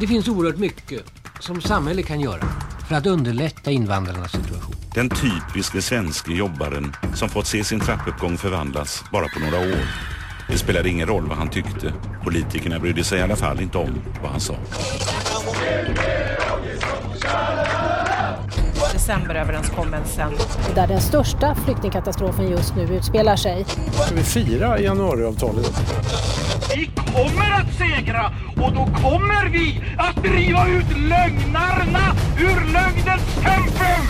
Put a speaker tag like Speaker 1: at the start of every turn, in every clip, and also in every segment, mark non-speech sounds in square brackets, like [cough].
Speaker 1: Det finns oerhört mycket som samhället kan göra för att underlätta invandrarnas situation.
Speaker 2: Den typiske svenske jobbaren som fått se sin trappuppgång förvandlas bara på några år. Det spelade ingen roll vad han tyckte. Politikerna brydde sig i alla fall inte om vad han sa.
Speaker 3: Decemberöverenskommelsen.
Speaker 4: Där den största flyktingkatastrofen just nu utspelar sig.
Speaker 5: Ska vi fira januariavtalet?
Speaker 6: Vi kommer att segra och då kommer vi att driva ut lögnarna ur lögnens tempel!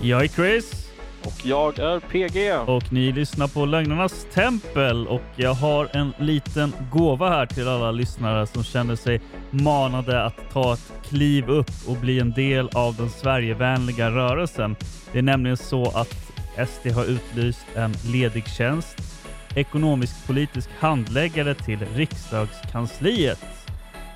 Speaker 7: Jag är Chris
Speaker 8: Och jag är PG.
Speaker 7: och ni lyssnar på Lögnernas tempel och jag har en liten gåva här till alla lyssnare som känner sig manade att ta ett kliv upp och bli en del av den Sverigevänliga rörelsen. Det är nämligen så att SD har utlyst en ledig tjänst, ekonomisk politisk handläggare till riksdagskansliet.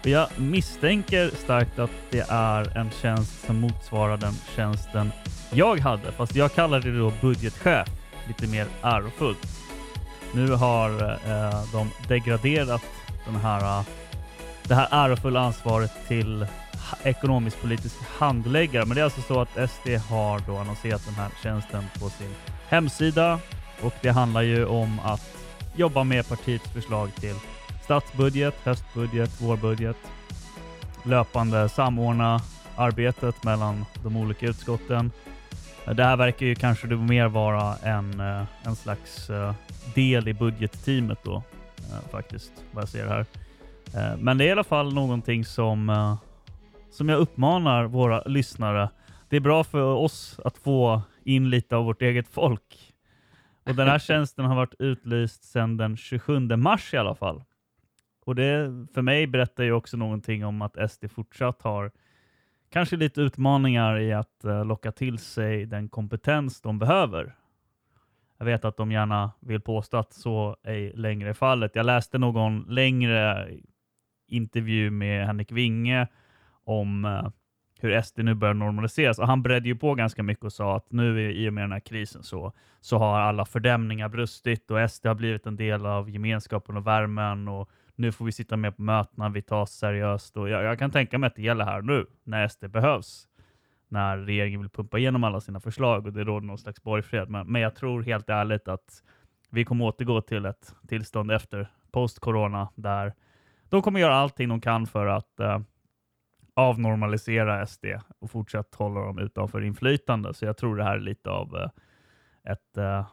Speaker 7: Och jag misstänker starkt att det är en tjänst som motsvarar den tjänsten jag hade, fast jag kallade det då budgetchef, lite mer ärofullt. Nu har eh, de degraderat den här, eh, det här ärofulla ansvaret till ekonomisk politisk handläggare. Men det är alltså så att SD har då annonserat den här tjänsten på sin hemsida och det handlar ju om att jobba med partiets förslag till statsbudget, höstbudget, vårbudget, löpande samordna arbetet mellan de olika utskotten. Det här verkar ju kanske då mer vara en, eh, en slags eh, del i budgetteamet då, eh, faktiskt, vad jag ser här. Men det är i alla fall någonting som, som jag uppmanar våra lyssnare. Det är bra för oss att få in lite av vårt eget folk. Och den här [laughs] tjänsten har varit utlyst sedan den 27 mars i alla fall. Och det för mig berättar ju också någonting om att SD fortsatt har kanske lite utmaningar i att eh, locka till sig den kompetens de behöver. Jag vet att de gärna vill påstå att så ej längre är fallet. Jag läste någon längre intervju med Henrik Winge om eh, hur SD nu börjar normaliseras. Och han bredde ju på ganska mycket och sa att nu i i och med den här krisen så, så har alla fördämningar brustit och SD har blivit en del av gemenskapen och värmen och nu får vi sitta med på mötena, vi tas seriöst och jag, jag kan tänka mig att det gäller här nu när SD behövs. När regeringen vill pumpa igenom alla sina förslag och det råder någon slags borgfred. Men, men jag tror helt ärligt att vi kommer återgå till ett tillstånd efter post-corona där de kommer göra allting de kan för att eh, avnormalisera SD och fortsatt hålla dem utanför inflytande. Så jag tror det här är lite av eh, ett eh,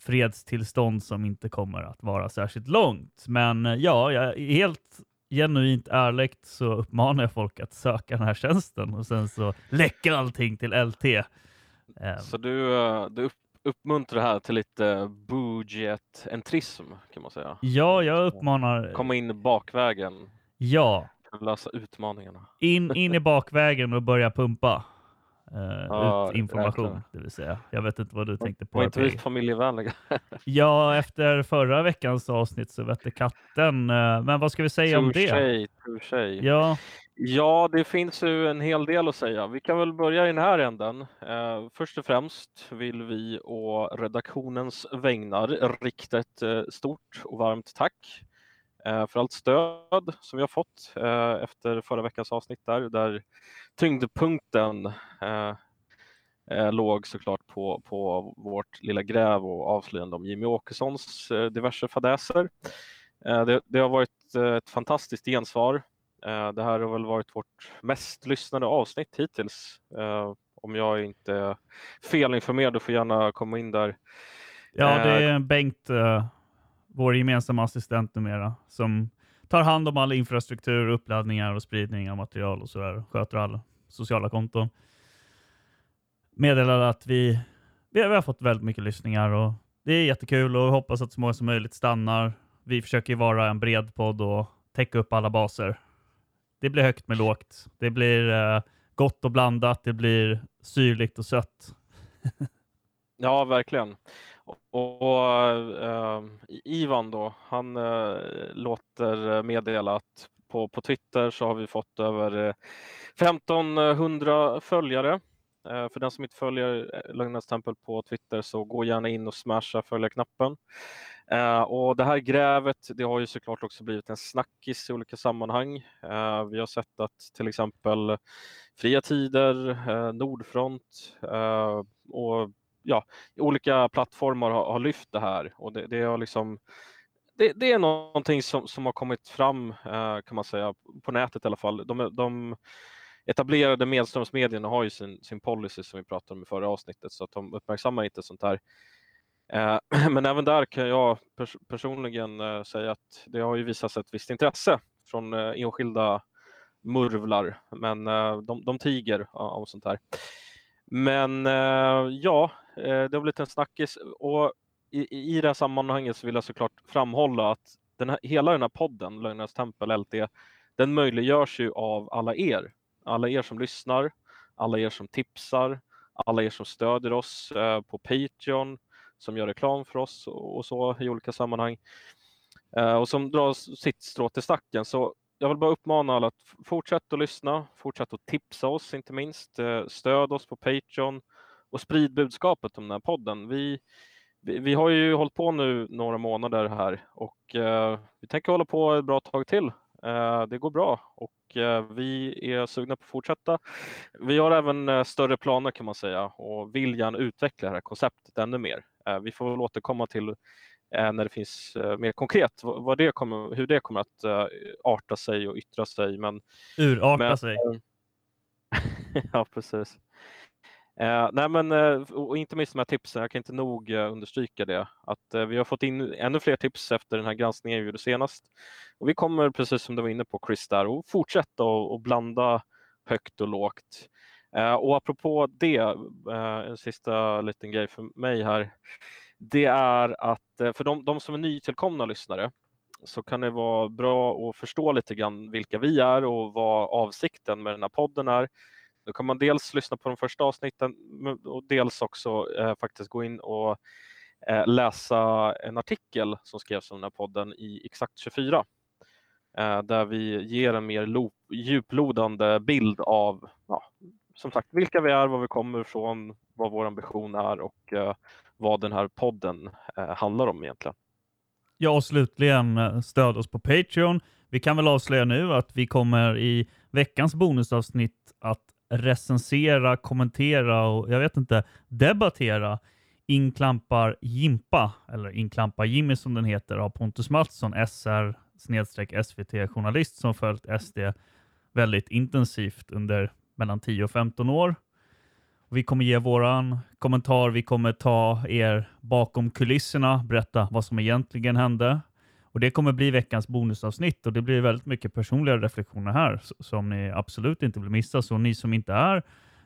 Speaker 7: fredstillstånd som inte kommer att vara särskilt långt. Men eh, ja, jag är helt genuint ärligt så uppmanar jag folk att söka den här tjänsten och sen så läcker allting till LT.
Speaker 8: Så du, du upp, uppmuntrar det här till lite budgetentrism kan man säga.
Speaker 7: ja, jag uppmanar...
Speaker 8: Komma in bakvägen
Speaker 7: Ja,
Speaker 8: att lösa utmaningarna.
Speaker 7: in, [laughs] in i bakvägen och börja pumpa eh,
Speaker 8: Ja,
Speaker 7: ut information,
Speaker 8: verkligen.
Speaker 7: det vill säga. Jag vet inte vad du tänkte på.
Speaker 8: Var inte vi familjevänliga? [laughs]
Speaker 7: Ja, efter förra veckans avsnitt så vette katten. eh, Men vad ska vi säga om det?
Speaker 8: Touché, touché.
Speaker 7: Ja,
Speaker 8: Ja, det finns ju en hel del att säga. Vi kan väl börja i den här änden. Eh, först och främst vill vi å redaktionens vägnar rikta ett stort och varmt tack för allt stöd som vi har fått eh, efter förra veckans avsnitt där, där tyngdpunkten eh, eh, låg såklart på, på vårt lilla gräv och avslöjande om Jimmy Åkessons eh, diverse fadäser. Eh, det, det har varit eh, ett fantastiskt gensvar. Eh, Det här har väl varit vårt mest lyssnade avsnitt hittills. Eh, Om jag inte är felinformerad, du får gärna komma in där.
Speaker 7: ja det är Bengt, eh, vår gemensamma assistent numera, som tar hand om all infrastruktur, uppladdningar och spridning av material och sådär. Sköter alla sociala konton. Meddelade att vi, vi, har, vi har fått väldigt mycket lyssningar och det är jättekul och hoppas att så många som möjligt stannar. Vi försöker vara en bred podd och täcka upp alla baser. Det blir högt med lågt. Det blir eh, gott och blandat. Det blir syrligt och sött. [laughs]
Speaker 8: Ja, verkligen. Och, och eh, Ivan då, han eh, låter meddela att på, på Twitter så har vi fått över eh, 1500 följare. Eh, för den som inte följer eh, Lögnernas tempel på Twitter så gå gärna in och smasha följarknappen. Eh, och det här grävet, det har ju såklart också blivit en snackis i olika sammanhang. Eh, vi har sett att till exempel Fria Tider, eh, Nordfront eh, och ja, olika plattformar har, har lyft det här och det, det har liksom det, det, är någonting som, som har kommit fram eh, kan man säga på nätet i alla fall. De, de etablerade medströmsmedierna har ju sin, sin policy som vi pratade om i förra avsnittet så att de uppmärksammar inte sånt här. Eh, [clears throat] men även där kan jag pers personligen eh, säga att det har ju visat sig ett visst intresse från eh, enskilda murvlar, men eh, de, de tiger om sånt här. Men eh, ja, eh, det har blivit en snackis och i, i det här sammanhanget så vill jag såklart framhålla att den här, hela den här podden, Lögnernas tempel LT, den möjliggörs ju av alla er. Alla er som lyssnar, alla er som tipsar, alla er som stödjer oss eh, på Patreon, som gör reklam för oss och, och så i olika sammanhang eh, och som drar sitt strå till stacken. Så jag vill bara uppmana alla att fortsätta att lyssna, fortsätta att tipsa oss inte minst, eh, stöd oss på Patreon och sprid budskapet om den här podden. Vi, vi, vi, har ju hållit på nu några månader här och eh, vi tänker hålla på ett bra tag till. Eh, det går bra och eh, vi är sugna på att fortsätta. Vi har även eh, större planer kan man säga och vill gärna utveckla det här konceptet ännu mer. Eh, vi får väl återkomma till när det finns mer konkret vad det kommer, hur det kommer att arta sig och yttra sig. Men,
Speaker 7: Urarta men, sig. [laughs]
Speaker 8: ja, precis. Eh, nej men, eh, och inte minst de här tipsen, jag kan inte nog eh, understryka det, att eh, vi har fått in ännu fler tips efter den här granskningen vi gjorde senast. Och vi kommer, precis som du var inne på Chris, där, och fortsätta och, blanda högt och lågt. Eh, och apropå det, eh, en sista liten grej för mig här, det är att eh, för de, de som är nytillkomna lyssnare så kan det vara bra att förstå lite grann vilka vi är och vad avsikten med den här podden är. Då kan man dels lyssna på de första avsnitten och dels också eh, faktiskt gå in och eh, läsa en artikel som skrevs om den här podden i Exakt 24 eh, där vi ger en mer djuplodande bild av ja, som sagt vilka vi är, var vi kommer ifrån, vad vår ambition är och eh, vad den här podden eh, handlar om egentligen.
Speaker 7: Ja, och slutligen eh, stöd oss på Patreon. Vi kan väl avslöja nu att vi kommer i veckans bonusavsnitt att recensera, kommentera och jag vet inte, debattera Inklampar Jimpa, eller Inklampar Jimmy som den heter, av Pontus Mattsson, SR SVT-journalist som följt SD väldigt intensivt under mellan 10 och 15 år. Vi kommer ge våran kommentar, vi kommer ta er bakom kulisserna, berätta vad som egentligen hände, och Det kommer bli veckans bonusavsnitt och det blir väldigt mycket personliga reflektioner här som ni absolut inte vill missa. Så ni som inte är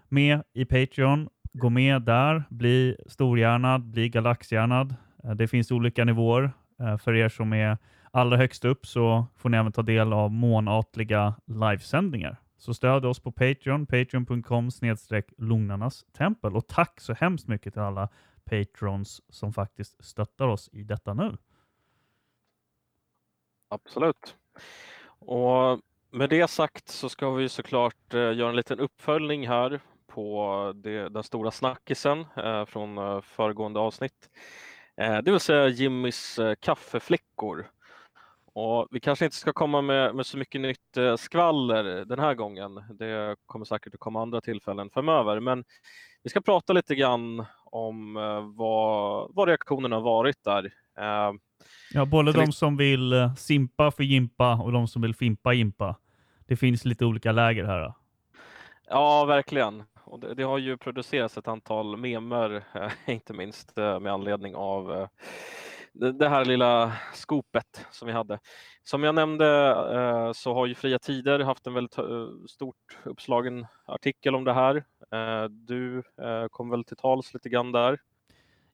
Speaker 7: med i Patreon, gå med där, bli storhjärnad, bli galaxhjärnad. Eh, det finns olika nivåer. Eh, för er som är allra högst upp så får ni även ta del av månatliga livesändningar. Så stöd oss på Patreon, patreon.com snedstreck lugnarnas tempel. Och tack så hemskt mycket till alla patrons som faktiskt stöttar oss i detta nu.
Speaker 8: Absolut. Och med det sagt så ska vi såklart eh, göra en liten uppföljning här på det, den stora snackisen eh, från eh, föregående avsnitt. Eh, det vill säga Jimmys eh, kaffefläckor. Och vi kanske inte ska komma med, med så mycket nytt eh, skvaller den här gången. Det kommer säkert att komma andra tillfällen framöver. Men vi ska prata lite grann om vad, vad reaktionerna har varit där.
Speaker 7: Ja, både de som vill eh, simpa för Jimpa och de som vill fimpa Jimpa. Det finns lite olika läger här. Då.
Speaker 8: Ja, verkligen. Och det, det, har ju producerats ett antal memer, eh, [laughs] inte minst eh, med anledning av eh, det, här lilla skopet som vi hade. Som jag nämnde eh, så har ju Fria Tider haft en väldigt eh, stort uppslagen artikel om det här. du kom väl till tals lite grann där.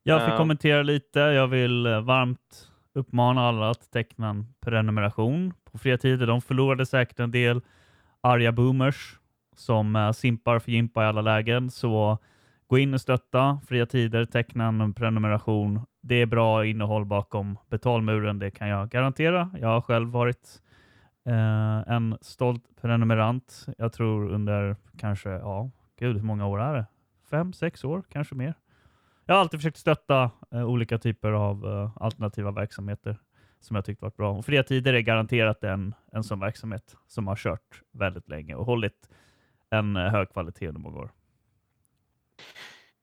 Speaker 7: Jag fick kommentera lite. Jag vill varmt uppmana alla att teckna en prenumeration på fria tider. De förlorade säkert en del arga boomers som simpar för Jimpa i alla lägen. Så gå in och stötta fria tider, teckna en prenumeration. Det är bra innehåll bakom betalmuren, det kan jag garantera. Jag har själv varit eh, en stolt prenumerant. Jag tror under kanske, ja, gud hur många år är det? Fem, sex år, kanske mer. jag har alltid försökt stötta eh, olika typer av eh, alternativa verksamheter som jag tyckt varit bra. Och Fria Tider är garanterat en, en sån verksamhet som har kört väldigt länge och hållit en eh, hög kvalitet under många år.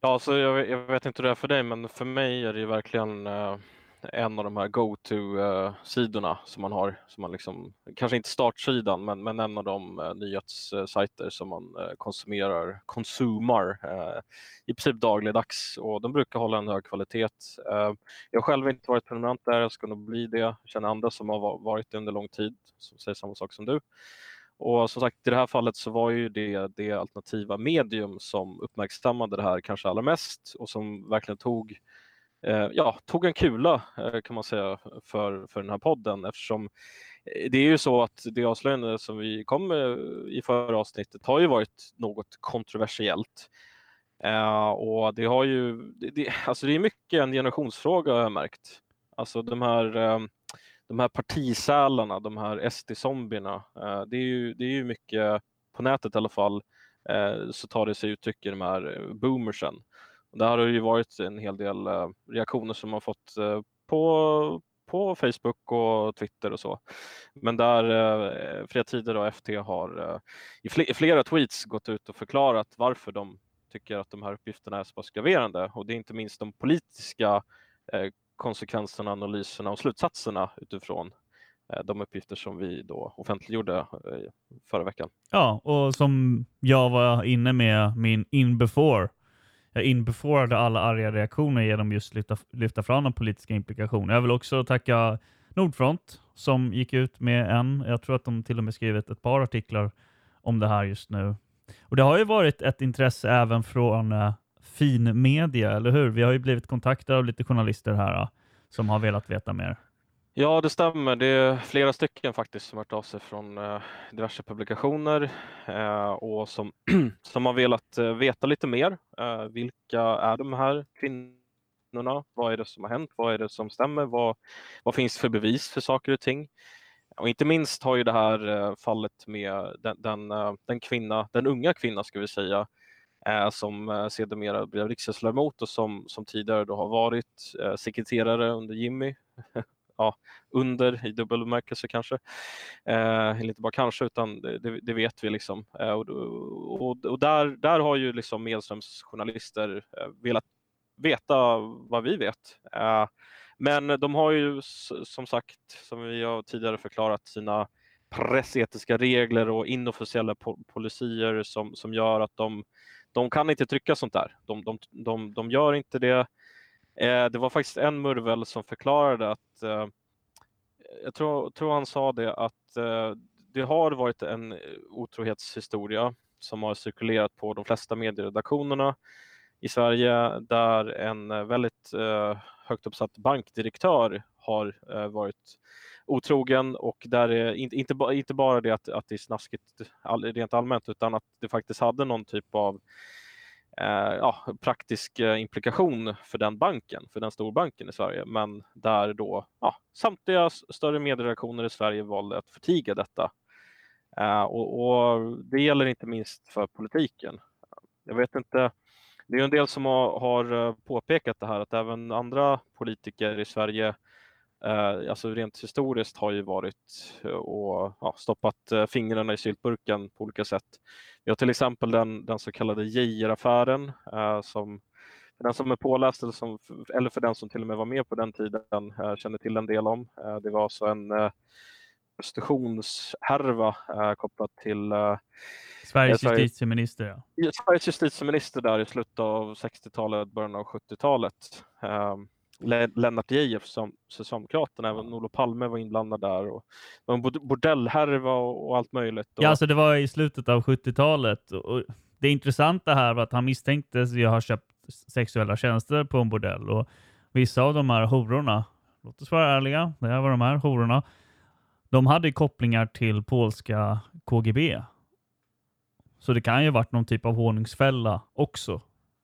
Speaker 8: Ja, så jag, jag vet inte hur det är för dig, men för mig är det ju verkligen eh, en av de här go-to-sidorna eh, som man har. Som man liksom, kanske inte startsidan, men, men en av de eh, nyhetssajter som man eh, konsumerar, konsumar eh, i princip dagligdags. Och de brukar hålla en hög kvalitet. Eh, jag har själv inte varit prenumerant där, jag ska nog bli det. Jag känner andra som har varit det under lång tid, som säger samma sak som du. Och som sagt, i det här fallet så var ju det det alternativa medium som uppmärksammade det här kanske allra mest och som verkligen tog Eh, ja, tog en kula eh, kan man säga för, för den här podden eftersom eh, det är ju så att det avslöjande som vi kom med i förra avsnittet har ju varit något kontroversiellt. Eh, och det har ju, det, det, alltså det är mycket en generationsfråga har jag märkt. Alltså de här, eh, de här partisälarna, de här SD-zombierna, eh, det, är ju, det är ju mycket, på nätet i alla fall, eh, så tar det sig uttryck i de här eh, boomersen. Där har det ju varit en hel del reaktioner som man fått på, på Facebook och Twitter och så. Men där eh, Fria Tider och FT har i flera tweets gått ut och förklarat varför de tycker att de här uppgifterna är så pass graverande och det är inte minst de politiska konsekvenserna, analyserna och slutsatserna utifrån eh, de uppgifter som vi då offentliggjorde eh, förra veckan.
Speaker 7: Ja, och som jag var inne med min in before jag inbeforade alla arga reaktioner genom just lyfta, lyfta fram de politiska implikationerna. Jag vill också tacka Nordfront som gick ut med en, jag tror att de till och med skrivit ett par artiklar om det här just nu. Och det har ju varit ett intresse även från eh, fin media, eller hur? Vi har ju blivit kontaktade av lite journalister här som har velat veta mer.
Speaker 8: Ja, det stämmer. Det är flera stycken faktiskt som har hört av sig från eh, diverse publikationer eh, och som, [clears throat] som har velat eh, veta lite mer. Eh, vilka är de här kvinnorna? Vad är det som har hänt? Vad är det som stämmer? Vad, vad finns det för bevis för saker och ting? Och inte minst har ju det här eh, fallet med den, den, eh, den, kvinna, den unga kvinna ska vi säga, Eh, som eh, sedermera blev riksdagsledamot och som, som tidigare då har varit eh, sekreterare under Jimmy [laughs] ja, under i dubbel bemärkelse kanske. Eh, inte bara kanske, utan det, det vet vi. liksom. Eh, och, och, och, där, där har ju liksom Medströms journalister velat veta vad vi vet. Eh, men de har ju som sagt, som vi har tidigare förklarat, sina pressetiska regler och inofficiella po policier som, som gör att de, de kan inte trycka sånt där. De, de, de, de gör inte det. Eh, det var faktiskt en murvel som förklarade att, eh, jag tror, tror han sa det, att eh, det har varit en otrohetshistoria som har cirkulerat på de flesta medieredaktionerna i Sverige där en väldigt eh, högt uppsatt bankdirektör har eh, varit otrogen och där är inte, inte, inte bara det att, att det är snaskigt rent allmänt utan att det faktiskt hade någon typ av eh, ja, praktisk eh, implikation för den banken, för den storbanken i Sverige, men där då ja, samtliga större medieredaktioner i Sverige valde att förtiga detta. Eh, och, och, det gäller inte minst för politiken. Jag vet inte, det är en del som har, har eh, påpekat det här att även andra politiker i Sverige Eh, alltså rent historiskt har ju varit eh, och ja, stoppat eh, fingrarna i syltburken på olika sätt. Vi har till exempel den, den så kallade Geijeraffären eh, som för den som är påläst eller, som, eller för den som till och med var med på den tiden eh, känner till en del om. Eh, det var alltså en eh, prostitutionshärva eh, kopplat till eh,
Speaker 7: Sveriges justitieminister.
Speaker 8: Ja. Sveriges justitieminister där i slutet av 60-talet, början av 70-talet. Lennart Geijer som Socialdemokraterna, även Olof Palme var inblandad där. Och det var en bordellhärva och, allt möjligt.
Speaker 7: Ja, alltså det var i slutet av 70-talet. Och det intressanta här var att han misstänktes ju ha köpt sexuella tjänster på en bordell. Och vissa av de här hororna, låt oss vara ärliga, det här var de här hororna, de hade kopplingar till polska KGB. Så det kan ju ha varit någon typ av honungsfälla också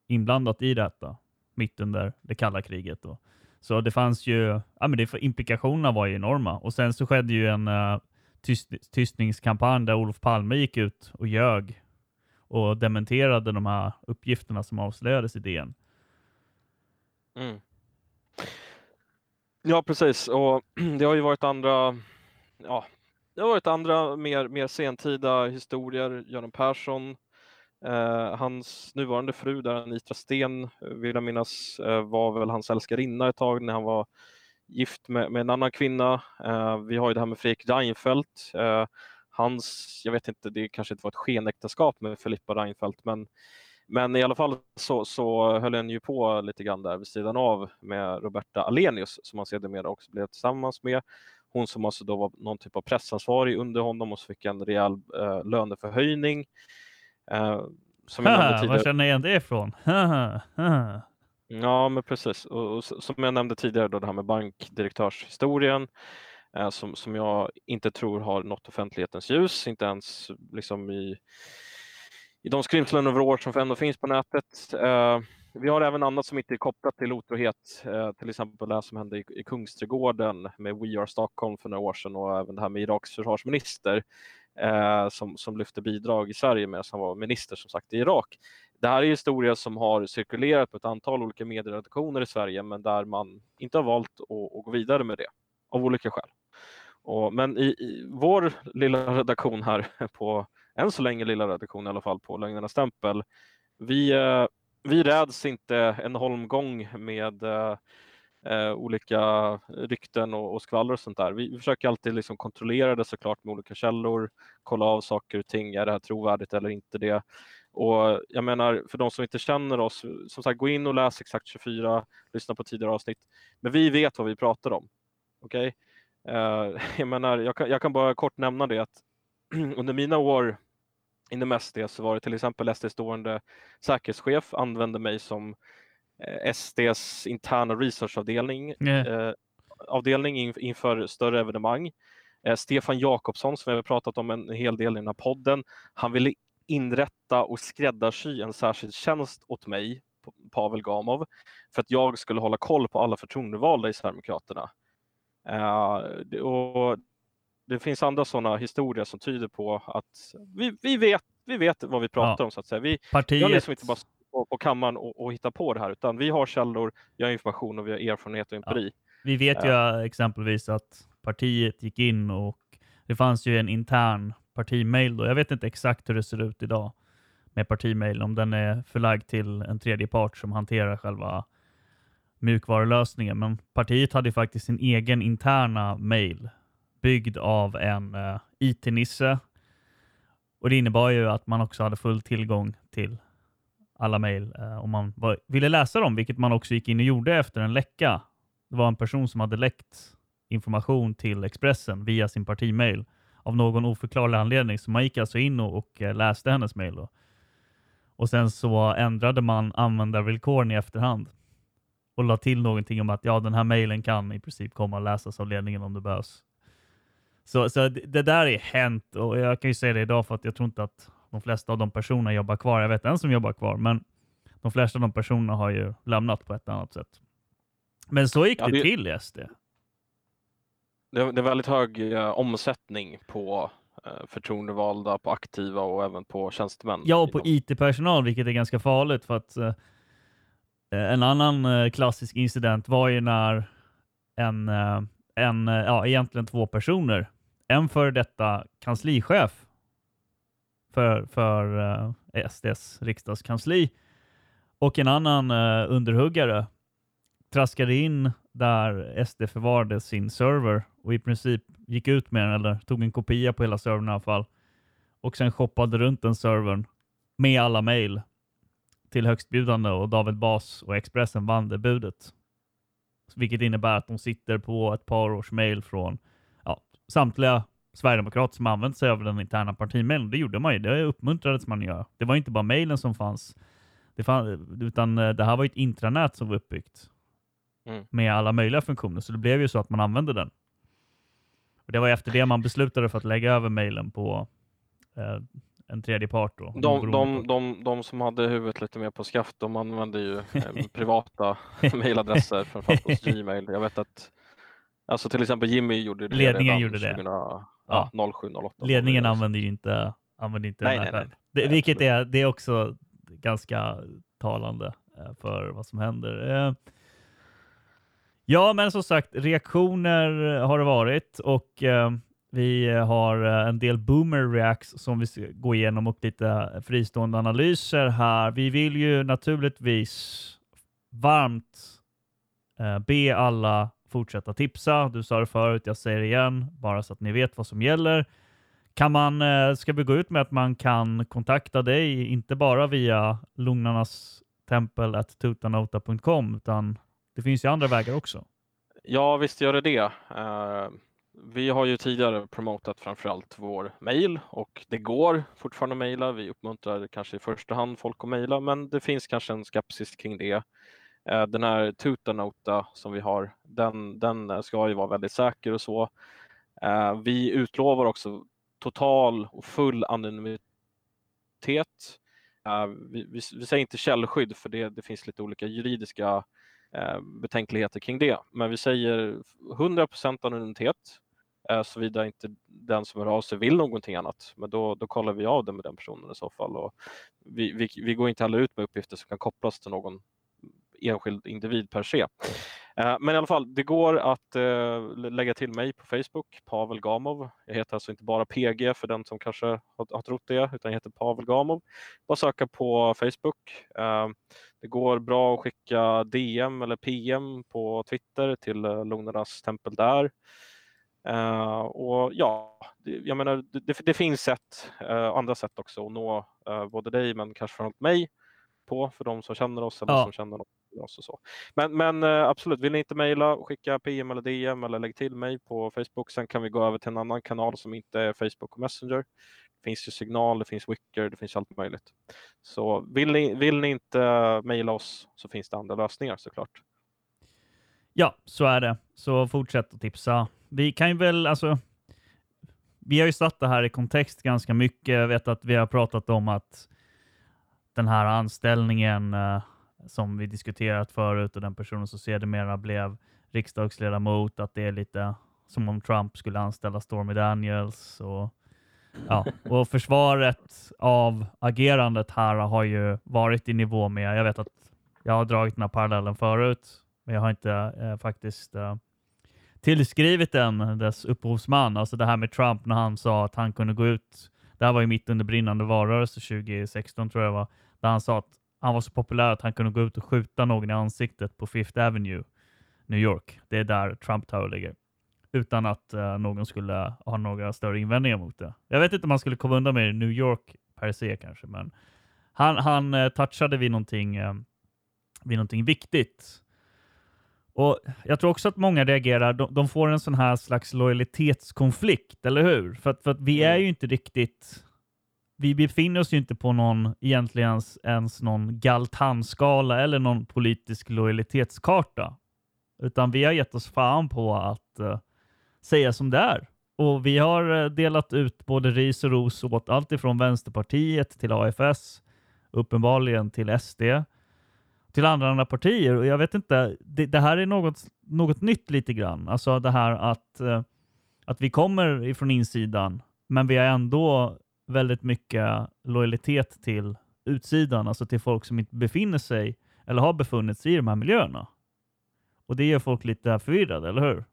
Speaker 7: inblandat i detta mitt under det kalla kriget. Då. Så det fanns ju, ja men det, implikationerna var ju enorma. Och sen så skedde ju en eh, uh, tyst, tystningskampanj där Olof Palme gick ut och ljög och dementerade de här uppgifterna som avslöjades i DN.
Speaker 8: Mm. Ja, precis. Och [clears throat] det har ju varit andra, ja, det har varit andra mer, mer sentida historier. Göran Persson, eh, hans nuvarande fru, där Anitra Sten, vill jag minnas, eh, var väl hans älskarinna ett tag när han var gift med, med en annan kvinna. Eh, vi har ju det här med Fredrik Reinfeldt. Eh, hans, jag vet inte, det kanske inte var ett skenäktenskap med Filippa Reinfeldt, men men i alla fall så, så höll han ju på lite grann där vid sidan av med Roberta Alenius som han sedermera också blev tillsammans med. Hon som alltså då var någon typ av pressansvarig under honom och så fick en rejäl eh, löneförhöjning. Eh,
Speaker 7: som jag nämnde [laughs] tidigare. Var känner jag igen det ifrån? [laughs]
Speaker 8: ja, men precis. Och, och, som jag nämnde tidigare, då det här med bankdirektörshistorien eh, som, som jag inte tror har nått offentlighetens ljus, inte ens liksom i i de skrymslen över år som ändå finns på nätet. Eh, vi har även annat som inte är kopplat till otrohet, eh, till exempel det som hände i, Kungsträdgården med We Are Stockholm för några år sedan och även det här med Iraks försvarsminister eh, som, som lyfte bidrag i Sverige med som var minister som sagt i Irak. Det här är historia som har cirkulerat på ett antal olika medieredaktioner i Sverige men där man inte har valt att, att gå vidare med det av olika skäl. Och, men i, i vår lilla redaktion här [laughs] på än så länge lilla redaktion i alla fall på Lögnernas stämpel. Vi, eh, vi räds inte en holmgång med eh, eh, olika rykten och, och skvaller och sånt där. Vi, vi försöker alltid liksom kontrollera det såklart med olika källor, kolla av saker och ting. Är det här trovärdigt eller inte det? Och jag menar, för de som inte känner oss, som sagt, gå in och läs Exakt 24, lyssna på tidigare avsnitt. Men vi vet vad vi pratar om. Okej? Okay? Uh, eh, [laughs] jag menar, jag kan, jag kan bara kort nämna det att [clears throat] under mina år inom SD så var det till exempel SDs stående säkerhetschef använde mig som SDs interna researchavdelning eh, avdelning inför större evenemang. Eh, Stefan Jakobsson som vi har pratat om en hel del i den här podden, han ville inrätta och skräddarsy en särskild tjänst åt mig, Pavel Gamov, för att jag skulle hålla koll på alla förtroendevalda i Sverigedemokraterna. Uh, och det finns andra sådana historier som tyder på att vi, vi, vet, vi vet vad vi pratar ja. om så att säga. Vi,
Speaker 7: Partiet...
Speaker 8: liksom inte bara på, på kammaren och, och hitta på det här utan vi har källor, vi har information och vi har erfarenhet och empiri. Ja.
Speaker 7: Vi vet ju ja. exempelvis att partiet gick in och det fanns ju en intern partimail då. Jag vet inte exakt hur det ser ut idag med partimail, om den är förlagd till en tredje part som hanterar själva mjukvarulösningen. Men partiet hade faktiskt sin egen interna mail byggd av en uh, IT-nisse. Och det innebar ju att man också hade full tillgång till alla mejl eh, om man var, ville läsa dem, vilket man också gick in och gjorde efter en läcka. Det var en person som hade läckt information till Expressen via sin partimail av någon oförklarlig anledning. Så man gick alltså in och, och eh, läste hennes mejl. Och sen så ändrade man användarvillkoren i efterhand och la till någonting om att ja, den här mejlen kan i princip komma och läsas av ledningen om det behövs. Så, så det där är hänt och jag kan ju säga det idag för att jag tror inte att de flesta av de personerna jobbar kvar. Jag vet en som jobbar kvar, men de flesta av de personerna har ju lämnat på ett annat sätt. Men så gick ja, det, det till i SD.
Speaker 8: Det, det är väldigt hög eh, omsättning på eh, förtroendevalda, på aktiva och även på tjänstemän.
Speaker 7: Ja, och på IT-personal, vilket är ganska farligt för att eh, en annan eh, klassisk incident var ju när en eh, en, eh, ja, egentligen två personer. En för detta kanslichef för, för eh, SDs riksdagskansli och en annan eh, underhuggare traskade in där SD förvarade sin server och i princip gick ut med den eller tog en kopia på hela servern i alla fall och sen shoppade runt den servern med alla mejl till högstbjudande och David Bas och Expressen vann det budet. Vilket innebär att de sitter på ett par års mejl från ja, samtliga Sverigedemokrater som använt sig av den interna partimailen. Det gjorde man ju. Det uppmuntrades man att göra. Det var inte bara mailen som fanns. Det fann, utan eh, det här var ett intranät som var uppbyggt. Mm. Med alla möjliga funktioner. Så det blev ju så att man använde den. Och det var efter det man beslutade för att lägga över mailen på eh, en tredje part. Då,
Speaker 8: de, de, de, de, som hade huvudet lite mer på skaft, de använde ju eh, [laughs] privata [laughs] mejladresser, framförallt hos Gmail. Jag vet att alltså till exempel Jimmy gjorde det
Speaker 7: Ledningen gjorde 2000,
Speaker 8: det. Ja, 07, 08.
Speaker 7: Ledningen använde ju inte, använde inte nej, nej, nej, det, Vilket är, det är också ganska talande eh, för vad som händer. Eh, Ja, men som sagt, reaktioner har det varit och eh, vi har en del boomer reacts som vi ska gå igenom och lite fristående analyser här. Vi vill ju naturligtvis varmt be alla fortsätta tipsa. Du sa det förut, jag säger det igen, bara så att ni vet vad som gäller. Kan man, eh, ska vi gå ut med att man kan kontakta dig, inte bara via lugnarnas tempel tutanota.com, utan det finns ju andra vägar också.
Speaker 8: Ja, visst gör det det. Uh, vi har ju tidigare promotat framförallt vår mail och det går fortfarande att mejla. Vi uppmuntrar kanske i första hand folk att mejla, men det finns kanske en skepsis kring det. Eh, den här tutanota som vi har, den, den ska ju vara väldigt säker och så. Eh, vi utlovar också total och full anonymitet. Eh, vi, vi, vi, säger inte källskydd för det, det finns lite olika juridiska betänkligheter kring det. Men vi säger 100% anonymitet såvida inte den som hör av sig vill någonting annat. Men då, då kollar vi av det med den personen i så fall. Och vi, vi, vi går inte heller ut med uppgifter som kan kopplas till någon enskild individ per se. Eh, men i alla fall, det går att eh, lägga till mig på Facebook, Pavel Gamov. Jag heter alltså inte bara PG för den som kanske har, trott det, utan jag heter Pavel Gamov. Bara söka på Facebook. Eh, det går bra att skicka DM eller PM på Twitter till Lugnarnas tempel där. Uh, och ja, det, jag menar, det, det finns sätt, uh, andra sätt också att nå uh, både dig men kanske framförallt mig på för de som känner oss eller ja. som känner oss och så. Men, men absolut, vill ni inte mejla, skicka PM eller DM eller lägg till mig på Facebook. Sen kan vi gå över till en annan kanal som inte är Facebook och Messenger finns ju signal, det finns Wicker, det finns allt möjligt. Så vill ni, vill ni inte mejla oss så finns det andra lösningar såklart.
Speaker 7: Ja, så är det. Så fortsätt att tipsa. Vi kan ju väl, alltså, vi har ju satt det här i kontext ganska mycket. Jag vet att vi har pratat om att den här anställningen eh, som vi diskuterat förut och den personen som sedermera blev riksdagsledamot, att det är lite som om Trump skulle anställa Stormy Daniels och Ja, och försvaret av agerandet här har ju varit i nivå med, jag vet att jag har dragit den här parallellen förut, men jag har inte eh, faktiskt eh, tillskrivit den dess upphovsman. Alltså det här med Trump när han sa att han kunde gå ut, det här var ju mitt under brinnande valrörelse 2016 tror jag var, där han sa att han var så populär att han kunde gå ut och skjuta någon i ansiktet på Fifth Avenue, New York. Det är där Trump Tower ligger utan att uh, någon skulle ha några större invändningar mot det. Jag vet inte om man skulle komma undan med New York per se kanske, men han, han uh, touchade vid någonting, uh, vid någonting viktigt. Och Jag tror också att många reagerar, de, de, får en sån här slags lojalitetskonflikt, eller hur? För att, för att vi är ju inte riktigt vi befinner oss ju inte på någon, egentligen ens någon galtanskala eller någon politisk lojalitetskarta. Utan vi har gett oss fan på att uh, säga som det är. Och vi har eh, delat ut både ris och ros åt allt ifrån Vänsterpartiet till AFS, uppenbarligen till SD, till andra, andra partier. Och jag vet inte, det, det, här är något, något nytt lite grann. Alltså det här att, eh, att vi kommer ifrån insidan, men vi har ändå väldigt mycket lojalitet till utsidan, alltså till folk som inte befinner sig eller har befunnit sig i de här miljöerna. Och det gör folk lite förvirrade, eller hur?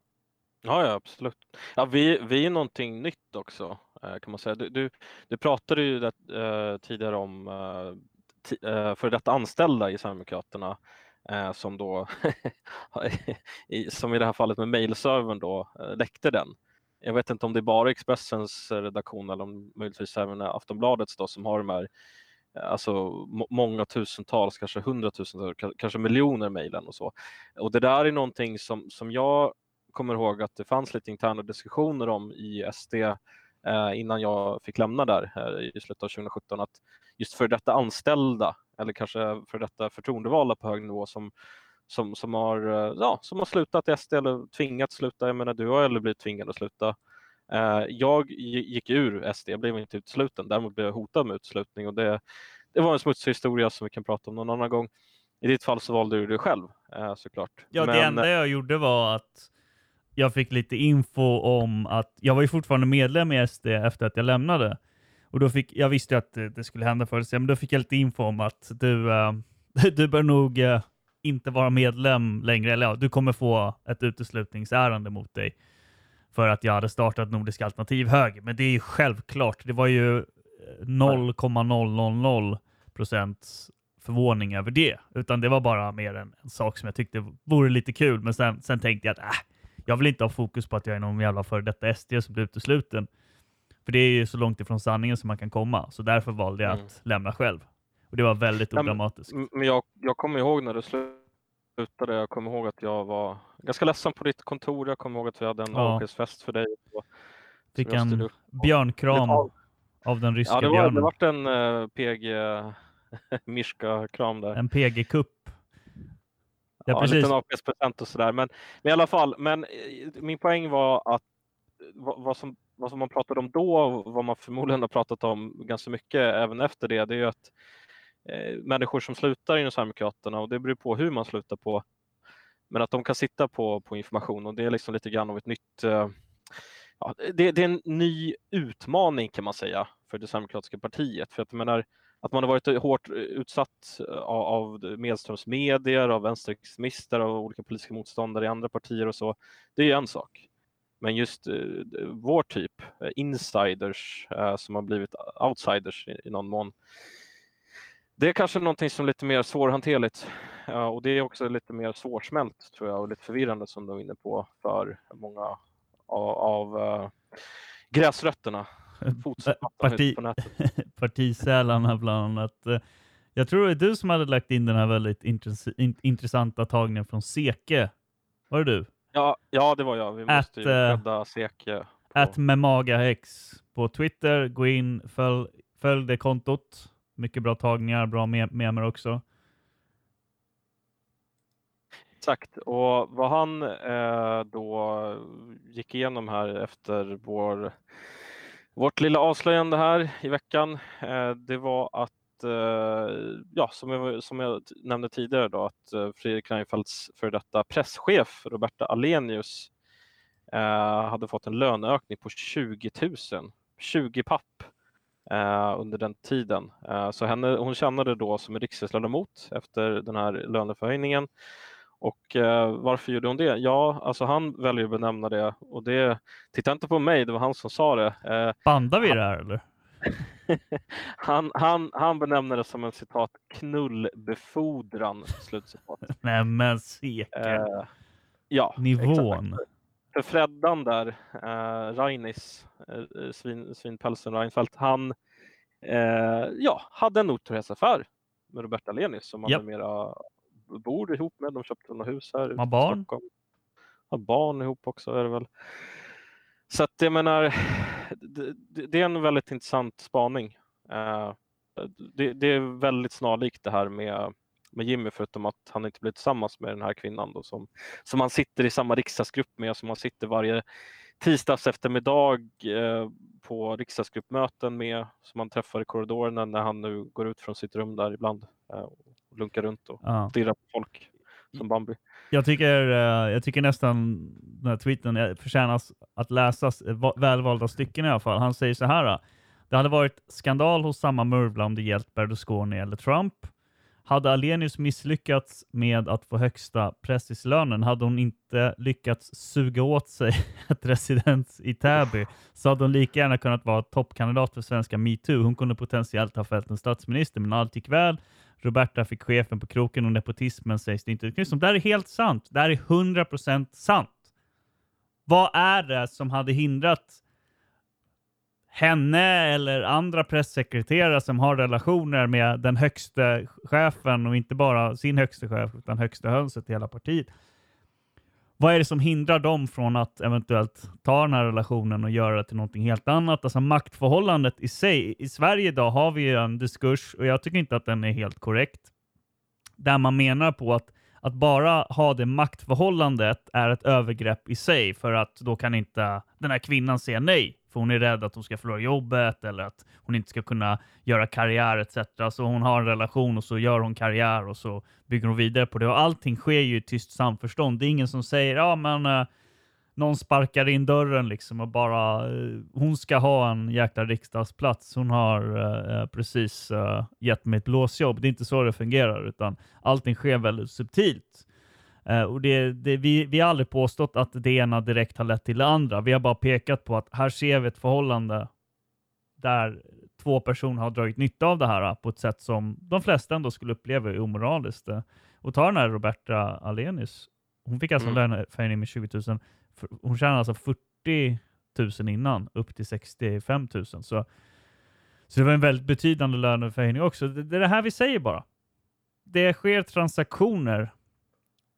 Speaker 8: Ja, ja absolut. Ja, vi, vi är någonting nytt också eh, kan man säga. Du, du, du pratade ju där, eh, tidigare om eh, uh, eh, för detta anställda i Sverigedemokraterna eh, som då, [laughs] som i det här fallet med mailservern då, eh, läckte den. Jag vet inte om det är bara Expressens redaktion eller om möjligtvis även Aftonbladets då som har de här alltså många tusentals, kanske hundratusentals, kanske miljoner mejlen och så. Och det där är någonting som, som jag kommer ihåg att det fanns lite interna diskussioner om i SD eh, innan jag fick lämna där eh, i slutet av 2017 att just för detta anställda eller kanske för detta förtroendevalda på hög nivå som, som, som, har, eh, ja, som har slutat i SD eller tvingats sluta. Jag menar, du har aldrig blivit tvingad att sluta. Eh, jag gick ur SD, jag blev inte utesluten. Däremot blev jag hotad med uteslutning och det, det var en smutsig historia som vi kan prata om någon annan gång. I ditt fall så valde du det själv eh, såklart.
Speaker 7: Ja, Men, det enda jag gjorde var att jag fick lite info om att jag var ju fortfarande medlem i SD efter att jag lämnade. Och då fick, jag visste att det, det skulle hända förr, men då fick jag lite info om att du, äh, [laughs] du bör nog äh, inte vara medlem längre. Eller ja, du kommer få ett uteslutningsärende mot dig för att jag hade startat Nordiska alternativ höger. Men det är ju självklart. Det var ju eh, 0,000 procents förvåning över det. Utan det var bara mer en, en, sak som jag tyckte vore lite kul. Men sen, sen tänkte jag att äh, jag vill inte ha fokus på att jag är någon jävla före detta SD som blir utesluten. För det är ju så långt ifrån sanningen som man kan komma. Så därför valde jag
Speaker 8: Mm.
Speaker 7: att lämna själv. Och det var väldigt
Speaker 8: Ja, men-
Speaker 7: odramatiskt.
Speaker 8: Men jag, jag kommer ihåg när du slutade. Jag kommer ihåg att jag var ganska ledsen på ditt kontor. Jag kommer ihåg att vi hade en
Speaker 7: Ja.
Speaker 8: avskedsfest för dig. Och-
Speaker 7: Fick en björnkram
Speaker 8: var-
Speaker 7: av den ryska
Speaker 8: Ja, det var,
Speaker 7: björnen.
Speaker 8: det vart en uh, PG [laughs] Mirska-kram där.
Speaker 7: En PG-kupp. Ja,
Speaker 8: ja, en
Speaker 7: precis.
Speaker 8: liten avskedspresent och sådär. Men, men i alla fall, men eh, min poäng var att vad, vad, som, vad som man pratade om då och vad man förmodligen har pratat om ganska mycket även efter det, det är ju att eh, människor som slutar inom Sverigedemokraterna, och det beror på hur man slutar på, men att de kan sitta på, på information och det är liksom lite grann av ett nytt eh, Ja, det, det är en ny utmaning kan man säga för det Sverigedemokratiska partiet. För att, menar, att man har varit hårt utsatt eh, av, av medströmsmedier, av vänsterextremister, av olika politiska motståndare i andra partier och så. Det är ju en sak. Men just eh, vår typ, eh, insiders eh, som har blivit outsiders i, i någon mån. Det är kanske någonting som är lite mer svårhanterligt och det är också lite mer svårsmält tror jag och lite förvirrande som du var inne på för många av, av eh, gräsrötterna.
Speaker 7: Parti, [laughs] partisälarna bland annat. Jag tror det är du som hade lagt in den här väldigt intress- in, intressanta tagningen från Seke. Var det du?
Speaker 8: Ja, ja, det var jag. Vi måste ju
Speaker 7: eh,
Speaker 8: rädda Seke.
Speaker 7: Att Memagahex på Twitter. Gå in, följ, följ det kontot. Mycket bra tagningar, bra me- memer också.
Speaker 8: Exakt, och vad han eh, då gick igenom här efter vår, vårt lilla avslöjande här i veckan, eh, det var att, eh, ja, som jag, som jag nämnde tidigare då, att eh, Fredrik Reinfeldts före detta presschef Roberta Alenius eh, hade fått en löneökning på 20 000, 20 papp under den tiden. Så henne, hon tjänade då som riksdagsledamot efter den här löneförhöjningen och varför gjorde hon det? Ja, alltså han väljer att benämna det och det, titta inte på mig, det var han som sa det.
Speaker 7: Bandar vi det här eller? [laughs]
Speaker 8: han, han, han benämner det som en citat knullbefordran, slutcitat. [laughs]
Speaker 7: Nej men.
Speaker 8: Eh, ja,
Speaker 7: Nivån.
Speaker 8: exakt. För Freddan där, eh, Rainis, eh, svin, svinpälsen Reinfeldt, han eh, ja, hade en otrohetsaffär med Roberta Lenius som han
Speaker 7: Japp.
Speaker 8: numera bor ihop med. De köpte några hus här
Speaker 7: Har barn.
Speaker 8: Har barn ihop också är det väl. Så att jag menar, det, det- är en väldigt intressant spaning. Eh, det, det är väldigt snarlikt det här med, med Jimmy förutom att han inte blir tillsammans med den här kvinnan då, som, som han sitter i samma riksdagsgrupp med, som han sitter varje tisdags eftermiddag eh, på riksdagsgruppmöten med, som han träffar i korridorerna när han nu går ut från sitt rum där ibland eh, och lunkar runt och
Speaker 7: Ja.
Speaker 8: på folk som Bambi.
Speaker 7: Jag tycker, eh, jag tycker nästan den här tweeten eh, förtjänas att läsas, eh, va- välvalda stycken i alla fall. Han säger så här. Det hade varit skandal hos samma murvla om det gällt Berlusconi eller Trump. Hade Alenius misslyckats med att få högsta prästislönen hade hon inte lyckats suga åt sig [laughs] ett residens i Täby så hade hon lika gärna kunnat vara toppkandidat för svenska metoo. Hon kunde potentiellt ha fällt en statsminister, men allt gick väl. Roberta fick chefen på kroken och nepotismen sägs det inte. Liksom, det här är helt sant. Det här är 100% sant. Vad är det som hade hindrat henne eller andra pressekreterare som har relationer med den högsta chefen och inte bara sin högsta chef utan högsta hönset i hela partiet. Vad är det som hindrar dem från att eventuellt ta den här relationen och göra det till någonting helt annat? Alltså maktförhållandet i sig. I Sverige idag har vi ju en diskurs och jag tycker inte att den är helt korrekt. Där man menar på att att bara ha det maktförhållandet är ett övergrepp i sig för att då kan inte den här kvinnan säga nej. För hon är rädd att hon ska förlora jobbet eller att hon inte ska kunna göra karriär etc. Så hon har en relation och så gör hon karriär och så bygger hon vidare på det. Och allting sker ju i tyst samförstånd. Det är ingen som säger ja men eh, någon sparkar in dörren liksom och bara, eh, hon ska ha en jäkla riksdagsplats. Hon har eh, eh precis eh, gett mig ett blåsjobb. Det är inte så det fungerar, utan allting sker väldigt subtilt. Eh, och det, det, vi, vi har aldrig påstått att det ena direkt har lett till det andra. Vi har bara pekat på att här ser vi ett förhållande där två personer har dragit nytta av det här på ett sätt som de flesta ändå skulle uppleva är omoraliskt. Eh, Och ta den här Roberta Alenius. Hon fick alltså
Speaker 8: Mm.
Speaker 7: en löneförhöjning med 20 000. För- Hon tjänade alltså 40 000 innan, upp till 65 000. Så, så det var en väldigt betydande löneförhöjning också. Det, det är det här vi säger bara. Det sker transaktioner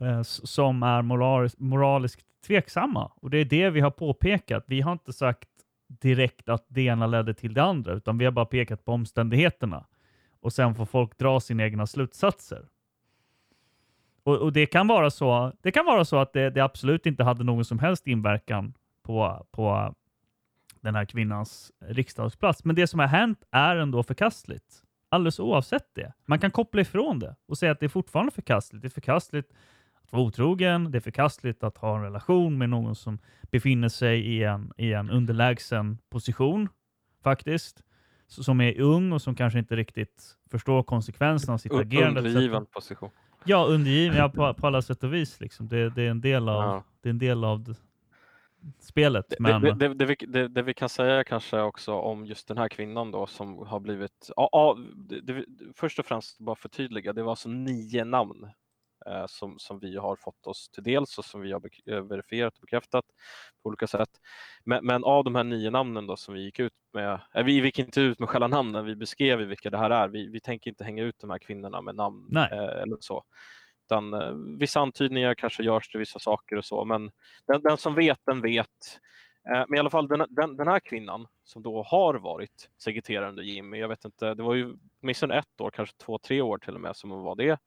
Speaker 7: Eh, som är moraliskt, moraliskt tveksamma. Och det är det vi har påpekat. Vi har inte sagt direkt att det ena ledde till det andra, utan vi har bara pekat på omständigheterna. Och sen får folk dra sina egna slutsatser. Och, och det kan vara så, det kan vara så att det, det absolut inte hade någon som helst inverkan på, på den här kvinnans riksdagsplats. Men det som har hänt är ändå förkastligt. Alldeles oavsett det. Man kan koppla ifrån det och säga att det är fortfarande förkastligt. Det är förkastligt att vara otrogen. Det är förkastligt att ha en relation med någon som befinner sig i en, i en underlägsen position, faktiskt. Som är ung och som kanske inte riktigt förstår konsekvenserna av sitt
Speaker 8: Un-
Speaker 7: agerande.
Speaker 8: Undergiven position.
Speaker 7: Ja, undergiven ja, på, på alla sätt och vis. Liksom. Det, det, är en del av,
Speaker 8: Ja.
Speaker 7: det är en del av spelet.
Speaker 8: Det,
Speaker 7: men...
Speaker 8: det, det, vi, det, vi kan säga kanske också om just den här kvinnan då som har blivit, ja, först och främst bara förtydliga, det var alltså nio namn som, som vi har fått oss till dels och som vi har eh, verifierat och bekräftat på olika sätt. Men, men av de här nio namnen då som vi gick ut med, eh, vi gick inte ut med själva namnen, vi beskrev ju vilka det här är. Vi, vi tänker inte hänga ut de här kvinnorna med namn
Speaker 7: Nej.
Speaker 8: eh, eller så. Utan eh, vissa antydningar kanske görs till vissa saker och så, men den, den som vet, den vet. Eh, Men i alla fall den, den, den här kvinnan som då har varit sekreterare under Jimmy, jag vet inte, det var ju åtminstone ett år, kanske två, tre år till och med som hon var det.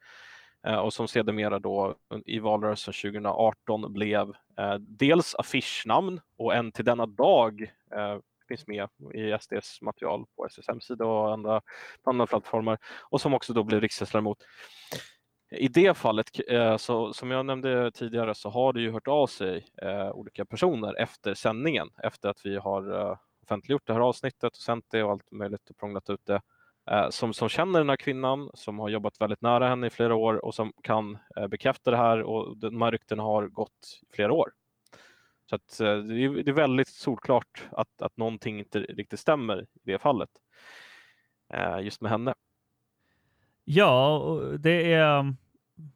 Speaker 8: Eh, Och som sedermera då eh, i valrörelsen 2018 blev eh, dels affischnamn och än till denna dag eh, finns med i SDs material på SSMs hemsida och andra, på andra plattformar och som också då blev riksdagsledamot. I det fallet, eh, så, som jag nämnde tidigare, så har det ju hört av sig eh, olika personer efter sändningen, efter att vi har eh, offentliggjort det här avsnittet och sänt det och allt möjligt och prånglat ut det, Eh, som, som känner den här kvinnan, som har jobbat väldigt nära henne i flera år och som kan eh, bekräfta det här och de här ryktena har gått i flera år. Så att, eh, det, är, det är väldigt solklart att, att någonting inte riktigt stämmer i det fallet, eh, just med henne.
Speaker 7: Ja, det är...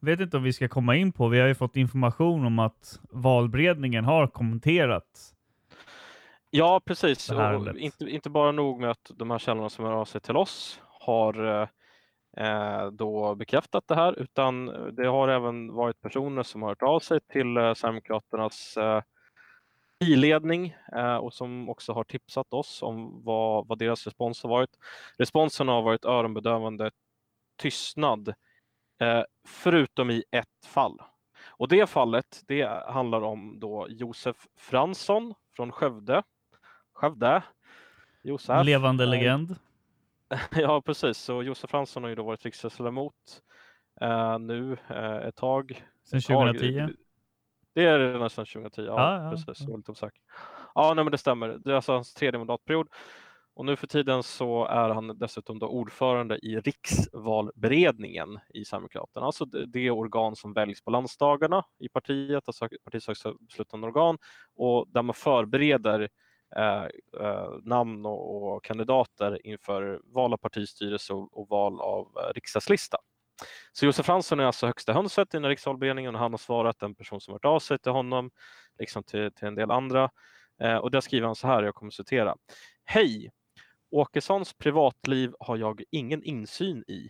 Speaker 7: vet inte om vi ska komma in på. Vi har ju fått information om att valberedningen har kommenterat.
Speaker 8: Ja, precis. Och inte, inte bara nog med att de här källorna som hör av sig till oss har eh, då bekräftat det här, utan det har även varit personer som har hört av sig till eh, Sverigedemokraternas eh, partiledning eh, och som också har tipsat oss om vad, vad deras respons har varit. Responsen har varit öronbedövande tystnad, eh, förutom i ett fall. Och det fallet, det handlar om då Josef Fransson från Skövde. Skövde. Josef.
Speaker 7: Levande
Speaker 8: Eh,
Speaker 7: legend. [laughs]
Speaker 8: Ja, precis. Så Josef Fransson har ju då varit riksdagsledamot eh, nu eh, ett tag. Tag.
Speaker 7: 2010.
Speaker 8: Det är det nästan 2010, ja,
Speaker 7: Ja, ja,
Speaker 8: precis.
Speaker 7: ja.
Speaker 8: Lite osäker. Ja, nej, men det stämmer. Det är alltså hans tredje mandatperiod. Och nu för tiden så är han dessutom då ordförande i riksvalberedningen i Sverigedemokraterna, alltså det, det organ som väljs på landsdagarna i partiet, alltså högsta beslutande organ, och där man förbereder Eh, eh, namn och, och kandidater inför val av partistyrelse och, och val av eh, riksdagslista. Så Josef Fransson är alltså högsta hönset i den här riksvalberedningen och han har svarat en person som hört av sig till honom, liksom till, till en del andra. Eh, och där skriver han så här, jag kommer citera. Hej! Åkessons privatliv har jag ingen insyn i,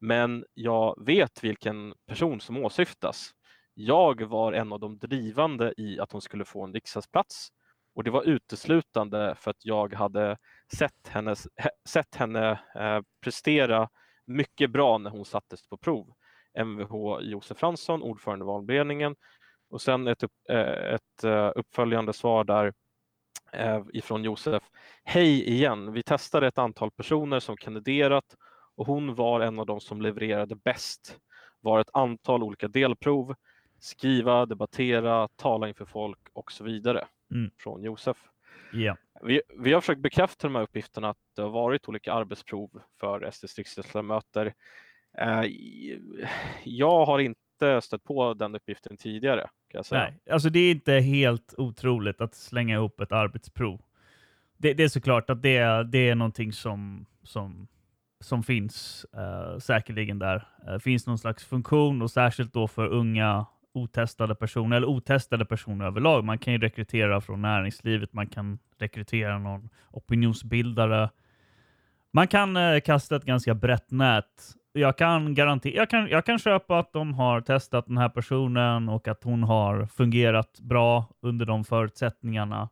Speaker 8: men jag vet vilken person som åsyftas. Jag var en av de drivande i att hon skulle få en riksdagsplats och det var uteslutande för att jag hade sett, hennes, sett henne eh, prestera mycket bra när hon sattes på prov. Mvh Josef Fransson, ordförande i valberedningen och sen ett, upp, eh, ett eh, uppföljande svar där eh, ifrån Josef. Hej igen, vi testade ett antal personer som kandiderat och hon var en av de som levererade bäst. Var ett antal olika delprov. skriva, debattera, tala inför folk och så vidare
Speaker 7: Mm.
Speaker 8: från Josef.
Speaker 7: Ja.
Speaker 8: Vi, vi har försökt bekräfta de här uppgifterna att det har varit olika arbetsprov för SDs riksdagsledamöter. Eh, jag har inte stött på den uppgiften tidigare.
Speaker 7: Nej, alltså det är inte helt otroligt att slänga ihop ett arbetsprov. Det, det är såklart att det, är- det är någonting som, som, som finns eh, säkerligen där. Det finns någon slags funktion och särskilt då för unga otestade personer, eller otestade personer överlag. Man kan ju rekrytera från näringslivet, man kan rekrytera någon opinionsbildare. Man kan eh, kasta ett ganska brett nät. Jag kan, garantera, jag, kan, jag kan köpa att de har testat den här personen och att hon har fungerat bra under de förutsättningarna.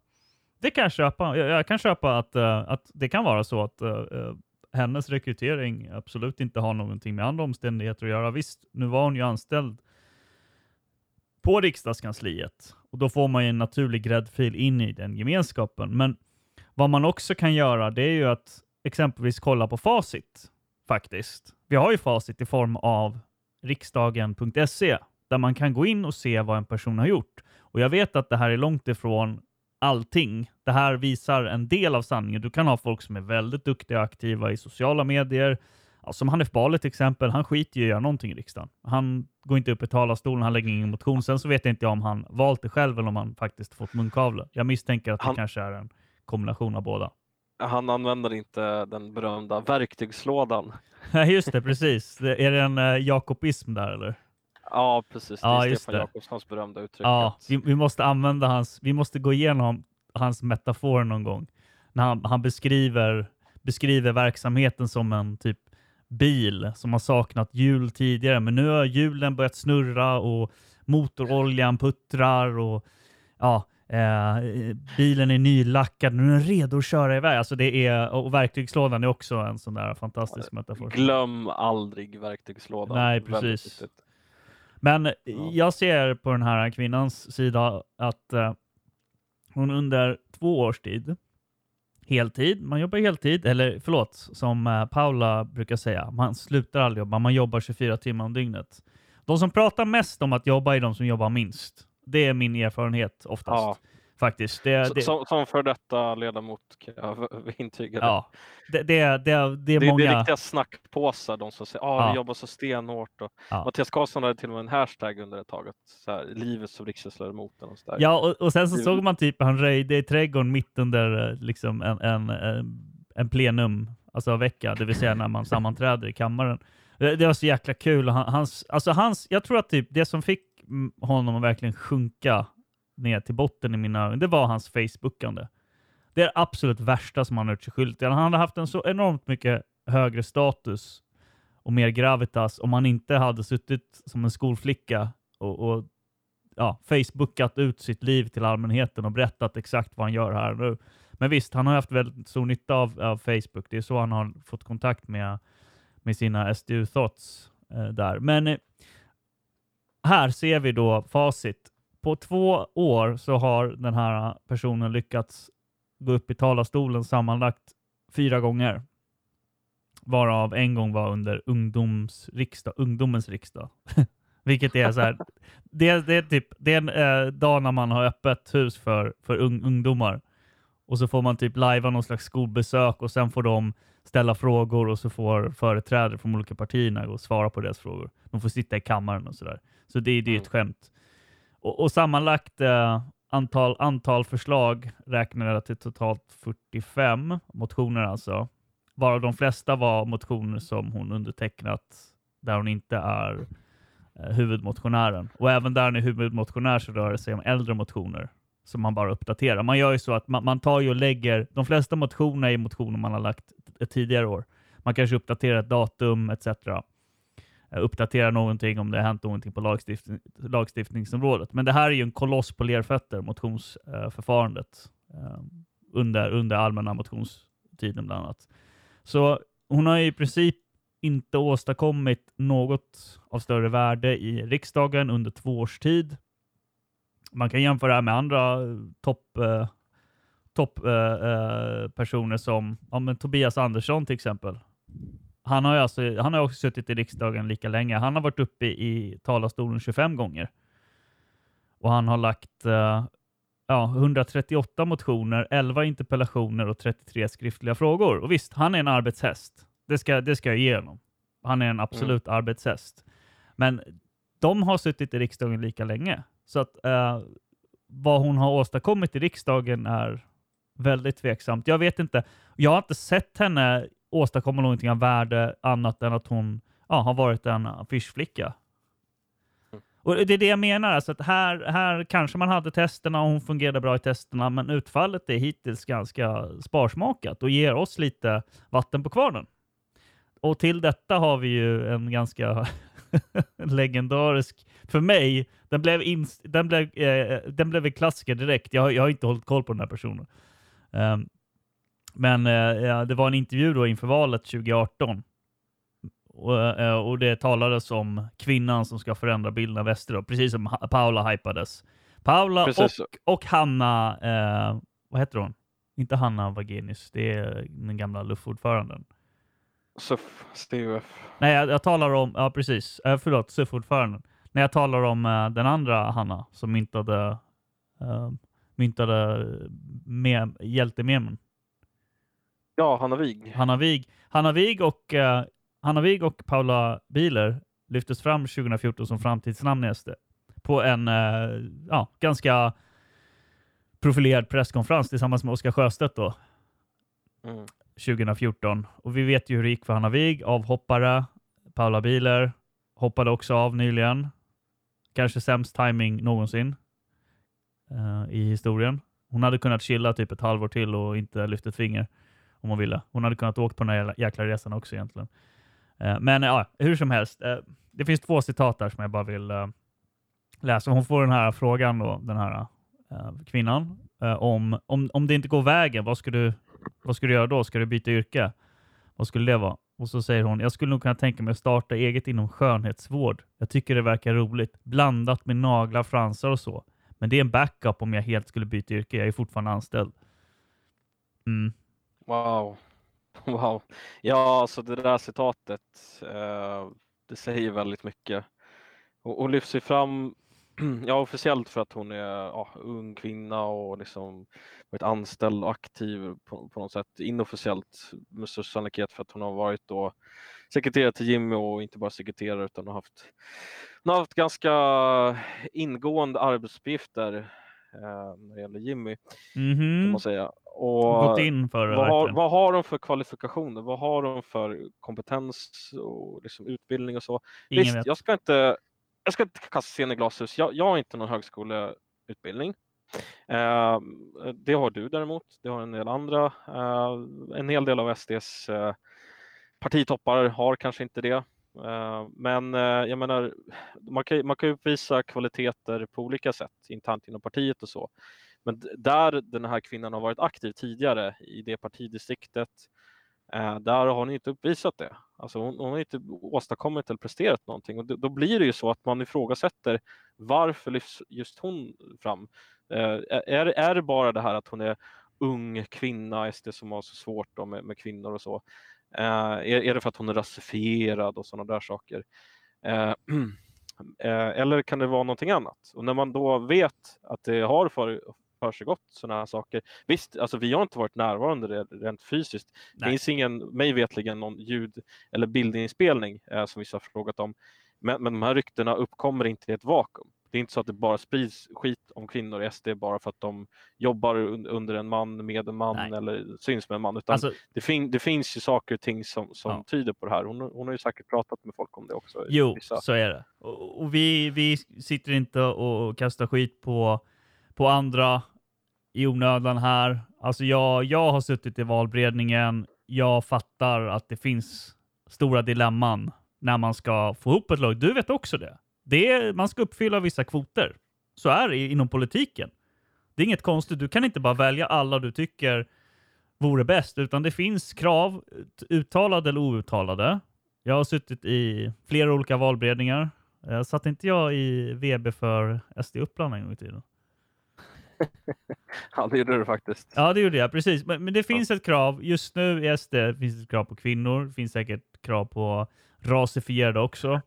Speaker 7: Det kan jag köpa. Jag, jag kan köpa att, eh, att det kan vara så att eh, eh hennes rekrytering absolut inte har någonting med andra omständigheter att göra. Visst, nu var hon ju anställd på riksdagskansliet och då får man ju en naturlig gräddfil in i den gemenskapen. Men vad man också kan göra det är ju att exempelvis kolla på facit faktiskt. Vi har ju facit i form av riksdagen.se där man kan gå in och se vad en person har gjort. Och jag vet att det här är långt ifrån allting. Det här visar en del av sanningen. Du kan ha folk som är väldigt duktiga och aktiva i sociala medier. Ja, som Hanif Bali till exempel, han skiter ju i att göra någonting i riksdagen. Han går inte upp i talarstolen, han lägger ingen motion. Sen så vet jag inte om han valt det själv eller om han faktiskt fått munkavle. Jag misstänker att det
Speaker 8: Han-
Speaker 7: kanske är en kombination av båda.
Speaker 8: Han använder inte den berömda verktygslådan.
Speaker 7: Nej, just det, precis. Det, är det en uh, jakopism där eller?
Speaker 8: Ja, precis. Det
Speaker 7: Ja,
Speaker 8: är
Speaker 7: just
Speaker 8: Stefan
Speaker 7: det.
Speaker 8: Jakobssons berömda uttryck.
Speaker 7: Ja, vi, vi måste använda hans, vi måste gå igenom hans metafor någon gång. När han, han beskriver, beskriver verksamheten som en typ bil som har saknat hjul tidigare. Men nu har hjulen börjat snurra och motoroljan puttrar och ja, eh, bilen är nylackad. Nu är den redo att köra iväg. Alltså det är, och verktygslådan är också en sån där fantastisk metafor.
Speaker 8: Glöm aldrig verktygslådan.
Speaker 7: Nej, precis. Men jag ser på den här kvinnans sida att eh, hon under två års tid, heltid, man jobbar heltid, eller förlåt, som eh, Paula brukar säga, man slutar aldrig jobba, man jobbar 24 timmar om dygnet. De som pratar mest om att jobba är de som jobbar minst. Det är min erfarenhet oftast.
Speaker 8: Ja.
Speaker 7: Faktiskt. Det,
Speaker 8: Så-
Speaker 7: det,
Speaker 8: Som, som för detta ledamot kan jag intyga det.
Speaker 7: ja, det, det, det, det är
Speaker 8: Det, det
Speaker 7: många...
Speaker 8: är riktiga snackpåsar, de som säger att ah,
Speaker 7: Ja.
Speaker 8: vi jobbar så stenhårt. Och
Speaker 7: Ja.
Speaker 8: Mattias Karlsson hade till och med en hashtag under ett tag, att så här, livet som där.
Speaker 7: Ja, och, och sen så såg man typ han röjde i trädgården mitt under eh, liksom en, en, en, en plenum, alltså vecka, det vill säga när man [laughs] sammanträder i kammaren. Det, var så jäkla kul. hans, alltså hans, jag tror att typ det som fick honom att verkligen sjunka ner till botten i mina ögon, det var hans Facebookande. Det är det absolut värsta som han har gjort sig skyldig till. Han hade haft en så enormt mycket högre status och mer gravitas om han inte hade suttit som en skolflicka och, och ja, Facebookat ut sitt liv till allmänheten och berättat exakt vad han gör här och nu. Men visst, han har haft väldigt stor nytta av, av Facebook. Det är så han har fått kontakt med, med sina SDU-thoughts eh, där. Men eh, här ser vi då facit. På två år så har den här personen lyckats gå upp i talarstolen sammanlagt fyra gånger. Varav en gång var under ungdoms riksdag, ungdomens riksdag. [laughs] Vilket är så här, det, det är typ det är en eh, dag när man har öppet hus för, för ung, ungdomar. Och så får man typ lajva någon slags skolbesök och sen får de ställa frågor och så får företrädare från olika partierna och svara på deras frågor. De får sitta i kammaren och sådär. Så det, det är ett skämt. Och, och sammanlagt eh, antal, antal förslag räknade jag till totalt 45 motioner alltså. Varav de flesta var motioner som hon undertecknat där hon inte är eh, huvudmotionären. Och även där hon är huvudmotionär så rör det sig om äldre motioner som man bara uppdaterar. Man gör ju så att man, man tar ju och lägger, de flesta motioner är motioner man har lagt ett tidigare år. Man kanske uppdaterar ett datum etc. Eh, Uppdatera någonting om det har hänt någonting på lagstiftning, lagstiftningsområdet. Men det här är ju en koloss på lerfötter, motionsförfarandet eh, under, under allmänna motionstiden bland annat. Så hon har i princip inte åstadkommit något av större värde i riksdagen under två års tid. Man kan jämföra det här med andra eh, topp eh, eh, eh, personer som ja, men Tobias Andersson till exempel. Han har, alltså, han har också suttit i riksdagen lika länge. Han har varit uppe i talarstolen 25 gånger. Och han har lagt eh, ja, 138 motioner, 11 interpellationer och 33 skriftliga frågor. Och visst, han är en arbetshäst. Det ska, det ska jag ge honom. Han är en absolut mm. arbetshäst. Men de har suttit i riksdagen lika länge. Så att eh, vad hon har åstadkommit i riksdagen är väldigt tveksamt. Jag vet inte. Jag har inte sett henne åstadkomma någonting av värde annat än att hon ja, har varit en affischflicka. Och Det är det jag menar, alltså att här, här kanske man hade testerna och hon fungerade bra i testerna, men utfallet är hittills ganska sparsmakat och ger oss lite vatten på kvarnen. Och till detta har vi ju en ganska [laughs] legendarisk, för mig, den blev, inst, den blev, eh, den blev en klassiker direkt. Jag, jag har inte hållit koll på den här personen. Um, men eh, det var en intervju då inför valet 2018 och, eh, och, det talades om kvinnan som ska förändra bilden av Västerå, precis som Paula hypades. Paula och, och Hanna, eh, vad heter hon? Inte Hanna Wagenius, det är den gamla luftordföranden.
Speaker 8: SUF, STUF.
Speaker 7: Nej, jag, jag, talar om, ja precis, eh, förlåt, SUF-ordföranden. Nej, jag talar om eh, den andra Hanna som myntade, eh, myntade med, hjältememen.
Speaker 8: Ja, Hanna Wig.
Speaker 7: Hanna Wig, Hanna Wig och eh, Hanna Wig och Paula Bieler lyftes fram 2014 som framtidsnamn i SD på en eh, ja, ganska profilerad presskonferens tillsammans med Oskar Sjöstedt då. Mm. 2014. Och vi vet ju hur det gick för Hanna Wig, avhoppare. Paula Bieler hoppade också av nyligen. Kanske sämst timing någonsin uh, i historien. Hon hade kunnat chilla typ ett halvår till och inte lyft ett finger om hon ville. Hon hade kunnat åka på den här jäkla resan också egentligen. Eh, men ja, hur som helst. Eh, det finns två citat där som jag bara vill eh, läsa. Hon får den här frågan då, den här kvinnan, om, om, om det inte går vägen, vad ska du vad ska du göra då? Ska du byta yrke? Vad skulle det vara? Och så säger hon, jag skulle nog kunna tänka mig att starta eget inom skönhetsvård. Jag tycker det verkar roligt, blandat med naglar, fransar och så. Men det är en backup om jag helt skulle byta yrke. Jag är fortfarande anställd.
Speaker 8: Mm. Wow. [laughs] Wow. Ja, alltså det där citatet, eh, det säger väldigt mycket. Och, och lyfts ju fram [clears throat] ja, officiellt för att hon är ja, ung kvinna och liksom varit anställd och aktiv på, på något sätt. Inofficiellt med största sannolikhet för att hon har varit då sekreterare till Jimmy och inte bara sekreterare utan har haft, hon har haft ganska ingående arbetsuppgifter när det gäller Jimmy. Mm -hmm. kan man säga. Och
Speaker 7: Gått in för
Speaker 8: det, vad, har, vad har de för kvalifikationer? Vad har de för kompetens och liksom utbildning och så? Ingen Visst, vet. jag ska inte jag ska inte kasta sten i glashus. Jag, jag har inte någon högskoleutbildning. Eh, det har du däremot. Det har en del andra. Eh, en hel del av SDs eh, partitoppar har kanske inte det. Eh, men eh, jag menar, man kan, man kan uppvisa kvaliteter på olika sätt internt inom partiet och så. Men där den här kvinnan har varit aktiv tidigare i det partidistriktet, eh, där har hon inte uppvisat det. Alltså hon, hon har inte åstadkommit eller presterat någonting och då, då blir det ju så att man ifrågasätter varför lyfts just hon fram? Är, är det bara det här att hon är ung kvinna, SD som har så svårt då med, med kvinnor och så? Eh, är, det för att hon är rasifierad och sådana där saker? Eh, [clears throat] eh, eller kan det vara någonting annat? Och när man då vet att det har för, försiggått sådana här saker. Visst, alltså vi har inte varit närvarande rent fysiskt. Det finns ingen, mig vetligen, någon ljud eller bildinspelning eh, som vissa har frågat om. Men, men de här ryktena uppkommer inte i ett vakuum. Det är inte så att det bara sprids skit om kvinnor i SD bara för att de jobbar under en man, med en man Nej. eller syns med en man. Utan alltså, det, fin det, finns ju saker och ting som, som ja. tyder på det här. Hon, hon, har ju säkert pratat med folk om det också.
Speaker 7: Jo, vissa. så är det. Och, och, vi, vi sitter inte och kastar skit på på andra i onödan här. Alltså jag, jag har suttit i valberedningen. Jag fattar att det finns stora dilemman när man ska få ihop ett lag. Du vet också det. Det är, man ska uppfylla vissa kvoter. Så är det inom politiken. Det är inget konstigt. Du kan inte bara välja alla du tycker vore bäst, utan det finns krav, uttalade eller outtalade. Jag har suttit i flera olika valberedningar. Jag satt inte jag i VB för SD Uppland en gång i tiden? [laughs]
Speaker 8: ja, det gjorde du faktiskt.
Speaker 7: Ja, det gjorde jag. Precis. Men, men det finns ja. ett krav. Just nu i SD finns ett krav på kvinnor. Det finns säkert krav på rasifierade också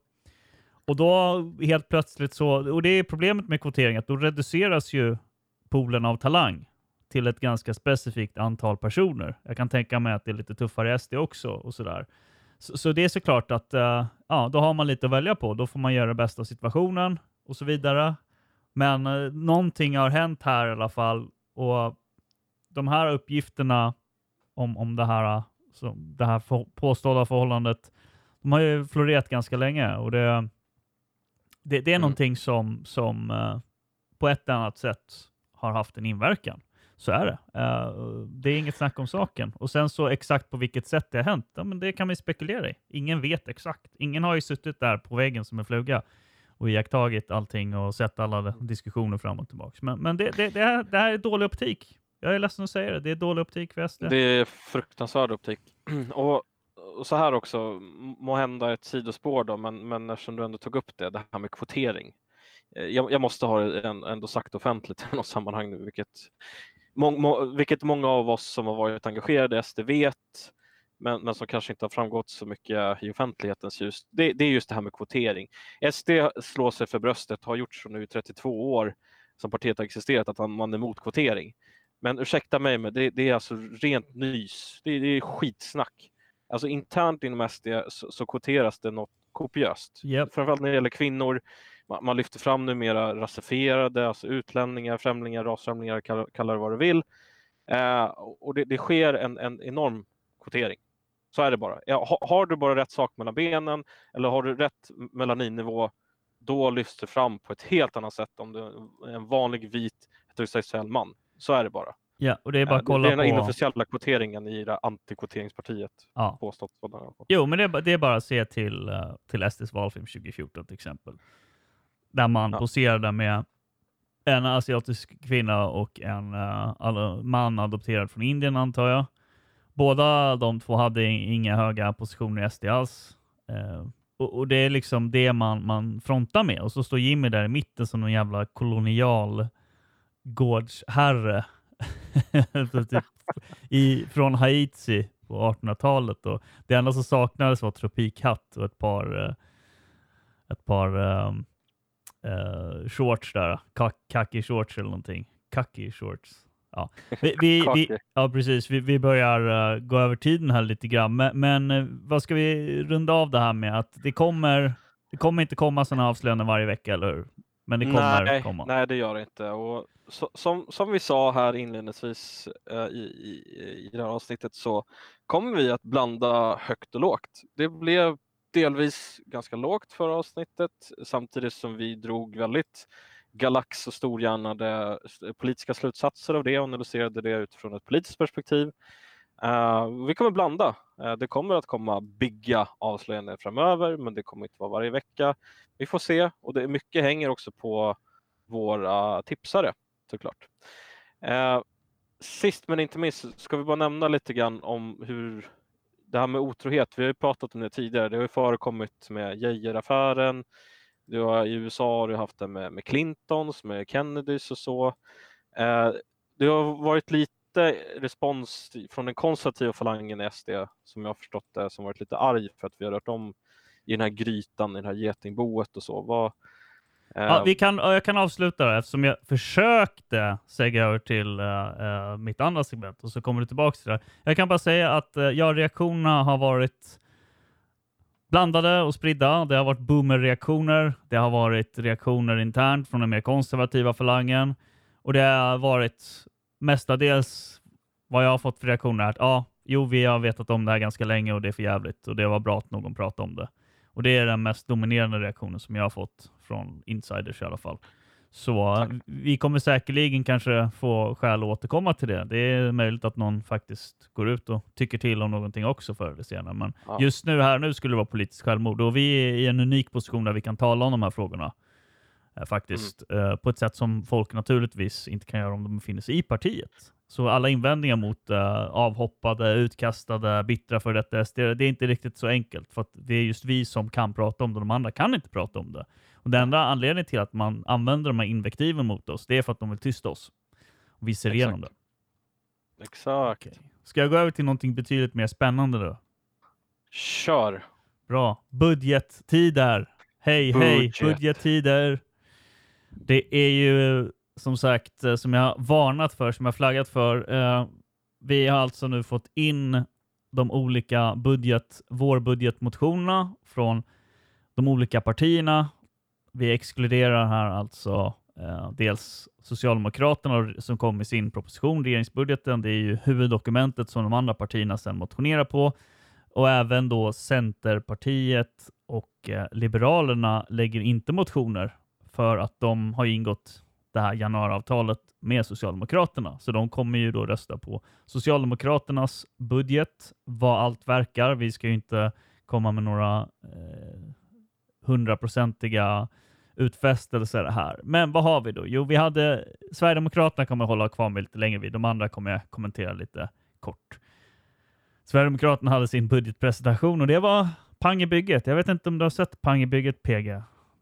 Speaker 7: och då helt plötsligt så, och det är problemet med kvotering, att då reduceras ju poolen av talang till ett ganska specifikt antal personer. Jag kan tänka mig att det är lite tuffare i SD också och sådär. Så, så det är såklart att uh, ja, då har man lite att välja på. Då får man göra det bästa av situationen och så vidare. Men uh, någonting har hänt här i alla fall och de här uppgifterna om, om det här, eh, så, det här för, påstådda förhållandet, de har ju florerat ganska länge och det, det, det är mm. någonting som, som uh, på ett eller annat sätt har haft en inverkan. Så är det. Uh, det är inget snack om saken. Och sen så exakt på vilket sätt det har hänt, ja, men det kan vi spekulera i. Ingen vet exakt. Ingen har ju suttit där på väggen som en fluga och iakttagit allting och sett alla diskussioner fram och tillbaka. Men, men det, det, det, här, det här är dålig optik. Jag är ledsen att säga det. Det är dålig optik för SD.
Speaker 8: Det är fruktansvärd optik. [clears throat] Och, och så här också, må hända ett sidospår då, men, men eftersom du ändå tog upp det, det här med kvotering. Eh, jag, jag måste ha det ändå sagt offentligt i något sammanhang nu, vilket, må, må, vilket många av oss som har varit engagerade i SD vet, men, men som kanske inte har framgått så mycket i offentlighetens ljus. Det, det är just det här med kvotering. SD slår sig för bröstet, har gjort så nu i 32 år som partiet har existerat, att man är emot kvotering. Men ursäkta mig, men det, det är alltså rent nys. Det, det, är skitsnack. Alltså internt inom SD så, så kvoteras det något kopiöst.
Speaker 7: Yep.
Speaker 8: Framförallt när det gäller kvinnor. Man, man lyfter fram numera rasifierade, alltså utlänningar, främlingar, rasfrämlingar, kalla, kalla det vad du vill. Eh, och det, det, sker en, en enorm kvotering. Så är det bara. Ja, har, har du bara rätt sak mellan benen eller har du rätt melaninnivå, då lyfts du fram på ett helt annat sätt om du är en vanlig vit heterosexuell man. Så är det bara.
Speaker 7: Ja, och det är bara att kolla
Speaker 8: Det är den
Speaker 7: på...
Speaker 8: inofficiella kvoteringen i det antikvoteringspartiet.
Speaker 7: Ja.
Speaker 8: Påstått
Speaker 7: Jo, men det är, det är bara att se till, uh, till SDs valfilm 2014 till exempel. Där man ja. poserade med en asiatisk kvinna och en uh, man adopterad från Indien antar jag. Båda de två hade inga höga positioner i SD alls. Uh, och, och, det är liksom det man, man frontar med. Och så står Jimmy där i mitten som någon jävla kolonial gårdsherre typ, i, från Haiti på 1800-talet. Det enda som saknades var tropikhatt och ett par, eh, ett par um, uh, shorts där. Kaki shorts eller någonting. Kaki shorts. Ja, vi, vi, [laughs] vi, ja precis. Vi, vi börjar uh, gå över tiden här lite grann. Men, men uh, vad ska vi runda av det här med? Att det kommer, det kommer inte komma sådana avslöjanden varje vecka, eller hur? Men det kommer
Speaker 8: nej,
Speaker 7: komma.
Speaker 8: Nej, det gör det inte. Och så, som, som vi sa här inledningsvis uh, i, i, i det här avsnittet så kommer vi att blanda högt och lågt. Det blev delvis ganska lågt förra avsnittet samtidigt som vi drog väldigt galax och storhjärnade politiska slutsatser av det och analyserade det utifrån ett politiskt perspektiv. Uh, vi kommer blanda. Uh, det kommer att komma bigga avslöjanden framöver, men det kommer inte vara varje vecka. Vi får se och det är mycket hänger också på våra tipsare såklart. Uh, sist men inte minst ska vi bara nämna lite grann om hur det här med otrohet. Vi har ju pratat om det tidigare. Det har ju förekommit med Geijeraffären, Du har i USA har du haft det med, med Clintons, med Kennedys och så. det har varit lite lite respons från den konservativa falangen i SD, som jag har förstått det, som varit lite arg för att vi har rört om i den här grytan, i det här getingboet och så. Vad,
Speaker 7: eh... ja, vi kan, jag kan avsluta det eftersom jag försökte säga över till uh, mitt andra segment och så kommer du tillbaka till det. Jag kan bara säga att uh, ja, reaktionerna har varit blandade och spridda. Det har varit boomer-reaktioner. Det har varit reaktioner internt från den mer konservativa falangen och det har varit mestadels vad jag har fått för reaktioner är att ja, jo, vi har vetat om det här ganska länge och det är för jävligt och det var bra att någon pratade om det. Och det är den mest dominerande reaktionen som jag har fått från insiders i alla fall. Så Tack. vi kommer säkerligen kanske få skäl att återkomma till det. Det är möjligt att någon faktiskt går ut och tycker till om någonting också förr eller senare. Men ja. just nu här nu skulle det vara politiskt självmord och vi är i en unik position där vi kan tala om de här frågorna. Eh, faktiskt. Mm. Eh, på ett sätt som folk naturligtvis inte kan göra om de befinner sig i partiet. Så alla invändningar mot uh, avhoppade, utkastade, bittra för detta SD, det är inte riktigt så enkelt. För det är just vi som kan prata om det, de andra kan inte prata om det. Och Den enda anledningen till att man använder de här invektiven mot oss, det är för att de vill tysta oss. Och vi ser Exakt. igenom det.
Speaker 8: Exakt. Okay.
Speaker 7: Ska jag gå över till någonting betydligt mer spännande då?
Speaker 8: Kör.
Speaker 7: Bra. Budgettid här. Hej, hej,
Speaker 8: Budget.
Speaker 7: budgettider. Det är ju som sagt, eh, som jag har varnat för, som jag har flaggat för. Eh, vi har alltså nu fått in de olika budget, vårbudgetmotionerna från de olika partierna. Vi exkluderar här alltså eh, dels Socialdemokraterna som kom med sin proposition, regeringsbudgeten. Det är ju huvuddokumentet som de andra partierna sedan motionerar på. Och även då Centerpartiet och eh, Liberalerna lägger inte motioner för att de har ingått det här januariavtalet med Socialdemokraterna. Så de kommer ju då rösta på Socialdemokraternas budget, vad allt verkar. Vi ska ju inte komma med några eh, hundraprocentiga utfästelser här. Men vad har vi då? Jo, vi hade Sverigedemokraterna kommer hålla kvar med lite längre vid. De andra kommer jag kommentera lite kort. Sverigedemokraterna hade sin budgetpresentation och det var pang i bygget. Jag vet inte om du har sett pang i bygget, PG?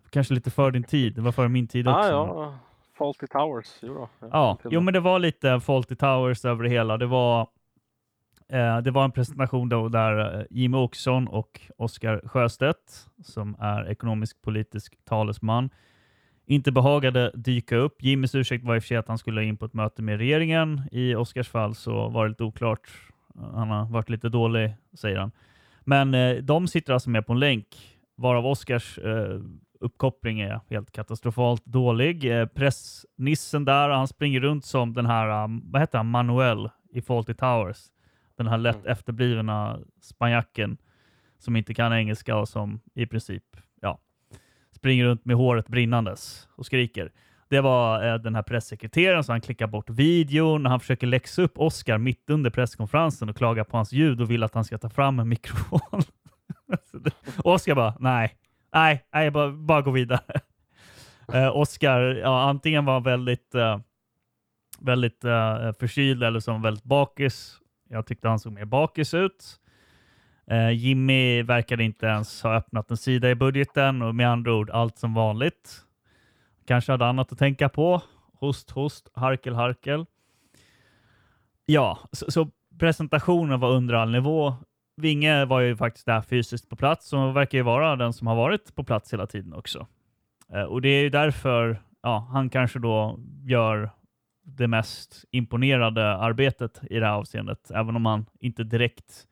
Speaker 7: Kanske lite för din tid. Det var före min tid också.
Speaker 8: Ah, ja, Faulty Towers. Jo då.
Speaker 7: Ja, jo, men det var lite Faulty Towers över det hela. Det var, eh, det var en presentation då där eh, Jimmy Åkesson och Oskar Sjöstedt, som är ekonomisk politisk talesman, inte behagade dyka upp. Jimmys ursäkt var i och för sig att han skulle in på ett möte med regeringen. I Oskars fall så var det lite oklart. Han har varit lite dålig, säger han. Men eh, de sitter alltså med på en länk, varav Oskars eh, uppkoppling är helt katastrofalt dålig. Eh, pressnissen där, han springer runt som den här, um, vad heter han, Manuel i Fawlty Towers. Den här lätt efterblivna spanjacken som inte kan engelska och som i princip, ja, springer runt med håret brinnandes och skriker. Det var eh, den här pressekreteraren, så han klickar bort videon. Han försöker läxa upp Oscar mitt under presskonferensen och klaga på hans ljud och vill att han ska ta fram en mikrofon. [laughs] Oscar bara, nej, nej, nej bara, bara gå vidare. [laughs] Eh, Oscar, ja, antingen var han väldigt, eh, väldigt eh, förkyld eller som väldigt bakis. Jag tyckte han såg mer bakis ut. Eh, Jimmy verkade inte ens ha öppnat en sida i budgeten och med andra ord allt som vanligt. Kanske hade annat att tänka på. Host, host, harkel, harkel. Ja, så, så presentationen var under all nivå. Vinge var ju faktiskt där fysiskt på plats och verkar ju vara den som har varit på plats hela tiden också. Eh, och det är ju därför ja, han kanske då gör det mest imponerande arbetet i det här avseendet, även om han inte direkt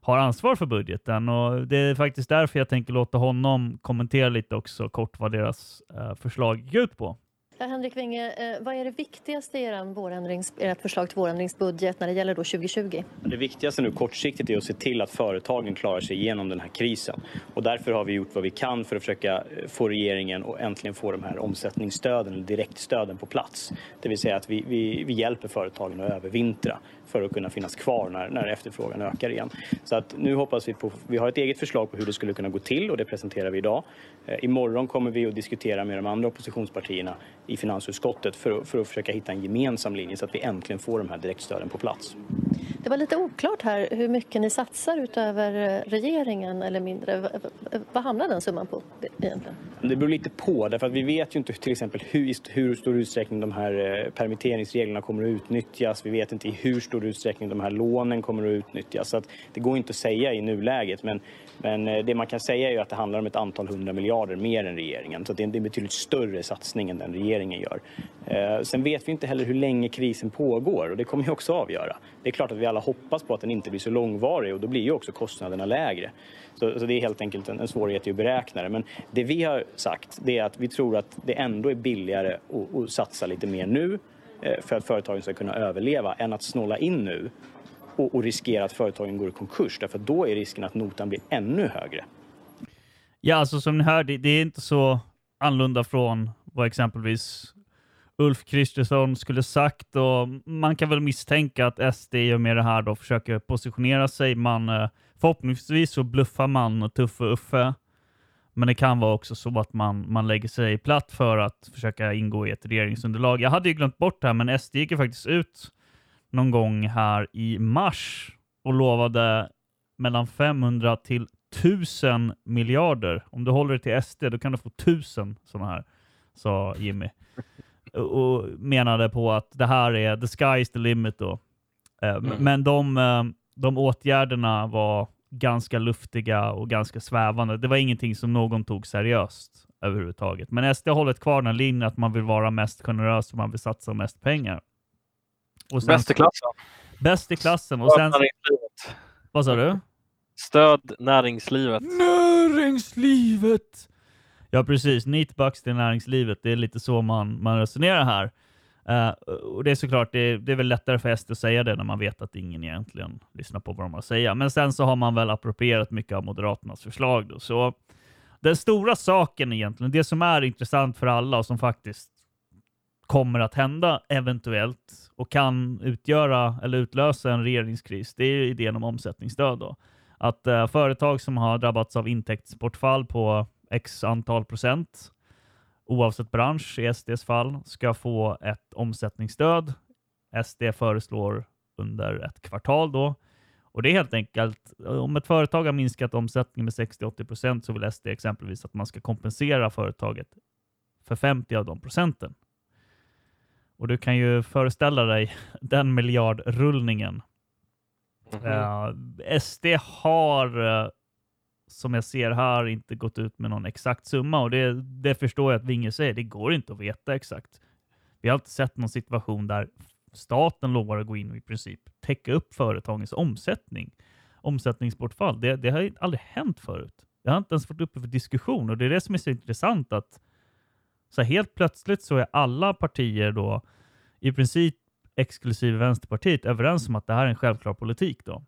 Speaker 7: har ansvar för budgeten. Och Det är faktiskt därför jag tänker låta honom kommentera lite också kort vad deras eh, förslag gick ut på.
Speaker 9: Ja, Henrik Winge, eh, vad är det viktigaste i ert förslag till vårändringsbudget när det gäller då 2020?
Speaker 10: Det viktigaste nu kortsiktigt är att se till att företagen klarar sig igenom den här krisen. Och därför har vi gjort vad vi kan för att försöka eh, få regeringen att äntligen få de här omsättningsstöden eller direktstöden på plats. Det vill säga att vi, vi, vi hjälper företagen att övervintra för att kunna finnas kvar när, när efterfrågan ökar igen. Så att nu hoppas vi på, vi har ett eget förslag på hur det skulle kunna gå till och det presenterar vi idag. Eh, imorgon kommer vi att diskutera med de andra oppositionspartierna i finansutskottet för, för att försöka hitta en gemensam linje så att vi äntligen får de här direktstöden på plats.
Speaker 9: Det var lite oklart här hur mycket ni satsar utöver eh, regeringen eller mindre. Vad hamnar den summan på egentligen?
Speaker 10: Det beror lite på, därför att vi vet ju inte till exempel hur, i hur stor utsträckning de här eh, permitteringsreglerna kommer att utnyttjas. Vi vet inte i hur stor utsträckning de här lånen kommer att utnyttjas. Så att det går inte att säga i nuläget, men, men eh, det man kan säga är ju att det handlar om ett antal hundra miljarder mer än regeringen. Så det är en betydligt större satsning än den regeringen gör. Eh, sen vet vi inte heller hur länge krisen pågår och det kommer ju också avgöra. Det är klart att vi alla hoppas på att den inte blir så långvarig och då blir ju också kostnaderna lägre. Så, så det är helt enkelt en, en svårighet att beräkna det. Men det vi har sagt det är att vi tror att det ändå är billigare att, att satsa lite mer nu eh, för att företagen ska kunna överleva än att snåla in nu och, och riskera att företagen går i konkurs. Därför att då är risken att notan blir ännu högre.
Speaker 7: Ja, alltså som ni hör, det, är inte så annorlunda från vad exempelvis Ulf Kristersson skulle sagt och man kan väl misstänka att SD och med det här då försöker positionera sig. Man, eh, förhoppningsvis så bluffar man Tuffe Uffe. Men det kan vara också så att man, man lägger sig platt för att försöka ingå i ett regeringsunderlag. Jag hade ju glömt bort det här, men SD gick ju faktiskt ut någon gång här i mars och lovade mellan 500 till 1000 miljarder. Om du håller det till SD, då kan du få 1000 sådana här, sa Jimmy. [laughs] Och menade på att det här är the sky is the limit då. Eh,
Speaker 8: Mm.
Speaker 7: Men de, eh, de åtgärderna var ganska luftiga och ganska svävande. Det var ingenting som någon tog seriöst överhuvudtaget. Men SD har hållit kvar den linjen att man vill vara mest generös och man vill satsa mest pengar.
Speaker 8: Och sen, bäst i klassen.
Speaker 7: Bäst i klassen. Och sen, vad sa du?
Speaker 8: Stöd näringslivet.
Speaker 7: Näringslivet! Ja, precis. Nitbucks till näringslivet. Det är lite så man, man resonerar här. Uh, och det är såklart, det, det, är väl lättare för SD att säga det när man vet att ingen egentligen lyssnar på vad de har att säga. Men sen så har man väl approprierat mycket av Moderaternas förslag. Då. Så den stora saken egentligen, det som är intressant för alla och som faktiskt kommer att hända eventuellt och kan utgöra eller utlösa en regeringskris, det är idén om omsättningsstöd. Då. Att eh, företag som har drabbats av intäktsbortfall på x antal procent oavsett bransch i SDs fall ska få ett omsättningsstöd. SD föreslår under ett kvartal då. Och det är helt enkelt, om ett företag har minskat omsättningen med 60-80% så vill SD exempelvis att man ska kompensera företaget för 50 av de procenten. Och du kan ju föreställa dig [laughs] den miljardrullningen. Mm -hmm. uh, SD har uh, som jag ser här inte gått ut med någon exakt summa och det, det förstår jag att Vinge säger. Det går inte att veta exakt. Vi har inte sett någon situation där staten lovar att gå in och i princip täcka upp företagens omsättning. Omsättningsbortfall. Det, det har aldrig hänt förut. Det har inte ens varit uppe för diskussion och det är det som är så intressant att så helt plötsligt så är alla partier då i princip exklusive Vänsterpartiet överens om att det här är en självklar politik då.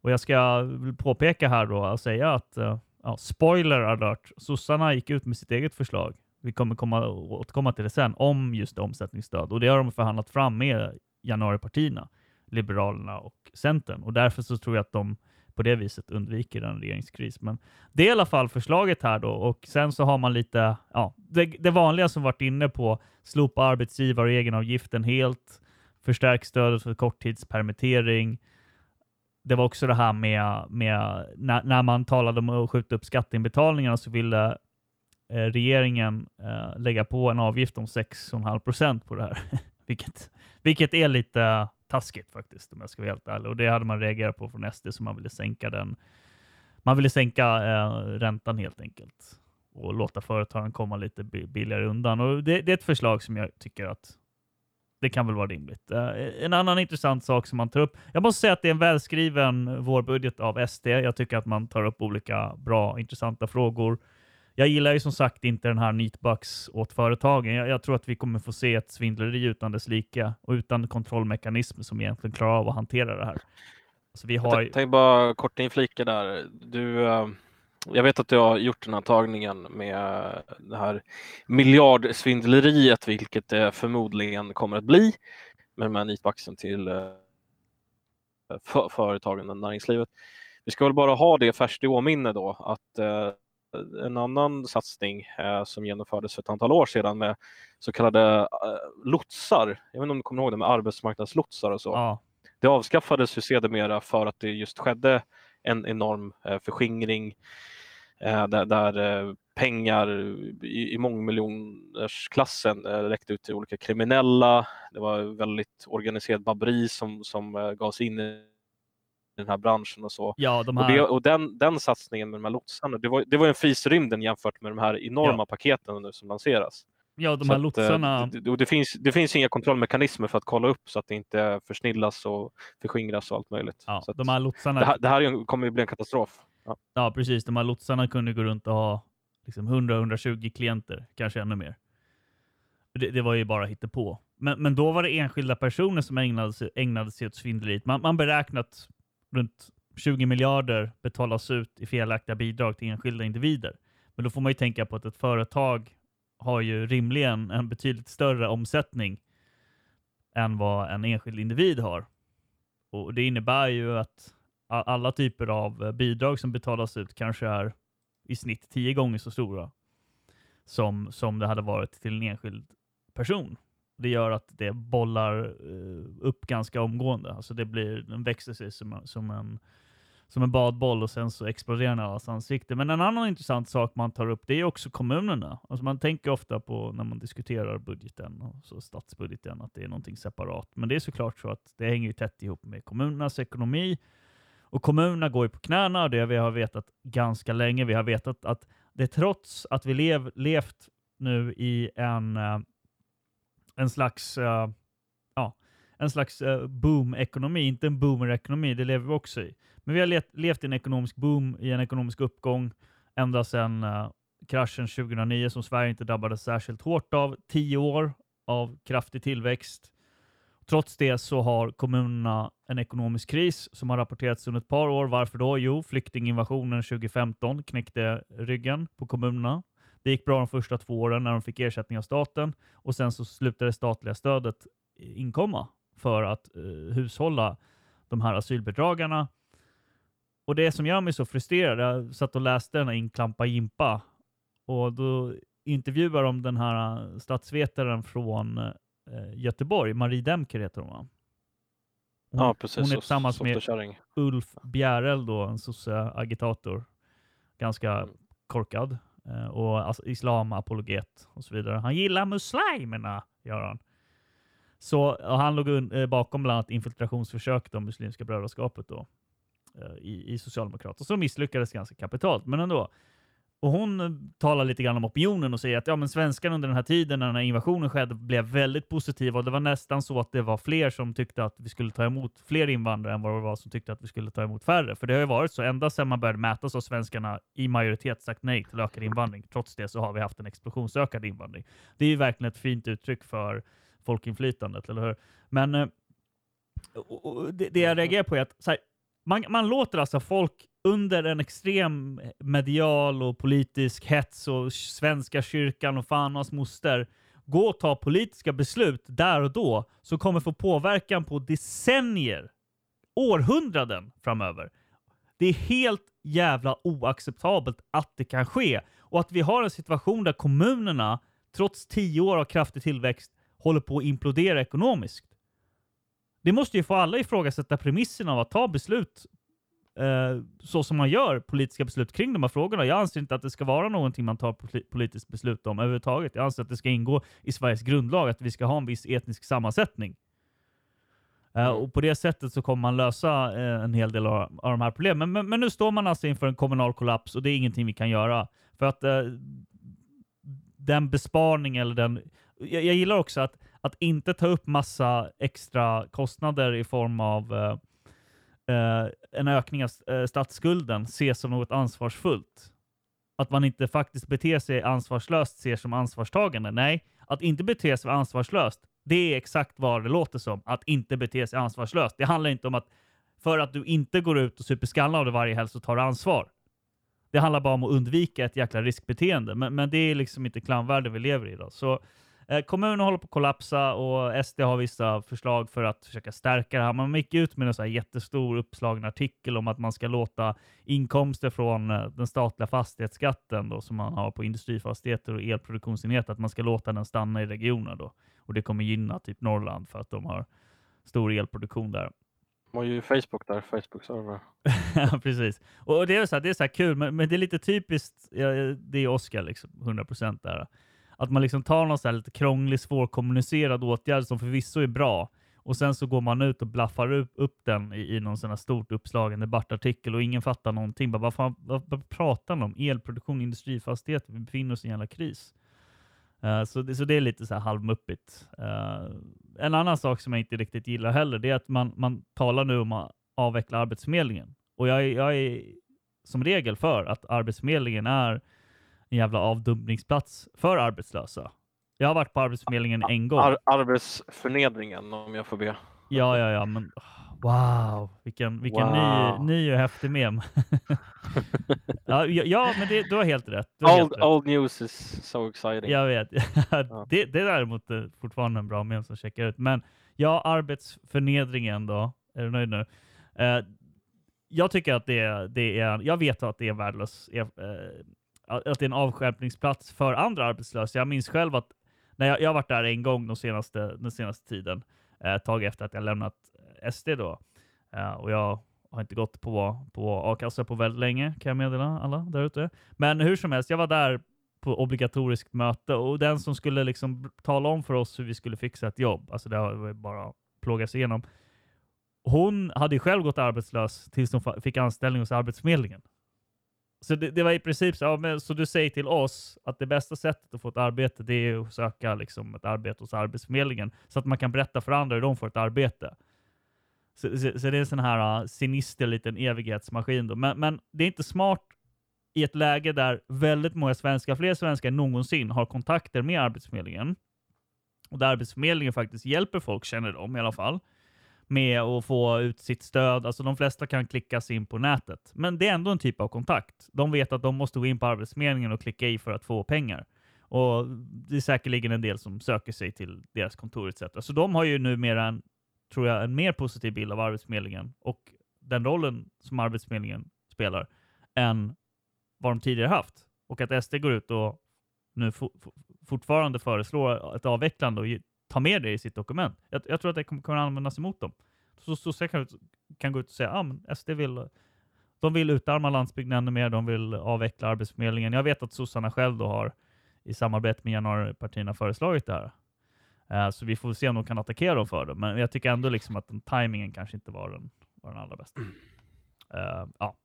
Speaker 7: Och jag ska påpeka här då och säga att, eh, ja, spoiler alert, sossarna gick ut med sitt eget förslag. Vi kommer komma, återkomma till det sen, om just omsättningsstöd. Och det har de förhandlat fram med januaripartierna, Liberalerna och Centern. Och därför så tror jag att de på det viset undviker en regeringskris. Men det är i alla fall förslaget här då. Och sen så har man lite, ja, det, det vanliga som varit inne på, slopa arbetsgivar och egenavgiften helt, förstärk stödet för korttidspermittering, det var också det här med, med när, när, man talade om att skjuta upp skatteinbetalningarna så ville eh, regeringen eh, lägga på en avgift om 6,5 procent på det här. [laughs] vilket, vilket är lite taskigt faktiskt om jag ska vara helt ärlig. Och det hade man reagerat på från SD så man ville sänka den. Man ville sänka eh, räntan helt enkelt och låta företagen komma lite billigare undan. Och det, det är ett förslag som jag tycker att det kan väl vara rimligt. Eh, en annan intressant sak som man tar upp. Jag måste säga att det är en välskriven vårbudget av SD. Jag tycker att man tar upp olika bra, intressanta frågor. Jag gillar ju som sagt inte den här nitbucks åt företagen. Jag, jag, tror att vi kommer få se ett svindleri utan dess like och utan kontrollmekanismer som egentligen klarar av att hantera det här.
Speaker 8: Så vi har... Jag tänkte bara kort inflika där. Du, uh jag vet att du har gjort den här tagningen med det här miljardsvindleriet, vilket det förmodligen kommer att bli med de här nitbaxen till eh, för, företagen och näringslivet. Vi ska väl bara ha det färskt i åminne då att eh, en annan satsning eh, som genomfördes för ett antal år sedan med så kallade eh, lotsar, jag vet inte om du kommer ihåg det med arbetsmarknadslotsar och så. Ja. Det avskaffades ju sedermera för att det just skedde en enorm eh, förskingring där, där pengar i, i mångmiljonersklassen räckte ut till olika kriminella. Det var väldigt organiserad babri som, som gav sig in i den här branschen och så.
Speaker 7: Ja, de
Speaker 8: här... och, det, och den, den satsningen med de här lotsarna, det var, det var en fis i rymden jämfört med de här enorma ja. paketen nu som lanseras.
Speaker 7: Ja, de här lotsarna.
Speaker 8: Att, det, det, finns, det finns inga kontrollmekanismer för att kolla upp så att det inte försnillas och förskingras och allt möjligt.
Speaker 7: Ja,
Speaker 8: så
Speaker 7: de här lotsarna...
Speaker 8: det, här, det här kommer att bli en katastrof.
Speaker 7: Ja. ja, precis. De här lotsarna kunde gå runt och ha liksom 100-120 klienter, kanske ännu mer. Det, det var ju bara på. Men, men då var det enskilda personer som ägnade sig, ägnade sig åt svindleriet. Man, man beräknat runt 20 miljarder betalas ut i felaktiga bidrag till enskilda individer. Men då får man ju tänka på att ett företag har ju rimligen en betydligt större omsättning än vad en enskild individ har. Och Det innebär ju att alla typer av bidrag som betalas ut kanske är i snitt tio gånger så stora som, som det hade varit till en enskild person. Det gör att det bollar eh, upp ganska omgående. Alltså det blir, den växer sig som, som, en, som en badboll och sen så exploderar den i allas ansikte. Men en annan intressant sak man tar upp det är också kommunerna. Alltså man tänker ofta på när man diskuterar budgeten och så statsbudgeten att det är någonting separat. Men det är såklart så att det hänger ju tätt ihop med kommunernas ekonomi Och kommunerna går ju på knäna och det vi har vetat ganska länge. Vi har vetat att det trots att vi lev, levt nu i en, eh, en slags, uh, ja, en slags uh, boom-ekonomi, inte en boomer-ekonomi, det lever vi också i. Men vi har let, levt i en ekonomisk boom, i en ekonomisk uppgång ända sedan eh, kraschen 2009 som Sverige inte drabbades särskilt hårt av. Tio år av kraftig tillväxt. Trots det så har kommunerna en ekonomisk kris som har rapporterats under ett par år. Varför då? Jo, flyktinginvasionen 2015 knäckte ryggen på kommunerna. Det gick bra de första två åren när de fick ersättning av staten och sen så slutade det statliga stödet inkomma för att eh, hushålla de här asylbedragarna. Och det som gör mig så frustrerad, jag satt och läste den här Inklampa Jimpa och då intervjuar de den här statsvetaren från eh, Göteborg, Marie Demker heter hon va? Hon,
Speaker 8: ja, precis.
Speaker 7: hon är tillsammans med Ulf Bjärel, då, en sosse-agitator. Ganska mm. korkad. Eh, och alltså, islamapologet och så vidare. Han gillar muslimerna, gör han. Så, han låg eh, bakom bland annat infiltrationsförsök av Muslimska brödraskapet då, eh, i, i Socialdemokraterna, som misslyckades ganska kapitalt. Men ändå, och hon eh, talar lite grann om opinionen och säger att ja, men svenskarna under den här tiden när den här invasionen skedde blev väldigt positiva och det var nästan så att det var fler som tyckte att vi skulle ta emot fler invandrare än vad det var som tyckte att vi skulle ta emot färre. För det har ju varit så ända sedan man började mäta så svenskarna i majoritet sagt nej till ökad invandring. Trots det så har vi haft en explosionsökad invandring. Det är ju verkligen ett fint uttryck för folkinflytandet, eller hur? Men eh, det, det jag reagerar på är att här, man, man låter alltså folk under en extrem medial och politisk hets och Svenska kyrkan och fan och hans moster gå och ta politiska beslut där och då som kommer få påverkan på decennier, århundraden framöver. Det är helt jävla oacceptabelt att det kan ske och att vi har en situation där kommunerna, trots tio år av kraftig tillväxt, håller på att implodera ekonomiskt. Det måste ju få alla ifrågasätta premisserna av att ta beslut så som man gör politiska beslut kring de här frågorna. Jag anser inte att det ska vara någonting man tar politiskt beslut om överhuvudtaget. Jag anser att det ska ingå i Sveriges grundlag att vi ska ha en viss etnisk sammansättning. Uh, och på det sättet så kommer man lösa uh, en hel del av, av de här problemen. Men, men, men, nu står man alltså inför en kommunal kollaps och det är ingenting vi kan göra. För att uh, den besparing eller den... Jag, jag, gillar också att, att inte ta upp massa extra kostnader i form av eh, Eh, en ökning av eh, statsskulden ses som något ansvarsfullt. Att man inte faktiskt beter sig ansvarslöst ses som ansvarstagande. Nej, att inte bete sig ansvarslöst, det är exakt vad det låter som. Att inte bete sig ansvarslöst. Det handlar inte om att för att du inte går ut och super skallen av dig varje helg så tar du ansvar. Det handlar bara om att undvika ett jäkla riskbeteende. Men, men det är liksom inte klanvärlden vi lever i. idag. Så Eh, kommunen håller på att kollapsa och SD har vissa förslag för att försöka stärka det här. Man gick ut med en så här jättestor uppslagen artikel om att man ska låta inkomster från eh, den statliga fastighetsskatten då, som man har på industrifastigheter och elproduktionsenheter, att man ska låta den stanna i regionen. Då. Och det kommer gynna typ Norrland för att de har stor elproduktion där.
Speaker 8: De har ju Facebook där, Facebook-server. [laughs]
Speaker 7: ja, precis. Och det är så här, det är så kul, men, men, det är lite typiskt, det är Oskar liksom, 100% där att man liksom tar någon så lite krånglig, svårkommunicerad åtgärd som förvisso är bra och sen så går man ut och blaffar upp, upp den i, i någon sån här stort uppslagen debattartikel och ingen fattar någonting. Bara, vad, fan, vad, vad pratar de om? Elproduktion, industrifastigheter, vi befinner oss i en jävla kris. Uh, så, det, så det är lite så här halvmuppigt. Uh, en annan sak som jag inte riktigt gillar heller, det är att man, man talar nu om att avveckla Arbetsförmedlingen. Och jag, jag är som regel för att Arbetsförmedlingen är en jävla avdumpningsplats för arbetslösa. Jag har varit på Arbetsförmedlingen en gång. Ar
Speaker 8: arbetsförnedringen om jag får be.
Speaker 7: Ja, ja, ja, men wow, vilken, vilken wow. ny, ny och häftig mem. [laughs] ja, ja, men det, du har helt rätt.
Speaker 8: Har old,
Speaker 7: helt rätt.
Speaker 8: old news is so exciting.
Speaker 7: Jag vet. [laughs] det, det är däremot eh, fortfarande en bra mem som checkar ut. Men ja, arbetsförnedringen då. Är du nöjd nu? Uh, jag tycker att det, det är, jag vet att det är värdelös uh, att det är en avskärpningsplats för andra arbetslösa. Jag minns själv att när jag, jag har varit där en gång de senaste, den senaste tiden, eh, ett tag efter att jag lämnat eh, SD då. Eh, och jag har inte gått på, på a-kassa på väldigt länge, kan jag meddela alla där ute. Men hur som helst, jag var där på obligatoriskt möte och den som skulle liksom tala om för oss hur vi skulle fixa ett jobb, alltså det var bara plågas igenom. hon hade ju själv gått arbetslös tills hon fick anställning hos Arbetsförmedlingen. Så det, det var i princip så, ja, men, så du säger till oss att det bästa sättet att få ett arbete det är att söka liksom, ett arbete hos Arbetsförmedlingen så att man kan berätta för andra hur de får ett arbete. Så, så, så det är en sån här uh, sinister liten evighetsmaskin. Då. Men, men det är inte smart i ett läge där väldigt många svenskar, fler svenskar än någonsin, har kontakter med Arbetsförmedlingen. Och där Arbetsförmedlingen faktiskt hjälper folk, känner de i alla fall, med att få ut sitt stöd. Alltså de flesta kan klicka sig in på nätet. Men det är ändå en typ av kontakt. De vet att de måste gå in på Arbetsförmedlingen och klicka i för att få pengar. Och det är säkerligen en del som söker sig till deras kontor etc. Så de har ju numera en, tror jag, en mer positiv bild av Arbetsförmedlingen och den rollen som Arbetsförmedlingen spelar än vad de tidigare haft. Och att SD går ut och nu fortfarande föreslår ett avvecklande och ta med det i sitt dokument. Jag, jag tror att det kommer kunna användas emot dem. Så sossar kan, kan gå ut och säga att ah, SD vill, de vill utarma landsbygden ännu mer, de vill avveckla Arbetsförmedlingen. Jag vet att sossarna själv då har i samarbete med januaripartierna föreslagit det här. Eh, så vi får se om de kan attackera dem för det. Men jag tycker ändå liksom att den timingen kanske inte var den, var den allra bästa. Eh, ja.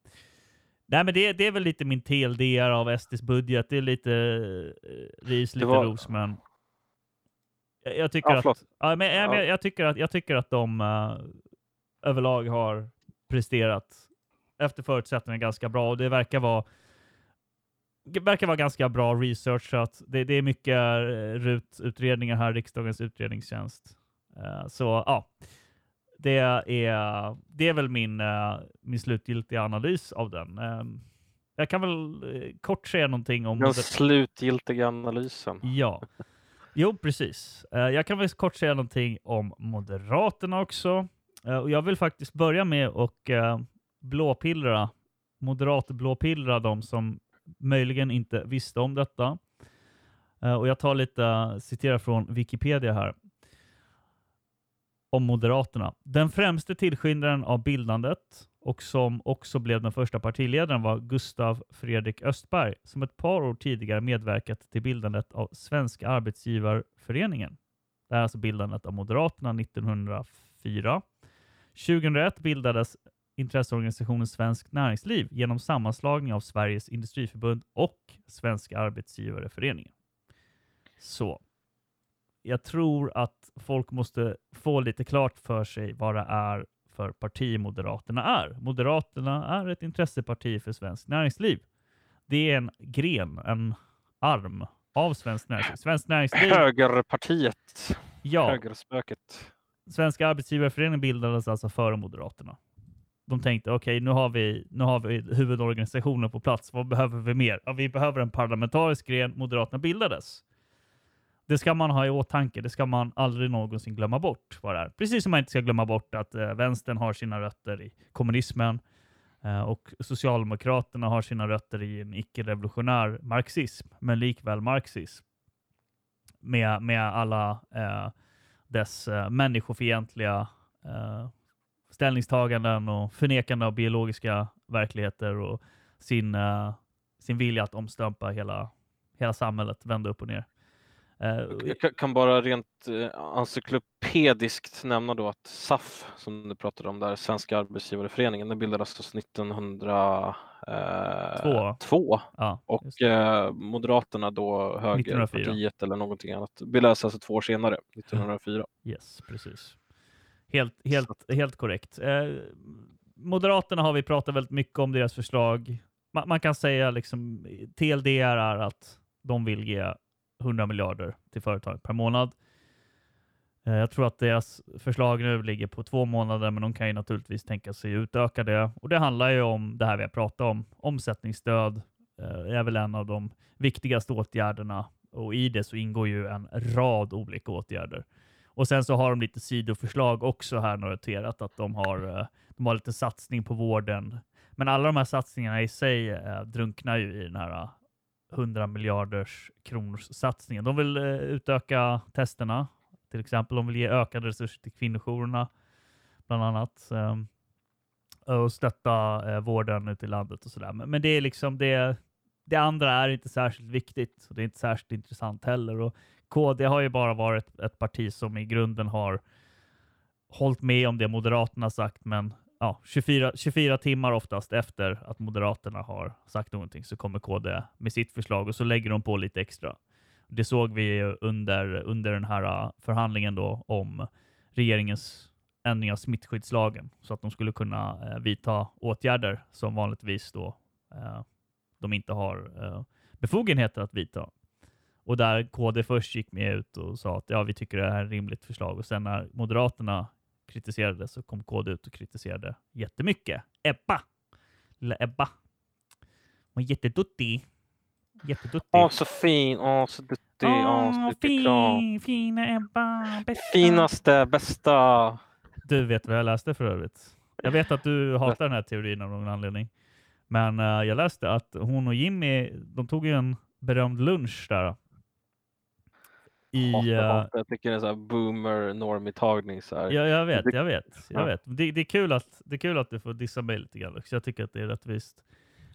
Speaker 7: Nej, men det, det är väl lite min TLDR av SDs budget. Det är lite eh, ris, lite
Speaker 8: var-
Speaker 7: ros, men jag, jag tycker
Speaker 8: Ja,
Speaker 7: att ja, men, ja. men
Speaker 8: Ja.
Speaker 7: jag, tycker att jag tycker att de eh, överlag har presterat efter förutsättningarna ganska bra och det verkar vara det verkar vara ganska bra researchat. Det, det är mycket eh, RUT-utredningar här, riksdagens utredningstjänst. Eh, så ja, det är, det är väl min, eh, min slutgiltiga analys av den. Eh, jag kan väl kort säga någonting om...
Speaker 8: Den slutgiltiga analysen.
Speaker 7: Ja. Jo, precis. Eh, jag kan väl kort säga någonting om Moderaterna också. Eh, och jag vill faktiskt börja med att eh, blåpillra, moderatblåpillra de som möjligen inte visste om detta. Och jag tar lite, citerar från Wikipedia här. Om Moderaterna. Den främste tillskyndaren av bildandet och som också blev den första partiledaren var Gustav Fredrik Östberg som ett par år tidigare medverkat till bildandet av Svenska Arbetsgivarföreningen. Det här är alltså bildandet av Moderaterna 1904. 2001 bildades intresseorganisationen Svenskt Näringsliv genom sammanslagning av Sveriges Industriförbund och Svenska Arbetsgivareföreningen. Så. Jag tror att folk måste få lite klart för sig vad det är för parti Moderaterna är. Moderaterna är ett intresseparti för svenskt näringsliv. Det är en gren, en arm av svenskt näringsliv. Svenskt näringsliv
Speaker 8: Högerpartiet.
Speaker 7: Ja.
Speaker 8: Högerspöket.
Speaker 7: Svenska Arbetsgivareföreningen bildades alltså före Moderaterna. De tänkte, okej, nu, har vi, nu har vi huvudorganisationen på plats. Vad behöver vi mer? Ja, vi behöver en parlamentarisk gren. Moderaterna bildades. Det ska man ha i åtanke. Det ska man aldrig någonsin glömma bort. Vad det är. Precis som man inte ska glömma bort att eh, vänstern har sina rötter i kommunismen eh, och Socialdemokraterna har sina rötter i en icke-revolutionär marxism, men likväl marxism. Med, med alla eh, dess eh, människofientliga eh, ställningstaganden och förnekande av biologiska verkligheter och sin, eh, sin vilja att omstampa hela, hela samhället, vända upp och ner. Eh,
Speaker 8: Jag kan- bara rent eh, encyklopediskt nämna då att SAF, som du pratade om där, Svenska Arbetsgivareföreningen, den bildades alltså 1902.
Speaker 7: Två.
Speaker 8: två.
Speaker 7: Ja,
Speaker 8: och eh, Moderaterna då,
Speaker 7: 1904.
Speaker 8: Högerpartiet eller någonting annat, bildades alltså två år senare, 1904.
Speaker 7: Yes, precis. Helt, helt, helt korrekt. Eh, Moderaterna har vi pratat väldigt mycket om deras förslag. Man, man kan säga liksom TLDR är att de vill ge 100 miljarder till företag per månad. Eh, jag tror att deras förslag nu ligger på två månader, men de kan ju naturligtvis tänka sig utöka det. Och det handlar ju om det här vi har pratat om. Omsättningsstöd eh, är väl en av de viktigaste åtgärderna och i det så ingår ju en rad olika åtgärder. Och sen så har de lite sidoförslag också här noterat att de har, eh, de har lite satsning på vården. Men alla de här satsningarna i sig eh, drunknar ju i den här 100 miljarders kronors satsningen. De vill eh, utöka testerna, till exempel. De vill ge ökade resurser till kvinnojourerna, bland annat. Ehm, och stötta eh, vården ute i landet och sådär. Men det är liksom det, det andra är inte särskilt viktigt och det är inte särskilt intressant heller. Och KD har ju bara varit ett parti som i grunden har hållit med om det Moderaterna sagt, men ja, 24, 24 timmar oftast efter att Moderaterna har sagt någonting så kommer KD med sitt förslag och så lägger de på lite extra. Det såg vi under, under den här äh, förhandlingen då om regeringens ändring av smittskyddslagen så att de skulle kunna eh, vidta åtgärder som vanligtvis då eh, de inte har eh, befogenheter att vidta. Och där KD först gick med ut och sa att ja, vi tycker det här är ett rimligt förslag och sen när Moderaterna kritiserade så kom KD ut och kritiserade jättemycket. Ebba! Lilla Ebba. Hon var jätteduttig. Jätteduttig.
Speaker 8: Åh, så fin. Åh, så duttig. Åh, kram.
Speaker 7: fin, fina Ebba. Bästa.
Speaker 8: Finaste, bästa.
Speaker 7: Du vet vad jag läste för övrigt. Jag vet att du hatar den här teorin av någon anledning. Men eh, jag läste att hon och Jimmy, de tog ju en berömd lunch där. I,
Speaker 8: Hatar,
Speaker 7: eh.
Speaker 8: Jag tycker det är så här boomer normie-tagning. Så här.
Speaker 7: Ja, jag vet, jag vet. Jag
Speaker 8: Ja.
Speaker 7: vet. Det, det, är kul att, det är kul att du får dissa mig lite grann. Så jag tycker att det är rättvist.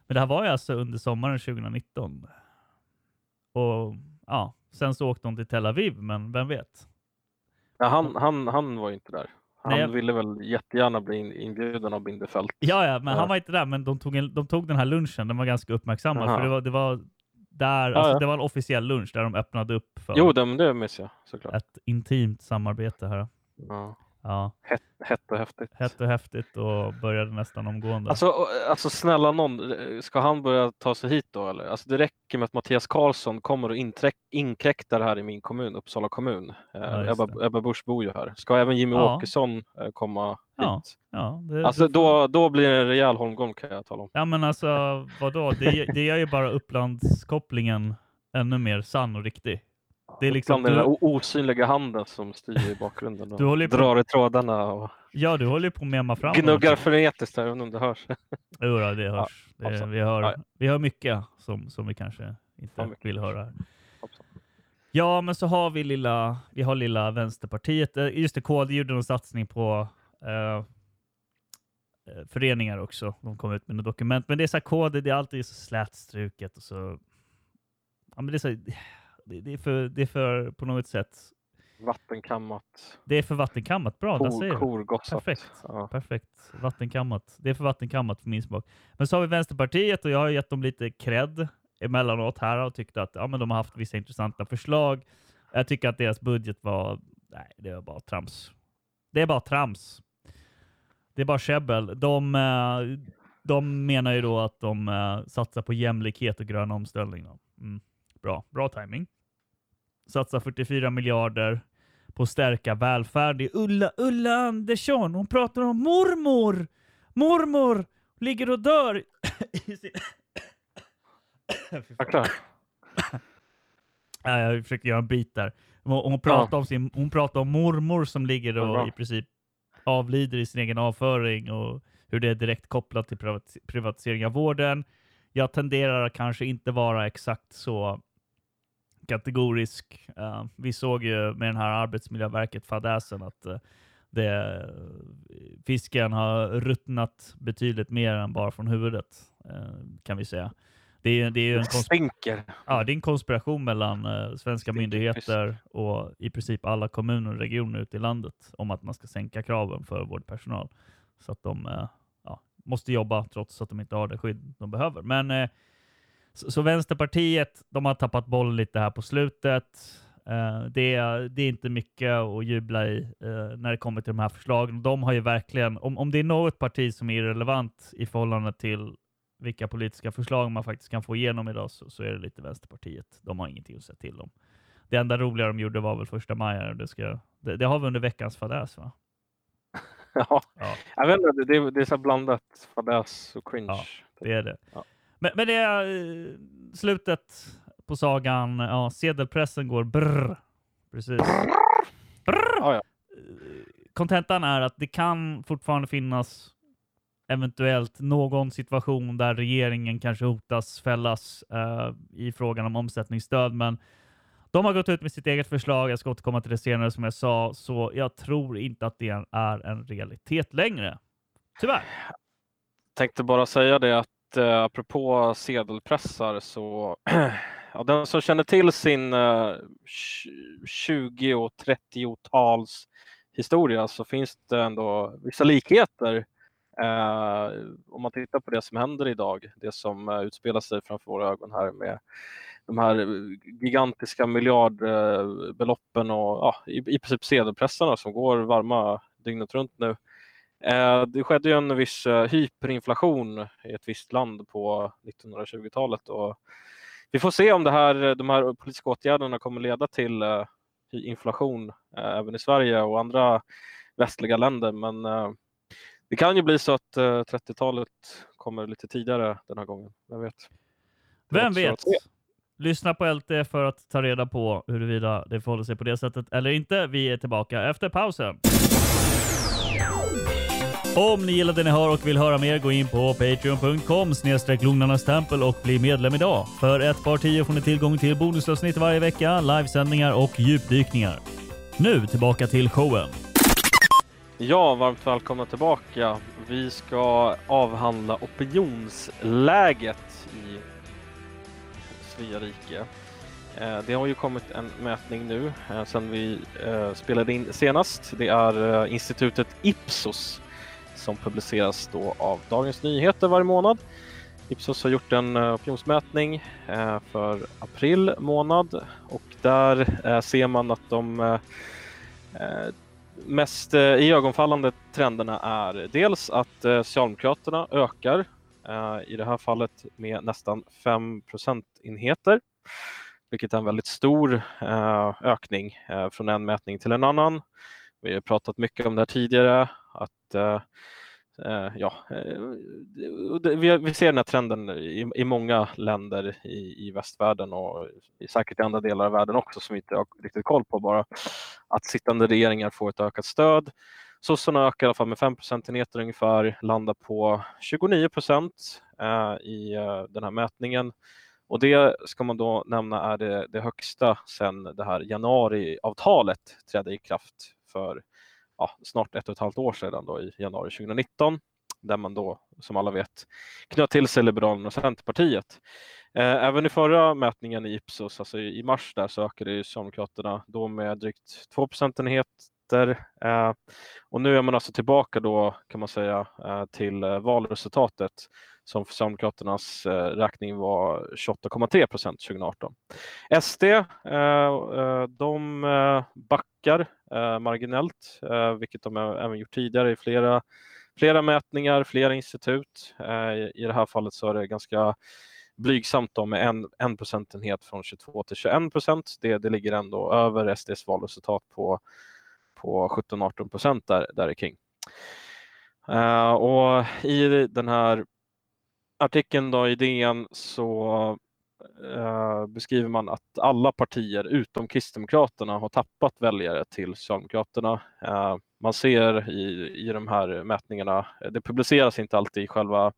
Speaker 7: Men det här var ju alltså under sommaren 2019. Och ja, sen så åkte hon till Tel Aviv, men vem vet?
Speaker 8: Ja, han, han, han var ju inte där. Han
Speaker 7: Nej, jag-
Speaker 8: ville väl jättegärna bli in- inbjuden av Bindefält.
Speaker 7: Ja, ja, men
Speaker 8: Ja.
Speaker 7: han var inte där, men de tog, en, de tog den här lunchen. Den var ganska uppmärksammad, för det var, det var där,
Speaker 8: Ja,
Speaker 7: alltså,
Speaker 8: ja.
Speaker 7: det var en officiell lunch där de öppnade upp för
Speaker 8: Jo, det, det jag såklart.
Speaker 7: ett intimt samarbete här.
Speaker 8: Ja.
Speaker 7: Ja,
Speaker 8: Hett, hett och häftigt.
Speaker 7: hett och häftigt och började nästan omgående.
Speaker 8: Alltså, alltså snälla någon, ska han börja ta sig hit då eller? Alltså det räcker med att Mattias Karlsson kommer och inkräktar här i min kommun, Uppsala kommun. Eh,
Speaker 7: Ja,
Speaker 8: Ebba, Ebba Busch bor ju här. Ska även Jimmy
Speaker 7: Ja.
Speaker 8: Åkesson eh, komma
Speaker 7: Ja,
Speaker 8: hit?
Speaker 7: ja, det,
Speaker 8: Alltså
Speaker 7: det-
Speaker 8: då, då blir det en rejäl holmgång kan jag tala om.
Speaker 7: Ja men alltså vadå? Det, det gör ju bara Upplandskopplingen ännu mer sann och riktig. Det är liksom,
Speaker 8: den där osynliga handen som styr i bakgrunden och
Speaker 7: Du på-
Speaker 8: drar i trådarna och
Speaker 7: ja, du håller på att mema fram
Speaker 8: gnuggar frenetiskt här, inte om det hörs. [laughs]
Speaker 7: Jo, då, det hörs. det,
Speaker 8: hoppsan.
Speaker 7: vi, hör,
Speaker 8: Ja, ja.
Speaker 7: vi hör mycket som, som vi kanske inte
Speaker 8: Ja,
Speaker 7: vill höra. här. Ja, men så har vi lilla, vi har lilla Vänsterpartiet. Eh, Just det, KD gjorde en satsning på eh, eh, föreningar också. De kom ut med något dokument. Men det är så här KD, det är alltid så slätstruket och så... Ja, men det är så... Det, det, är för, det är för, på något sätt,
Speaker 8: Vattenkammat,
Speaker 7: det är för vattenkammat. Bra, där säger
Speaker 8: korgossat.
Speaker 7: Perfekt.
Speaker 8: Ja.
Speaker 7: Perfekt. Vattenkammat. Det är för vattenkammat för min smak. Men så har vi Vänsterpartiet och jag har gett dem lite cred emellanåt här och tyckt att ja, men de har haft vissa intressanta förslag. Jag tycker att deras budget var, nej, det var bara trams. Det är bara trams. Det är bara käbbel. De, eh, de menar ju då att de eh, satsar på jämlikhet och grön omställning. Mm. Bra, bra timing. Satsar 44 miljarder på att stärka välfärd. Det är Ulla, Ulla Andersson. Hon pratar om mormor. Mormor ligger och dör. [coughs] i sin... [coughs] Ja, jag försöker göra en bit där. Hon, pratar om sin, hon pratar om mormor som ligger
Speaker 8: Ja,
Speaker 7: och
Speaker 8: bra.
Speaker 7: i princip avlider i sin egen avföring och hur det är direkt kopplat till privat, privatisering av vården. Jag tenderar att kanske inte vara exakt så kategorisk. Eh, vi såg ju med den här Arbetsmiljöverket fadäsen att eh, det, fisken har ruttnat betydligt mer än bara från huvudet, eh, kan vi säga. Det är, det är en
Speaker 8: Stinker.
Speaker 7: Ja, det är en konspiration mellan svenska
Speaker 8: Stinker
Speaker 7: myndigheter och i princip alla kommuner och regioner ute i landet om att man ska sänka kraven för vårdpersonal. Så att de ja, måste jobba trots att de inte har det skydd de behöver. Men så, så Vänsterpartiet, de har tappat bollen lite här på slutet. Eh, det, är, det är inte mycket att jubla i eh, när det kommer till de här förslagen. De har ju verkligen, om, om det är något parti som är irrelevant i förhållande till vilka politiska förslag man faktiskt kan få igenom idag så, så är det lite Vänsterpartiet. De har ingenting att säga till om. Det enda roliga de gjorde var väl första maj. Det, ska, det, det har vi under veckans fadäs va? [laughs]
Speaker 8: Ja.
Speaker 7: Ja.
Speaker 8: Jag vet inte, det det är så blandat fadäs och cringe.
Speaker 7: Ja, Det är det.
Speaker 8: Ja.
Speaker 7: Men, men det är eh, slutet på sagan. Ja, sedelpressen går brr. Precis. Brr.
Speaker 8: Ja, ja.
Speaker 7: Kontentan är att det kan fortfarande finnas eventuellt någon situation där regeringen kanske hotas fällas eh, i frågan om omsättningsstöd. Men de har gått ut med sitt eget förslag. Jag ska återkomma till det senare som jag sa. Så jag tror inte att det är en realitet längre. Tyvärr.
Speaker 8: Tänkte bara säga det att eh, apropå sedelpressar så [clears throat] ja, den som känner till sin eh, 20 och 30-tals historia så finns det ändå vissa likheter eh, om man tittar på det som händer idag, det som eh, utspelar sig framför våra ögon här med de här gigantiska miljardbeloppen eh, och ja, i, i princip sedelpressarna som går varma dygnet runt nu. Eh, det skedde ju en viss eh, hyperinflation i ett visst land på 1920-talet och vi får se om det här, de här politiska åtgärderna kommer leda till eh, inflation även i Sverige och andra västliga länder. Men det kan ju bli så att 30-talet kommer lite tidigare den här gången. Vem vet?
Speaker 7: Vem vet? Lyssna på LT för att ta reda på huruvida det förhåller sig på det sättet eller inte. Vi är tillbaka efter pausen. Om ni gillar det ni hör och vill höra mer, gå in på patreon.com snedstreck tempel och bli medlem idag. För ett par tio får ni tillgång till bonusavsnitt varje vecka, livesändningar och djupdykningar. Nu tillbaka till showen.
Speaker 8: Ja, varmt välkomna tillbaka. Vi ska avhandla opinionsläget i Svea rike. Eh, det har ju kommit en mätning nu eh, sedan vi eh, spelade in senast. Det är institutet Ipsos som publiceras då av Dagens Nyheter varje månad. Ipsos har gjort en eh, opinionsmätning eh, för april månad och där eh, ser man att de mest iögonfallande trenderna är dels att Socialdemokraterna ökar, i det här fallet med nästan 5 procentenheter, vilket är en väldigt stor ökning från en mätning till en annan. Vi har pratat mycket om det här tidigare, att Eh, Eh, ja, eh, vi, ser den här trenden i, många länder i, i västvärlden och säkert i andra delar av världen också som vi inte har riktigt koll på bara. Att sittande regeringar får ett ökat stöd. Sossarna ökar i alla fall med 5 procentenheter ungefär, landar på 29 procent eh, i den här mätningen. Och det ska man då nämna är det, det högsta sedan det här januariavtalet trädde i kraft för ja, snart ett och ett halvt år sedan då, i januari 2019 där man då som alla vet knöt till sig Liberalerna och Centerpartiet. Eh, även i förra mätningen i Ipsos, alltså i mars där så ökade Socialdemokraterna då med drygt 2 procentenheter eh, och nu är man alltså tillbaka då kan man säga eh, till eh, valresultatet som för Socialdemokraternas eh, räkning var 28,3 procent 2018. SD, eh, eh, de backar eh, marginellt, eh, vilket de har även gjort tidigare i flera, flera mätningar, flera institut. Eh, I det här fallet så är det ganska blygsamt då med en, en procentenhet från 22 till 21 procent. Det, det ligger ändå över SDs valresultat på, på 17-18 procent där, där kring. Uh, och i den här artikeln då i DN så Eh, beskriver man att alla partier utom Kristdemokraterna har tappat väljare till Socialdemokraterna. Eh, man ser i, i de här mätningarna, eh, det publiceras inte alltid i själva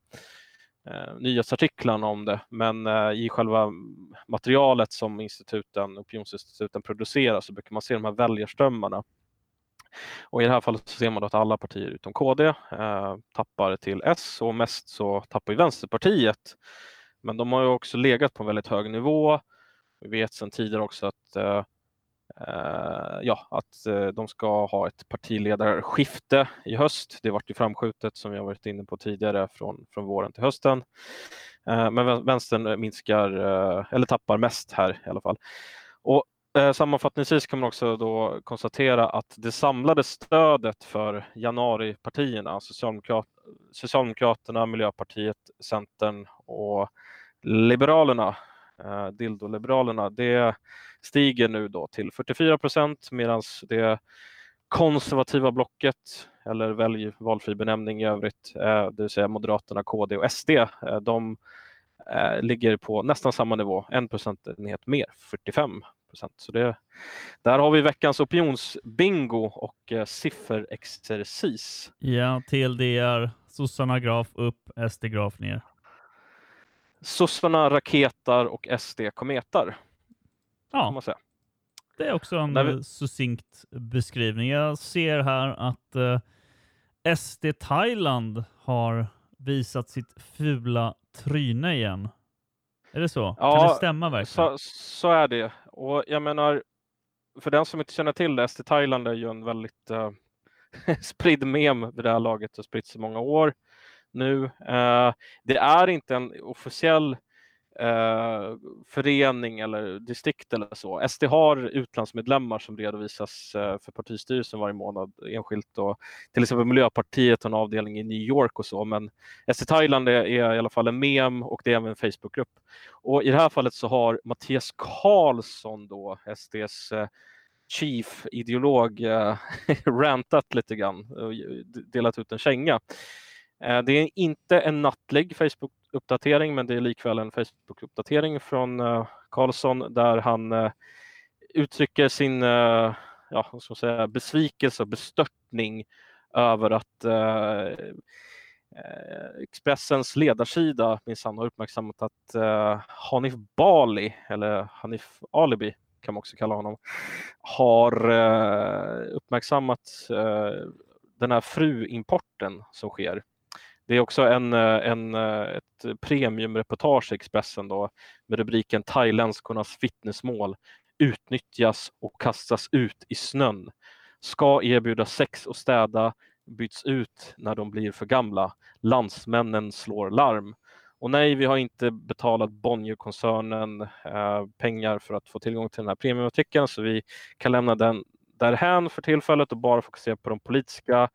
Speaker 8: eh, nyhetsartiklarna om det, men eh, i själva materialet som instituten, opinionsinstituten producerar så brukar man se de här väljarströmmarna. Och I det här fallet så ser man att alla partier utom KD eh, tappar till S och mest så tappar Vänsterpartiet men de har ju också legat på en väldigt hög nivå. Vi vet sedan tidigare också att, eh, eh ja, att eh, de ska ha ett partiledarskifte i höst. Det vart ju framskjutet som vi har varit inne på tidigare från, från våren till hösten. Eh, men vänstern minskar, eh, eller tappar mest här i alla fall. Och Eh, sammanfattningsvis kan man också då konstatera att det samlade stödet för januaripartierna, Socialdemokrat Socialdemokraterna, Miljöpartiet, Centern och Liberalerna, eh, Dildo-liberalerna, det stiger nu då till 44 procent medan det konservativa blocket, eller välj valfri benämning i övrigt, eh, det vill säga Moderaterna, KD och SD, eh, de eh, ligger på nästan samma nivå, en procentenhet mer, 45. Så det, där har vi veckans opinionsbingo och eh, sifferexercis.
Speaker 7: Ja, TLDR, sossarna graf upp, SD graf ner.
Speaker 8: Sossarna raketar och SD kometar.
Speaker 7: Ja, man säga. det är också en vi... succinkt beskrivning. Jag ser här att eh, SD Thailand har visat sitt fula tryne igen. Är det så? Ja, kan det stämma verkligen?
Speaker 8: Så, så är det. Och jag menar, för den som inte känner till det, SD Thailand är ju en väldigt uh, [laughs] spridd mem vid det här laget och spritts i många år nu. Eh, det är inte en officiell eh, förening eller distrikt eller så. SD har utlandsmedlemmar som redovisas eh, för partistyrelsen varje månad enskilt och till exempel Miljöpartiet har en avdelning i New York och så men SD Thailand är, är i alla fall en mem och det är även en Facebookgrupp. Och i det här fallet så har Mattias Karlsson då, SDs eh, chief ideolog eh, [laughs] rantat lite grann och eh, delat ut en känga. Eh, det är inte en nattlig Facebook-uppdatering men det är likväl en Facebook-uppdatering från eh, Karlsson där han eh, uttrycker sin ja, ska säga, besvikelse och bestörtning över att Expressens ledarsida minsann har uppmärksammat att Hanif Bali, eller Hanif Alibi kan man också kalla honom, har uppmärksammat den här fruimporten som sker det är också en, eh, en, eh, ett premiumreportage i Expressen då, med rubriken Thailändskornas vittnesmål utnyttjas och kastas ut i snön. Ska erbjuda sex och städa, byts ut när de blir för gamla. Landsmännen slår larm. Och nej, vi har inte betalat Bonnierkoncernen eh, pengar för att få tillgång till den här premiumartikeln så vi kan lämna den därhän för tillfället och bara fokusera på de politiska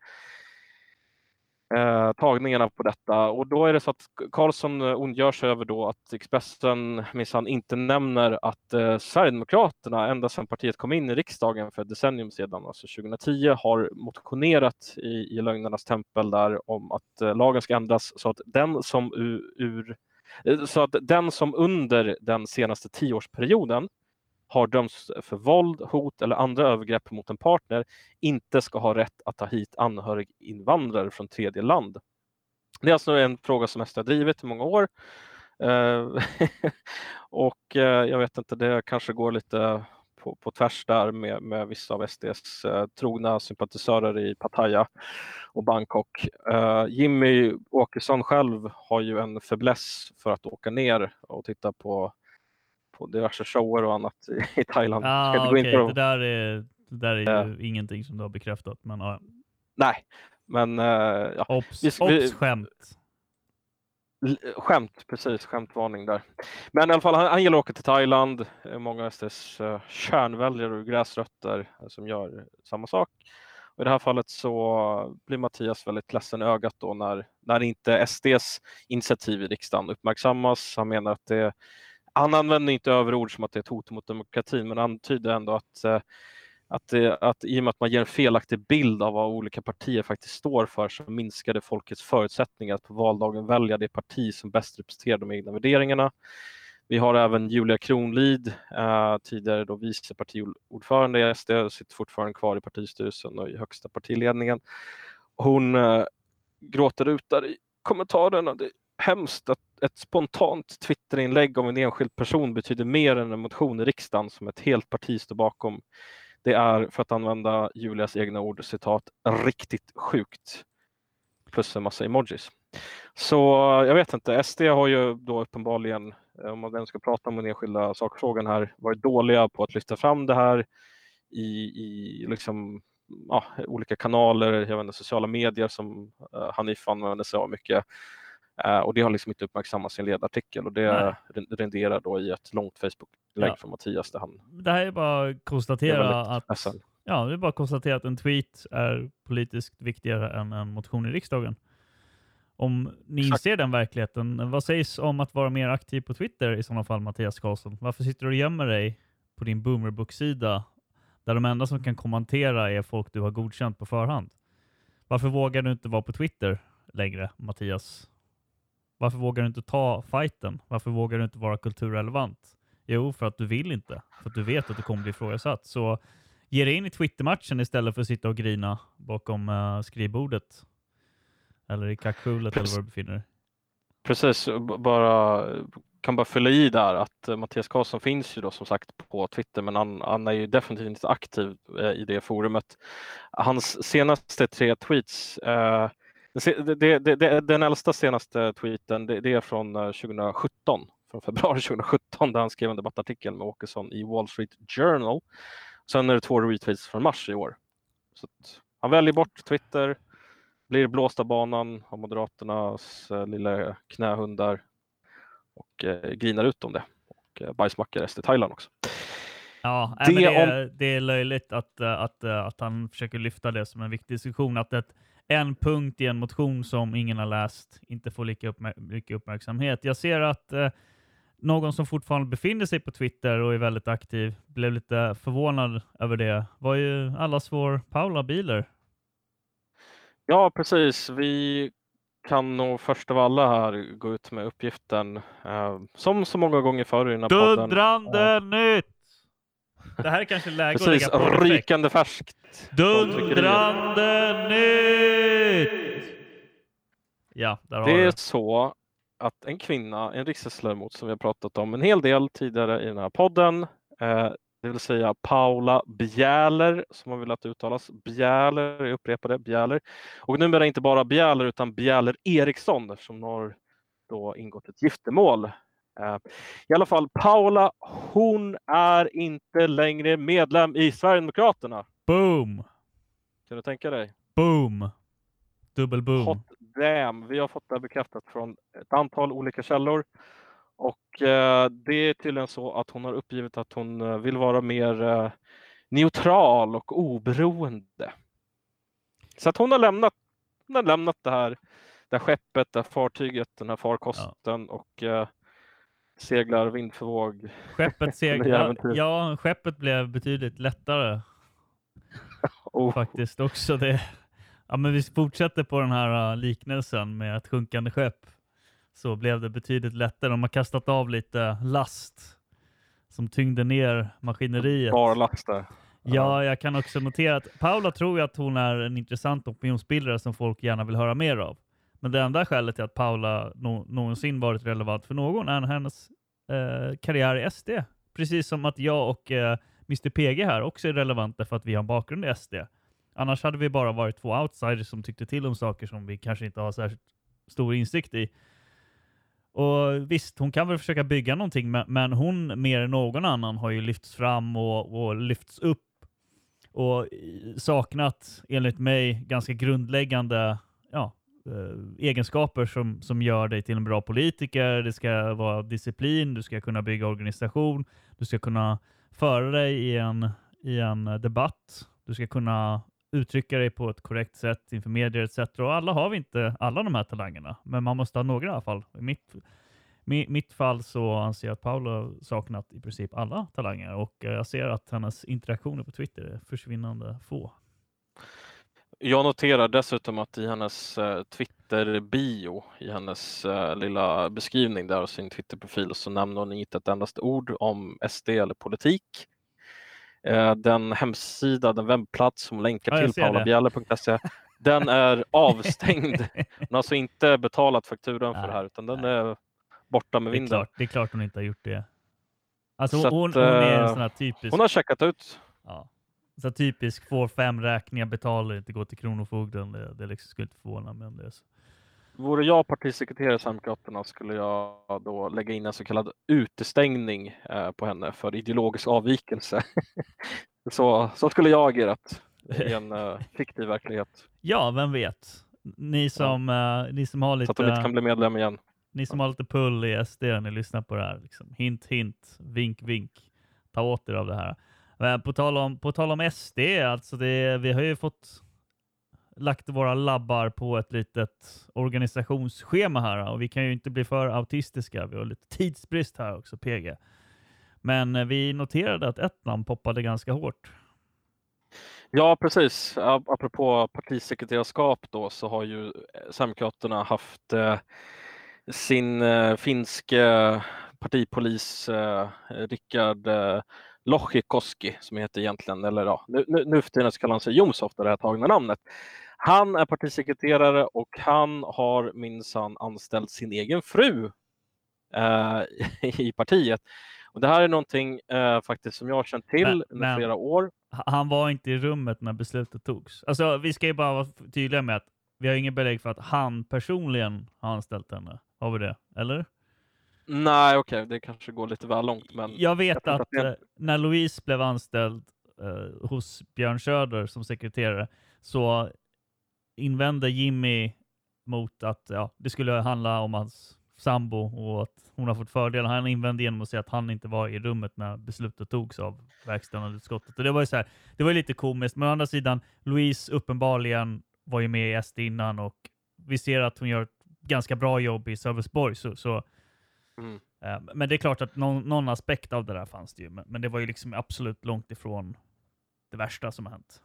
Speaker 8: eh, tagningarna på detta. Och då är det så att Karlsson eh, ondgör sig över då att Expressen minsann inte nämner att eh, Sverigedemokraterna ända sedan partiet kom in i riksdagen för ett decennium sedan, alltså 2010, har motionerat i, i lögnernas tempel där om att eh, lagen ska ändras så att den som ur, ur så att den som under den senaste tioårsperioden har dömts för våld, hot eller andra övergrepp mot en partner inte ska ha rätt att ta hit anhöriginvandrare från tredje land. Det är alltså en fråga som SD har drivit i många år. Eh, [laughs] och eh, jag vet inte, det kanske går lite på, på tvärs där med, med vissa av SDs eh, trogna sympatisörer i Pattaya och Bangkok. Eh, Jimmy Åkesson själv har ju en fäbless för att åka ner och titta på på diverse shower och annat i, i Thailand.
Speaker 7: Ah, okay. det, där är, det där är ju ingenting som du har bekräftat. Men, ja.
Speaker 8: Nej, men... Uh, ja.
Speaker 7: Obs, vi, obs skämt.
Speaker 8: Skämt, precis. Skämtvarning där. Men i alla fall, han, han gillar att åka till Thailand. Många av SDs uh, kärnväljare och gräsrötter uh, som gör samma sak. Och I det här fallet så blir Mattias väldigt ledsen i ögat då när, när inte SDs initiativ i riksdagen uppmärksammas. Han menar att det han använder inte överord som att det är ett hot mot demokratin, men antyder ändå att, eh, att, det, att i och med att man ger en felaktig bild av vad olika partier faktiskt står för så minskade folkets förutsättningar att på valdagen välja det parti som bäst representerar de egna värderingarna. Vi har även Julia Kronlid, eh, tidigare då vice partiordförande i SD, sitter fortfarande kvar i partistyrelsen och i högsta partiledningen. Hon eh, gråter ut där i kommentarerna. Det hemskt att ett spontant Twitterinlägg om en enskild person betyder mer än en motion i riksdagen som ett helt parti står bakom. Det är, för att använda Julias egna ord, citat, riktigt sjukt. Plus en massa emojis. Så jag vet inte, SD har ju då uppenbarligen, eh, om man ska prata om den enskilda sakfrågan här, varit dåliga på att lyfta fram det här i, i liksom, ja, olika kanaler, jag vet inte, sociala medier som eh, Hanif använder sig av mycket. Uh, och det har liksom inte uppmärksammats i en ledartikel och det Nej. renderar då i ett långt Facebook-lägg ja. från Mattias där han...
Speaker 7: Det här är bara att konstatera att... SL. Ja, det är bara att konstatera att en tweet är politiskt viktigare än en motion i riksdagen. Om ni Exakt. inser den verkligheten, vad sägs om att vara mer aktiv på Twitter i sådana fall, Mattias Karlsson? Varför sitter du och gömmer dig på din Boomerbook-sida där de enda som kan kommentera är folk du har godkänt på förhand? Varför vågar du inte vara på Twitter längre, Mattias varför vågar du inte ta fighten? Varför vågar du inte vara kulturrelevant? Jo, för att du vill inte. För att du vet att du kommer bli ifrågasatt. Så ge dig in i Twittermatchen istället för att sitta och grina bakom uh, skrivbordet. Eller i kackskjulet eller var du befinner dig.
Speaker 8: Precis, bara kan bara fylla i där att uh, Mattias Karlsson finns ju då som sagt på Twitter men han, han är ju definitivt inte aktiv uh, i det forumet. Hans senaste tre tweets det, det, det, den äldsta senaste tweeten det, är från 2017, eh, från februari [laughs] 2017 där han skrev en debattartikel med Åkesson i Wall Street Journal. Sen är det två retweets från mars i år. Så Han väljer bort Twitter, blir blåst av banan av Moderaternas eh, lilla knähundar och eh, grinar ut om det. Och eh, bajsmackar SD Thailand också.
Speaker 7: Ja,
Speaker 8: Det
Speaker 7: det, det,
Speaker 8: om-
Speaker 7: är, det är löjligt att, att, att han försöker lyfta det som en viktig diskussion. Att ett, en punkt i en motion som ingen har läst inte får lika uppmär mycket uppmärksamhet. Jag ser att eh, någon som fortfarande befinner sig på Twitter och är väldigt aktiv blev lite förvånad över det. var ju allas vår Paula Biler.
Speaker 8: Ja, precis. Vi kan nog först av alla här gå ut med uppgiften, eh, som så många gånger förr i den här podden.
Speaker 7: Dundrande nytt! Det här är kanske läge att
Speaker 8: Precis,
Speaker 7: lägga på
Speaker 8: rykande färskt.
Speaker 7: Dundrande nytt! Ja, där har
Speaker 8: Det är
Speaker 7: det.
Speaker 8: så att en kvinna, en riksdagsledamot som vi har pratat om en hel del tidigare i den här podden, eh, det vill säga Paula Bjäler som har velat uttalas. Bjäler, jag upprepar det, Bjäler. Och numera inte bara Bjäler utan Bjäler Eriksson eftersom hon har då ingått ett giftermål. Eh, I alla fall, Paula, hon är inte längre medlem i Sverigedemokraterna.
Speaker 7: Boom!
Speaker 8: Kan du tänka dig?
Speaker 7: Boom! Dubbel boom.
Speaker 8: Hot damn. Vi har fått det bekräftat från ett antal olika källor. Och eh, det är tydligen så att hon har uppgivit att hon eh, vill vara mer eh, neutral och oberoende. Så att hon har lämnat, hon har lämnat det här, det här skeppet, det här fartyget, den här farkosten och eh, seglar vind för våg.
Speaker 7: Skeppet [laughs] seglar. Ja, skeppet blev betydligt lättare. [laughs]
Speaker 8: Oh.
Speaker 7: Faktiskt också det. Ja, men vi fortsätter på den här uh, liknelsen med ett sjunkande skepp. Så blev det betydligt lättare. De har kastat av lite last som tyngde ner maskineriet.
Speaker 8: Barlaster.
Speaker 7: Ja, jag kan också notera att Paula tror att hon är en intressant opinionsbildare som folk gärna vill höra mer av. Men det enda skälet till att Paula no någonsin varit relevant för någon är hennes eh, karriär i SD. Precis som att jag och eh, Mr PG här också är relevanta för att vi har en bakgrund i SD. Annars hade vi bara varit två outsiders som tyckte till om saker som vi kanske inte har särskilt stor insikt i. Och visst, hon kan väl försöka bygga någonting, men, hon mer än någon annan har ju lyfts fram och, och lyfts upp och eh, saknat, enligt mig, ganska grundläggande Eh, egenskaper som, som gör dig till en bra politiker. Det ska vara disciplin, du ska kunna bygga organisation, du ska kunna föra dig i en, i en debatt, du ska kunna uttrycka dig på ett korrekt sätt inför medier etc. Och alla har vi inte alla de här talangerna, men man måste ha några i alla fall. I mitt, mi- mitt fall så anser jag att Paolo saknat i princip alla talanger och eh, jag ser att hennes interaktioner på Twitter är försvinnande få.
Speaker 8: Jag noterar dessutom att i hennes eh, Twitter-bio, i hennes eh, lilla beskrivning där av sin Twitter-profil så nämner hon inte ett endast ord om SD eller politik. Eh, den hemsida, den webbplats som länkar
Speaker 7: Ja,
Speaker 8: till paulabjäller.se, den är [laughs] avstängd. Hon har alltså inte betalat fakturan för
Speaker 7: Nej,
Speaker 8: det här utan den är borta med
Speaker 7: Det är,
Speaker 8: vinden.
Speaker 7: klart, det är klart hon inte har gjort det. Alltså
Speaker 8: Så
Speaker 7: hon,
Speaker 8: att,
Speaker 7: hon är en sån här typisk,
Speaker 8: Hon har checkat ut.
Speaker 7: ja, så typisk får fem räkningar, betalar inte, går till Kronofogden. Det, det liksom skulle inte förvåna mig om det är så.
Speaker 8: Vore jag partisekreterare i Sverigedemokraterna skulle jag då lägga in en så kallad utestängning eh, på henne för ideologisk avvikelse. [laughs] så, så skulle jag agerat i en eh, [laughs] fiktiv verklighet.
Speaker 7: Ja, vem vet? Ni som, eh, ni som har
Speaker 8: Så att de inte kan
Speaker 7: lite,
Speaker 8: bli medlem igen.
Speaker 7: ni som har lite pull i SD, ni lyssnar på det här. Liksom. Hint, hint, vink, vink. Ta åt er av det här. Men på tal om, på tal om SD, alltså det, vi har ju fått lagt våra labbar på ett litet organisationsschema här och vi kan ju inte bli för autistiska. Vi har lite tidsbrist här också, PG. Men eh, vi noterade att ett namn poppade ganska hårt.
Speaker 8: Ja, precis. Apropå partisekreterarskap då så har ju eh, Sverigedemokraterna haft eh, sin eh, finske partipolis eh, Rickard eh, Lohikoski som heter egentligen, eller ja, nu, nu, nu för tiden så kallar han sig Jomshof, det här tagna namnet. Han är partisekreterare och han har minsann anställt sin egen fru eh, [laughs] i partiet. Och det här är någonting eh, faktiskt som jag har känt till
Speaker 7: Men-
Speaker 8: under
Speaker 7: men-
Speaker 8: flera år.
Speaker 7: Han var inte i rummet när beslutet togs. Alltså, vi ska ju bara vara tydliga med att vi har ingen belägg för att han personligen har anställt henne. Har vi det? Eller?
Speaker 8: Nej, okej, det kanske går lite väl långt. Men
Speaker 7: Jag vet att
Speaker 8: det-
Speaker 7: eh, när Louise blev anställd eh, hos Björn Söder som sekreterare så invände Jimmy mot att ja, det skulle handla om hans sambo och att hon har fått fördelar. Han invände genom att säga att han inte var i rummet när beslutet togs av verkställande utskottet. Och det var ju så här, det var lite komiskt, men å andra sidan, Louise uppenbarligen var ju med i SD innan och vi ser att hon gör ett ganska bra jobb i Sölvesborg. Så, så
Speaker 8: Mm.
Speaker 7: eh, men det är klart att någon, någon aspekt av det där fanns det ju, men, men det var ju liksom absolut långt ifrån det värsta som har hänt.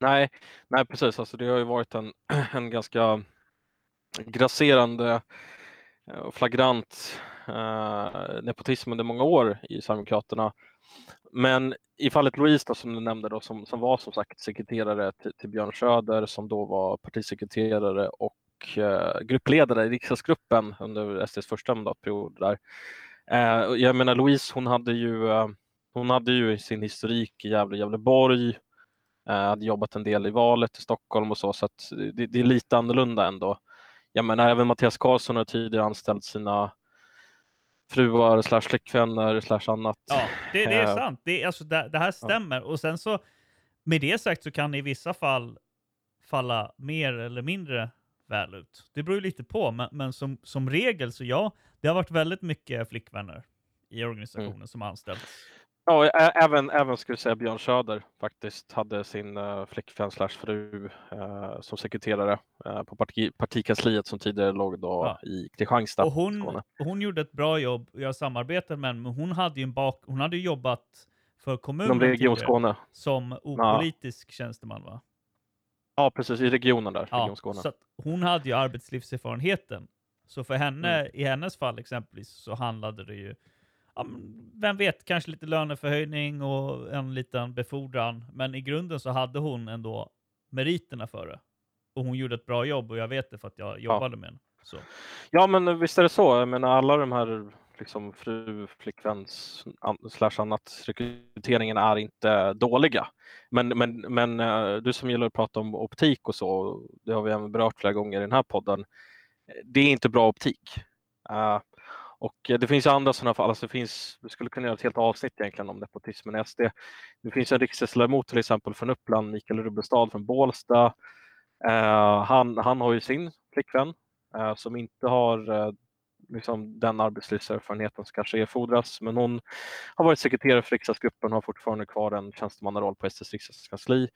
Speaker 8: Nej, nej precis. Alltså, det har ju varit en, [clears throat] en ganska grasserande eh, och flagrant eh, nepotism under många år i Sverigedemokraterna. Men i fallet Louise då, som du nämnde då, som, som var som sagt sekreterare till, till Björn Söder som då var partisekreterare och eh, gruppledare i riksdagsgruppen under SDs första mandatperiod där. Eh, jag menar Louise hon hade ju eh, hon hade ju sin historik i Gävle, Gävleborg, hade jobbat en del i valet i Stockholm och så, så det, det är lite annorlunda ändå. Jag menar även Mattias Karlsson har tidigare anställt sina fruar slash flickvänner slash annat.
Speaker 7: Ja, det, det är sant. Det, alltså, det, det här stämmer. Och sen så, med det sagt så kan det i vissa fall falla mer eller mindre väl ut. Det beror ju lite på, men, men som, som regel så ja, det har varit väldigt mycket flickvänner i organisationen
Speaker 8: Mm.
Speaker 7: som har anställts.
Speaker 8: Ja, även, även skulle säga Björn Söder faktiskt hade sin uh, flickvän slash fru eh, som sekreterare eh, på parti, partikansliet som tidigare låg då
Speaker 7: Ja.
Speaker 8: i Kristianstad.
Speaker 7: Och hon, hon gjorde ett bra jobb, jag samarbetade med henne, men hon hade ju en bak, hon hade jobbat för kommunen tidigare som opolitisk tjänsteman va?
Speaker 8: Ja, precis i regionen där, Region
Speaker 7: Ja,
Speaker 8: Skåne.
Speaker 7: så hon hade ju arbetslivserfarenheten. Så för henne,
Speaker 8: Mm.
Speaker 7: i hennes fall exempelvis, så handlade det ju, ja, vem vet, kanske lite löneförhöjning och en liten befordran. Men i grunden så hade hon ändå meriterna för det. Och hon gjorde ett bra jobb och jag vet det för att jag jobbade med henne. Så.
Speaker 8: Ja, men visst är det så. Jag menar alla de här liksom fru, flickväns slash annat rekryteringen är inte dåliga. Men, men, men eh, du som gillar att prata om optik och så, det har vi även berört flera gånger i den här podden. Det är inte bra optik. Eh, och det finns andra sådana fall. Alltså det finns, vi skulle kunna göra ett helt avsnitt egentligen om nepotismen i SD. Det finns en riksdagsledamot till exempel från Uppland, Mikael Rubbestad från Bålsta. Eh, han, han har ju sin flickvän som inte har liksom den arbetslivserfarenheten som kanske erfordras. Men hon har varit sekreterare för riksdagsgruppen och har fortfarande kvar en tjänstemannaroll på SDs riksdagskansli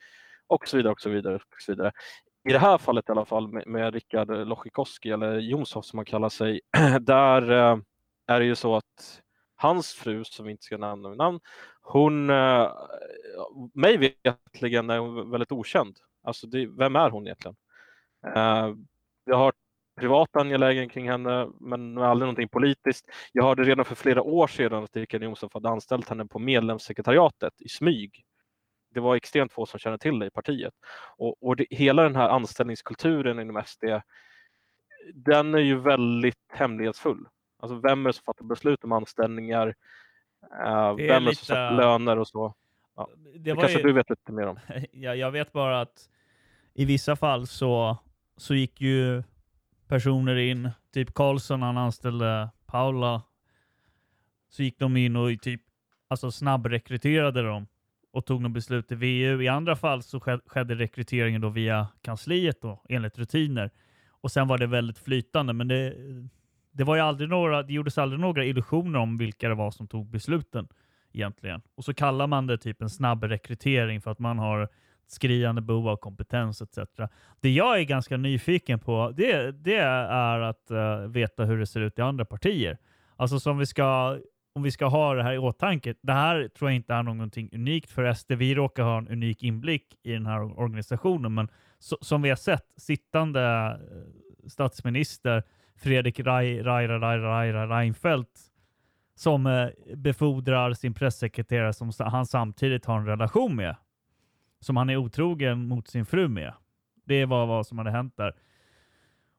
Speaker 8: och så vidare. och så vidare, och så vidare. I det här fallet i alla fall med, med Rickard Lochikoski eller Jonshoff som han kallar sig, [clears throat] där eh, är det ju så att hans fru, som vi inte ska nämna med namn, hon, eh, mig vetligen är hon väldigt okänd. Alltså, det, vem är hon egentligen? Eh, jag har privata angelägen kring henne, men aldrig någonting politiskt. Jag hörde redan för flera år sedan att Rickard Jonshoff hade anställt henne på medlemssekretariatet i smyg. Det var extremt få som kände till det i partiet. Och, och det, hela den här anställningskulturen inom SD, den är ju väldigt hemlighetsfull. Alltså vem är det som fattar beslut om anställningar? Eh, vem är det som sätter löner och så? Ja.
Speaker 7: Det
Speaker 8: Det kanske
Speaker 7: ju-
Speaker 8: du vet lite mer om. [laughs]
Speaker 7: jag, jag vet bara att i vissa fall så, så gick ju personer in, typ Karlsson han anställde Paula, så gick de in och typ alltså snabbrekryterade dem och tog något beslut i VU. I andra fall så skedde rekryteringen då via kansliet då, enligt rutiner. Och sen var det väldigt flytande, men det, det var ju aldrig några, det gjordes aldrig några illusioner om vilka det var som tog besluten egentligen. Och så kallar man det typ en snabb rekrytering för att man har skriande behov av kompetens etc. Det jag är ganska nyfiken på, det, det är att uh, veta hur det ser ut i andra partier. Alltså som vi ska, om vi ska ha det här i åtanke, det här tror jag inte är någonting unikt för SD. Vi råkar ha en unik inblick i den här organisationen, men så, som vi har sett, sittande eh, statsminister Fredrik Reinfeldt som eh, befordrar sin pressekreterare som han samtidigt har en relation med. Som han är otrogen mot sin fru med. Det var vad som hade hänt där.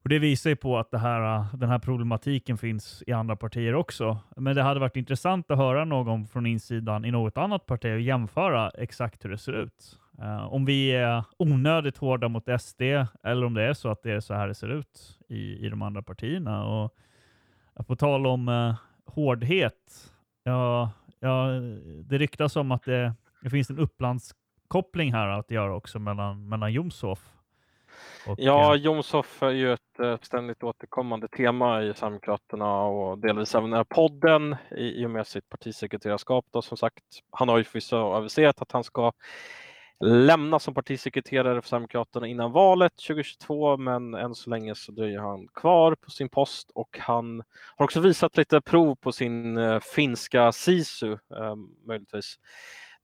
Speaker 7: Och Det visar ju på att det här, äh, den här problematiken finns i andra partier också. Men det hade varit intressant att höra någon från insidan i något annat parti och jämföra exakt hur det ser ut. Äh, om vi är onödigt hårda mot SD eller om det är så att det är så här det ser ut i, i de andra partierna. Och äh, på tal om hårdhet. Ja, ja, det ryktas om att det, det finns en upplandsk koppling här att göra också mellan, mellan Jomshof och...
Speaker 8: Ja,
Speaker 7: eh,
Speaker 8: Jomshof är ju ett ständigt återkommande tema i Sverigedemokraterna och delvis även den här podden i, i och med sitt partisekreterarskap. Då, som sagt, han har ju förvisso aviserat att han ska lämna som partisekreterare för Sverigedemokraterna innan valet 2022, men än så länge så dröjer han kvar på sin post och han har också visat lite prov på sin eh, finska sisu eh, möjligtvis.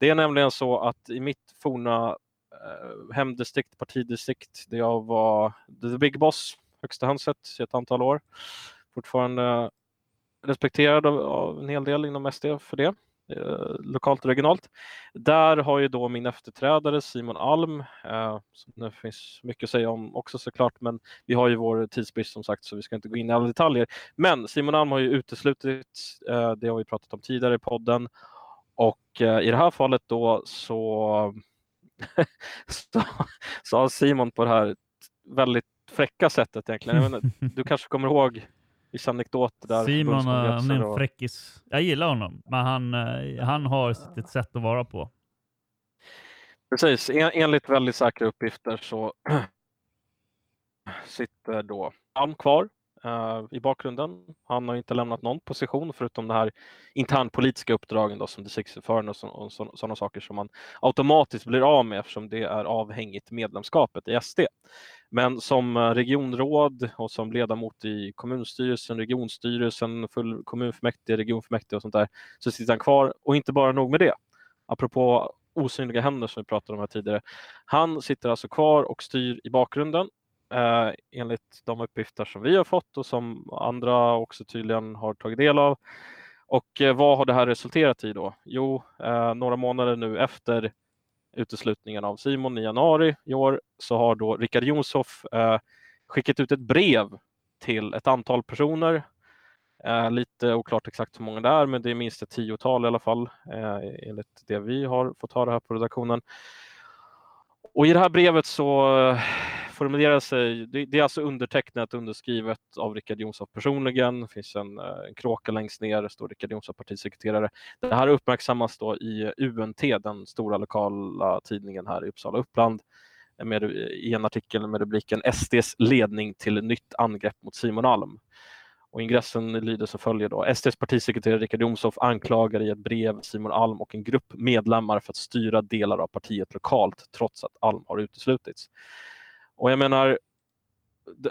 Speaker 8: Det är nämligen så att i mitt forna eh, hemdistrikt, partidistrikt, där jag var the big boss, högsta hönset i ett antal år, fortfarande respekterad av, av en hel del inom SD för det eh, lokalt och regionalt. Där har ju då min efterträdare Simon Alm, eh, som det finns mycket att säga om också såklart, men vi har ju vår tidsbrist som sagt så vi ska inte gå in i alla detaljer. Men Simon Alm har ju uteslutit, eh, det har vi pratat om tidigare i podden och eh, i det här fallet då [laughs] så, har Simon på det här väldigt fräcka sättet egentligen. Menar, [laughs] du kanske kommer ihåg vissa anekdoter där.
Speaker 7: Simon eh, han är en fräckis. Jag gillar honom, men han, eh, han har sitt sätt att vara på.
Speaker 8: Precis, en, enligt väldigt säkra uppgifter så [clears throat] sitter då Alm kvar eh, i bakgrunden. Han har inte lämnat någon position förutom det här internpolitiska uppdragen då, som distriktsordförande och, så, och så, sådana saker som man automatiskt blir av med eftersom det är avhängigt medlemskapet i SD. Men som eh, regionråd och som ledamot i kommunstyrelsen, regionstyrelsen, full kommunfullmäktige, regionfullmäktige och sånt där så sitter han kvar och inte bara nog med det. Apropå osynliga händer som vi pratade om här tidigare. Han sitter alltså kvar och styr i bakgrunden eh, enligt de uppgifter som vi har fått och som andra också tydligen har tagit del av. Och eh, vad har det här resulterat i då? Jo, eh, några månader nu efter uteslutningen av Simon i januari i år så har då Richard Jomshof eh, skickat ut ett brev till ett antal personer. Eh, lite oklart exakt hur många det är, men det är minst ett tiotal i alla fall eh, enligt det vi har fått höra här på redaktionen. Och i det här brevet så eh, formulerar sig, det, det är alltså undertecknat, underskrivet av Richard Jomshof personligen. Det finns en, eh, en kråka längst ner, det står Richard Jomshof partisekreterare. Det här uppmärksammas då i UNT, den stora lokala tidningen här i Uppsala Uppland, med, i en artikel med rubriken SDs ledning till nytt angrepp mot Simon Alm. Och ingressen lyder som följer då. SDs partisekreterare Richard Jomshof anklagar i ett brev Simon Alm och en grupp medlemmar för att styra delar av partiet lokalt trots att Alm har uteslutits. Och jag menar,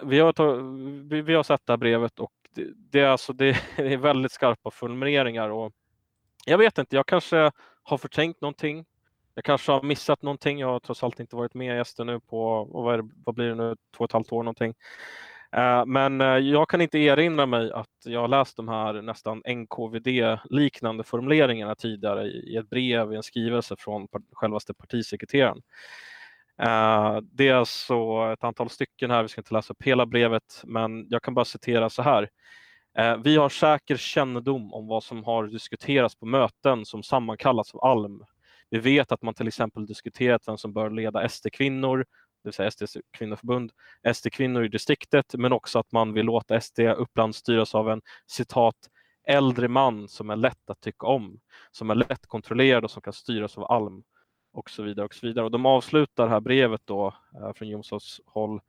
Speaker 8: vi har, vi, vi har sett det här brevet och det, det, är alltså, [laughs] det är väldigt skarpa formuleringar. Och jag vet inte, jag kanske har förtänkt någonting. Jag kanske har missat någonting. Jag har trots allt inte varit med i SD nu på, vad, är det, vad blir det nu, två och ett halvt år någonting. Eh, men eh, jag kan inte erinra mig att jag har läst de här nästan NKVD-liknande formuleringarna tidigare i ett brev, i en skrivelse från självaste partisekreteraren. Eh, det är alltså ett antal stycken här, vi ska inte läsa upp hela brevet, men jag kan bara citera så här. Eh, vi har säker kännedom om vad som har diskuterats på möten som sammankallats av Alm. Vi vet att man till exempel diskuterat vem som bör leda SD-kvinnor, det vill säga SDs kvinnoförbund, SD-kvinnor i distriktet, men också att man vill låta SD Uppland styras av en citat äldre man som är lätt att tycka om, som är lätt kontrollerad och som kan styras av Alm och så vidare och så vidare. Och de avslutar det här brevet då eh, från Jomshofs håll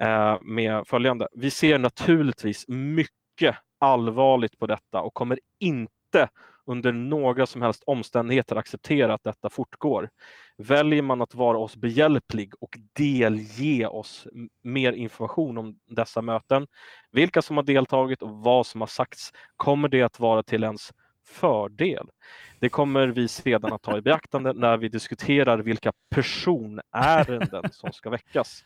Speaker 8: eh, med följande. Vi ser naturligtvis mycket allvarligt på detta och kommer inte under några som helst omständigheter acceptera att detta fortgår. Väljer man att vara oss behjälplig och delge oss mer information om dessa möten, vilka som har deltagit och vad som har sagts, kommer det att vara till ens fördel. Det kommer vi sedan att ta i beaktande när vi diskuterar vilka personärenden som ska väckas.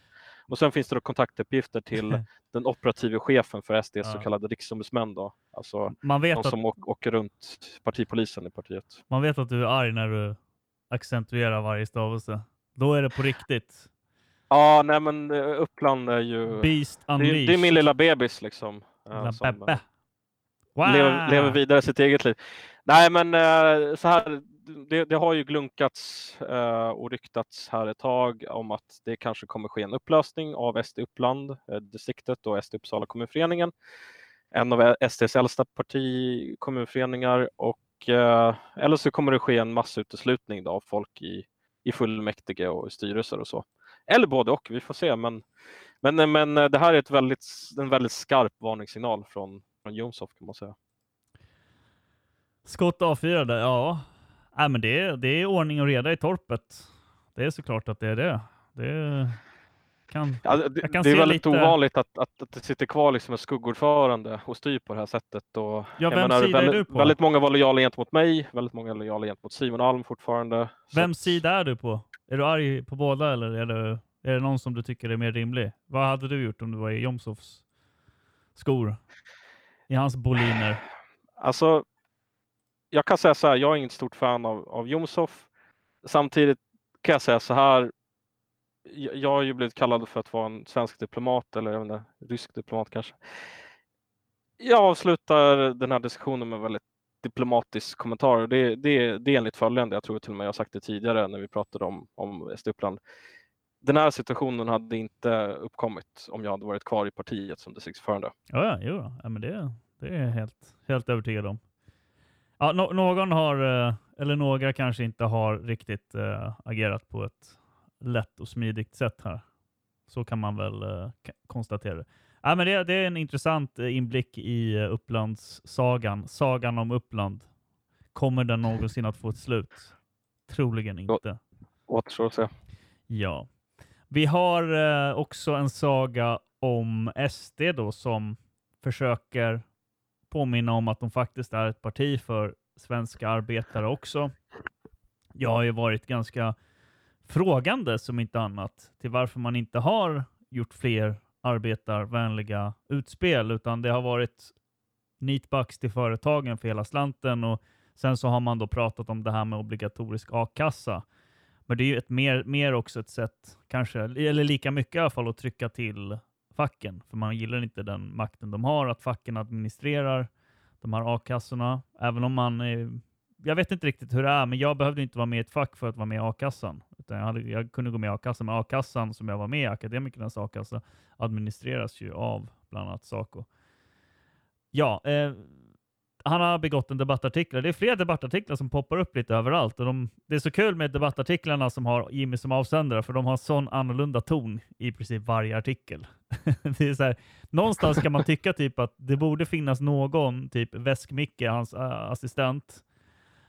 Speaker 8: Och sen finns det då kontaktuppgifter till [laughs] den operativa chefen för SDs så
Speaker 7: Ja.
Speaker 8: kallade riksombudsmän. Då. Alltså
Speaker 7: Man vet
Speaker 8: de
Speaker 7: att-
Speaker 8: som åk, åker runt partipolisen i partiet.
Speaker 7: Man vet att du är arg när du accentuerar varje stavelse. Då är det på riktigt.
Speaker 8: Ja, nej men eh, Uppland är ju...
Speaker 7: Beast
Speaker 8: det, är- det är
Speaker 7: unleashed.
Speaker 8: min lilla bebis liksom.
Speaker 7: Lilla
Speaker 8: som.
Speaker 7: Wow!
Speaker 8: lever, lever vidare sitt eget liv. Nej men eh, så här, det, det har ju glunkats eh, och ryktats här ett tag om att det kanske kommer ske en upplösning av SD Uppland, eh, distriktet och SD Uppsala kommunföreningen. En av SDs äldsta parti kommunföreningar och eller så kommer det ske en massuteslutning av folk i, i fullmäktige och i styrelser och så. Eller både och, vi får se. Men, men, men det här är ett väldigt, en väldigt skarp varningssignal från, från Jomshof kan man säga.
Speaker 7: Skott avfyrade, ja. Nej, men det, är, det är ordning och reda i torpet. Det är såklart att det är det. det kan,
Speaker 8: ja, det,
Speaker 7: det är
Speaker 8: väldigt
Speaker 7: lite...
Speaker 8: ovanligt att, att, att det sitter kvar liksom en skuggordförande och styr på det här sättet. Och,
Speaker 7: ja, vem menar, sida
Speaker 8: väldigt,
Speaker 7: är du på?
Speaker 8: Väldigt många var lojala gentemot mig, väldigt många lojala gentemot Simon Alm fortfarande.
Speaker 7: Vem sida är du på? Är du arg på båda eller är det, är det någon som du tycker är mer rimlig? Vad hade du gjort om du var i Jomsofs skor? I hans boliner?
Speaker 8: Alltså, jag kan säga så här, jag är inget stort fan av, av Jomshof. Samtidigt kan jag säga så här, jag har ju blivit kallad för att vara en svensk diplomat eller jag vet inte, rysk diplomat kanske. Jag avslutar den här diskussionen med en väldigt diplomatisk kommentar. Det, det, det är enligt följande, jag tror till och med jag sagt det tidigare när vi pratade om, om Estland. Den här situationen hade inte uppkommit om jag hade varit kvar i partiet som distriktsförande.
Speaker 7: Ja, ja, jo, ja men det, det är jag helt, helt övertygad om. Ja, no någon har, eh, eller några kanske inte har riktigt äh, agerat på ett lätt och smidigt sätt här. Så kan man väl äh, konstatera det. Ja, men det, det, är en intressant inblick i Upplands sagan. Sagan om Uppland. Kommer den någonsin att få ett slut? Troligen inte.
Speaker 8: Återstår att se.
Speaker 7: Ja. Vi har eh, också en saga om SD då som försöker påminna om att de faktiskt är ett parti för svenska arbetare också. Jag har ju varit ganska frågande som inte annat till varför man inte har gjort fler arbetarvänliga utspel, utan det har varit nitbacks till företagen för hela slanten och sen så har man då pratat om det här med obligatorisk a-kassa. Men det är ju ett mer, mer också ett sätt, kanske, eller lika mycket i alla fall, att trycka till facken. För man gillar inte den makten de har, att facken administrerar de här a-kassorna. Även om man, jag vet inte riktigt hur det är, men jag behövde inte vara med i ett fack för att vara med i a-kassan. Utan jag, hade, jag kunde gå med i a-kassan, men a-kassan som jag var med i, akademikernas a-kassa, administreras ju av bland annat Saco. Ja, eh, han har begått en debattartikel. Det är fler debattartiklar som poppar upp lite överallt. Och de, det är så kul med debattartiklarna som har Jimmy som avsändare, för de har sån annorlunda ton i princip varje artikel. [laughs] det är så här, någonstans kan man tycka typ att det borde finnas någon, typ Väsk-Micke, hans äh, assistent,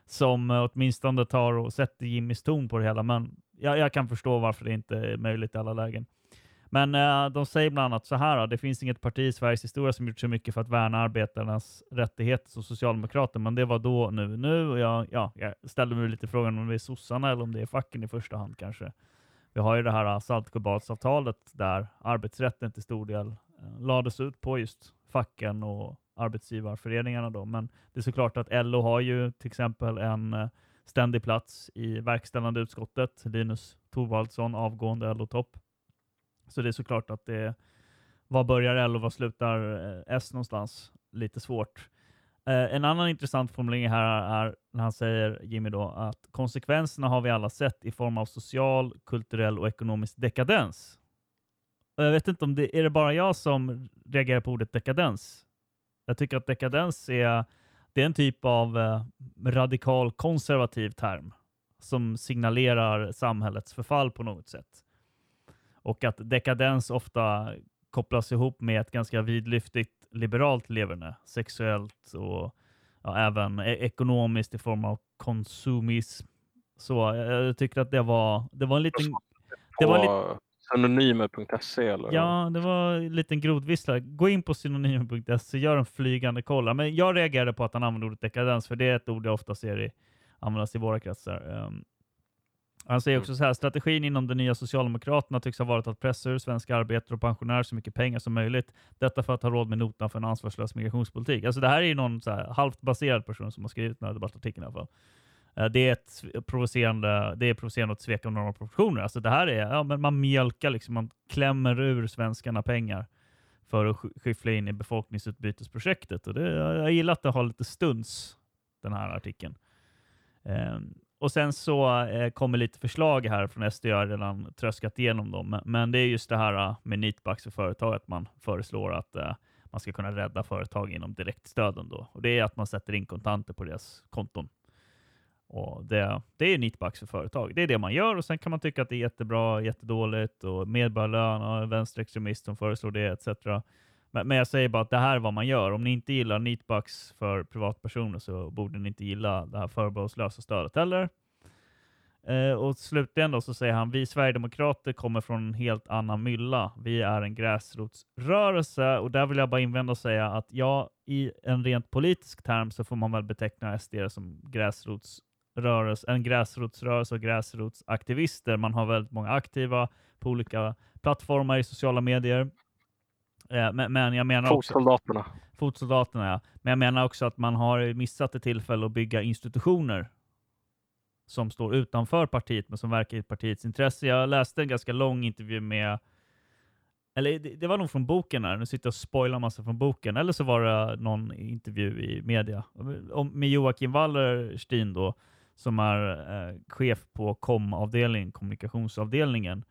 Speaker 7: som äh, åtminstone tar och sätter Jimmys ton på det hela. Men jag, jag kan förstå varför det inte är möjligt i alla lägen. Men eh, de säger bland annat så här, det finns inget parti i Sveriges historia som gjort så mycket för att värna arbetarnas rättigheter som Socialdemokraterna, men det var då nu. Nu och jag, ja, jag ställde mig lite frågan om det är sossarna eller om det är facken i första hand kanske. Vi har ju det här eh, Saltkobatsavtalet där arbetsrätten till stor del eh, lades ut på just facken och arbetsgivarföreningarna då. Men det är såklart att LO har ju till exempel en eh, ständig plats i verkställande utskottet. Linus Torvaldsson, avgående LO-topp. Så det är såklart att det var börjar L och var slutar eh, S någonstans? Lite svårt. Eh, en annan intressant formulering här är när han säger, Jimmy, då, att konsekvenserna har vi alla sett i form av social, kulturell och ekonomisk dekadens. Och jag vet inte om det är det bara jag som reagerar på ordet dekadens. Jag tycker att dekadens är, det är en typ av eh, radikal konservativ term som signalerar samhällets förfall på något sätt. Och att dekadens ofta kopplas ihop med ett ganska vidlyftigt liberalt leverne, sexuellt och ja, även e ekonomiskt i form av konsumism. Så jag tycker att det var, det var en liten...
Speaker 8: Det var. Synonymer.se eller?
Speaker 7: Ja, det var en liten grodvissla. Gå in på synonymer.se, gör en flygande kolla. Men jag reagerade på att han använde ordet dekadens, för det är ett ord jag ofta ser i, användas i våra kretsar. Um, han säger mm. också så här, strategin inom de nya Socialdemokraterna tycks ha varit att pressa ur svenska arbetare och pensionärer så mycket pengar som möjligt. Detta för att ha råd med notan för en ansvarslös migrationspolitik. Alltså det här är ju någon så här, halvt baserad person som har skrivit den här debattartikeln i alla fall. Eh, det är ett provocerande, det är provocerande att sveka normala proportioner. Alltså det här är, ja men man mjölkar liksom, man klämmer ur svenskarna pengar för att skyffla in i befolkningsutbytesprojektet. Och det, jag gillar att det har lite stuns, den här artikeln. Um, och sen så eh, kommer lite förslag här från SD, jag har redan tröskat igenom dem. Men det är just det här eh, med nitbacks för företag, att man föreslår att eh, man ska kunna rädda företag inom direktstöden. Då. Och det är att man sätter in kontanter på deras konton. Och det, det är Nitbacks för företag. Det är det man gör och sen kan man tycka att det är jättebra, jättedåligt och medborgarlön och vänsterextremist som föreslår det etc. Men, men jag säger bara att det här är vad man gör. Om ni inte gillar Nitbucks för privatpersoner så borde ni inte gilla det här förbehållslösa stödet heller. Eh, och slutligen då så säger han, vi Sverigedemokrater kommer från en helt annan mylla. Vi är en gräsrotsrörelse och där vill jag bara invända och säga att ja, i en rent politisk term så får man väl beteckna SD som gräsrotsrörelse, en gräsrotsrörelse och gräsrotsaktivister. Man har väldigt många aktiva på olika plattformar i sociala medier. Eh, men, men jag menar också...
Speaker 8: Fotsoldaterna.
Speaker 7: Fotsoldaterna, ja. Men jag menar också att man har missat ett tillfälle att bygga institutioner som står utanför partiet men som verkar i partiets intresse. Jag läste en ganska lång intervju med eller det, det var nog från boken här, nu sitter jag och spoilar massa från boken, eller så var det någon intervju i media om, med Joakim Wallerstein då, som är eh, chef på kom-avdelningen, kommunikationsavdelningen.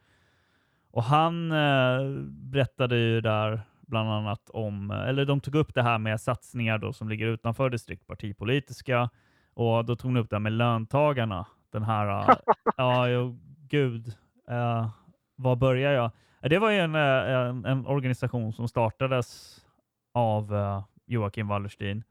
Speaker 7: Och han eh, berättade ju där bland annat om, eller de tog upp det här med satsningar då som ligger utanför det strikt partipolitiska, och då tog hon upp det här med löntagarna. Den här, [laughs] ja, jo, gud, uh, var börjar jag? Det var ju en, en, en organisation som startades av uh, Joakim Wallerstein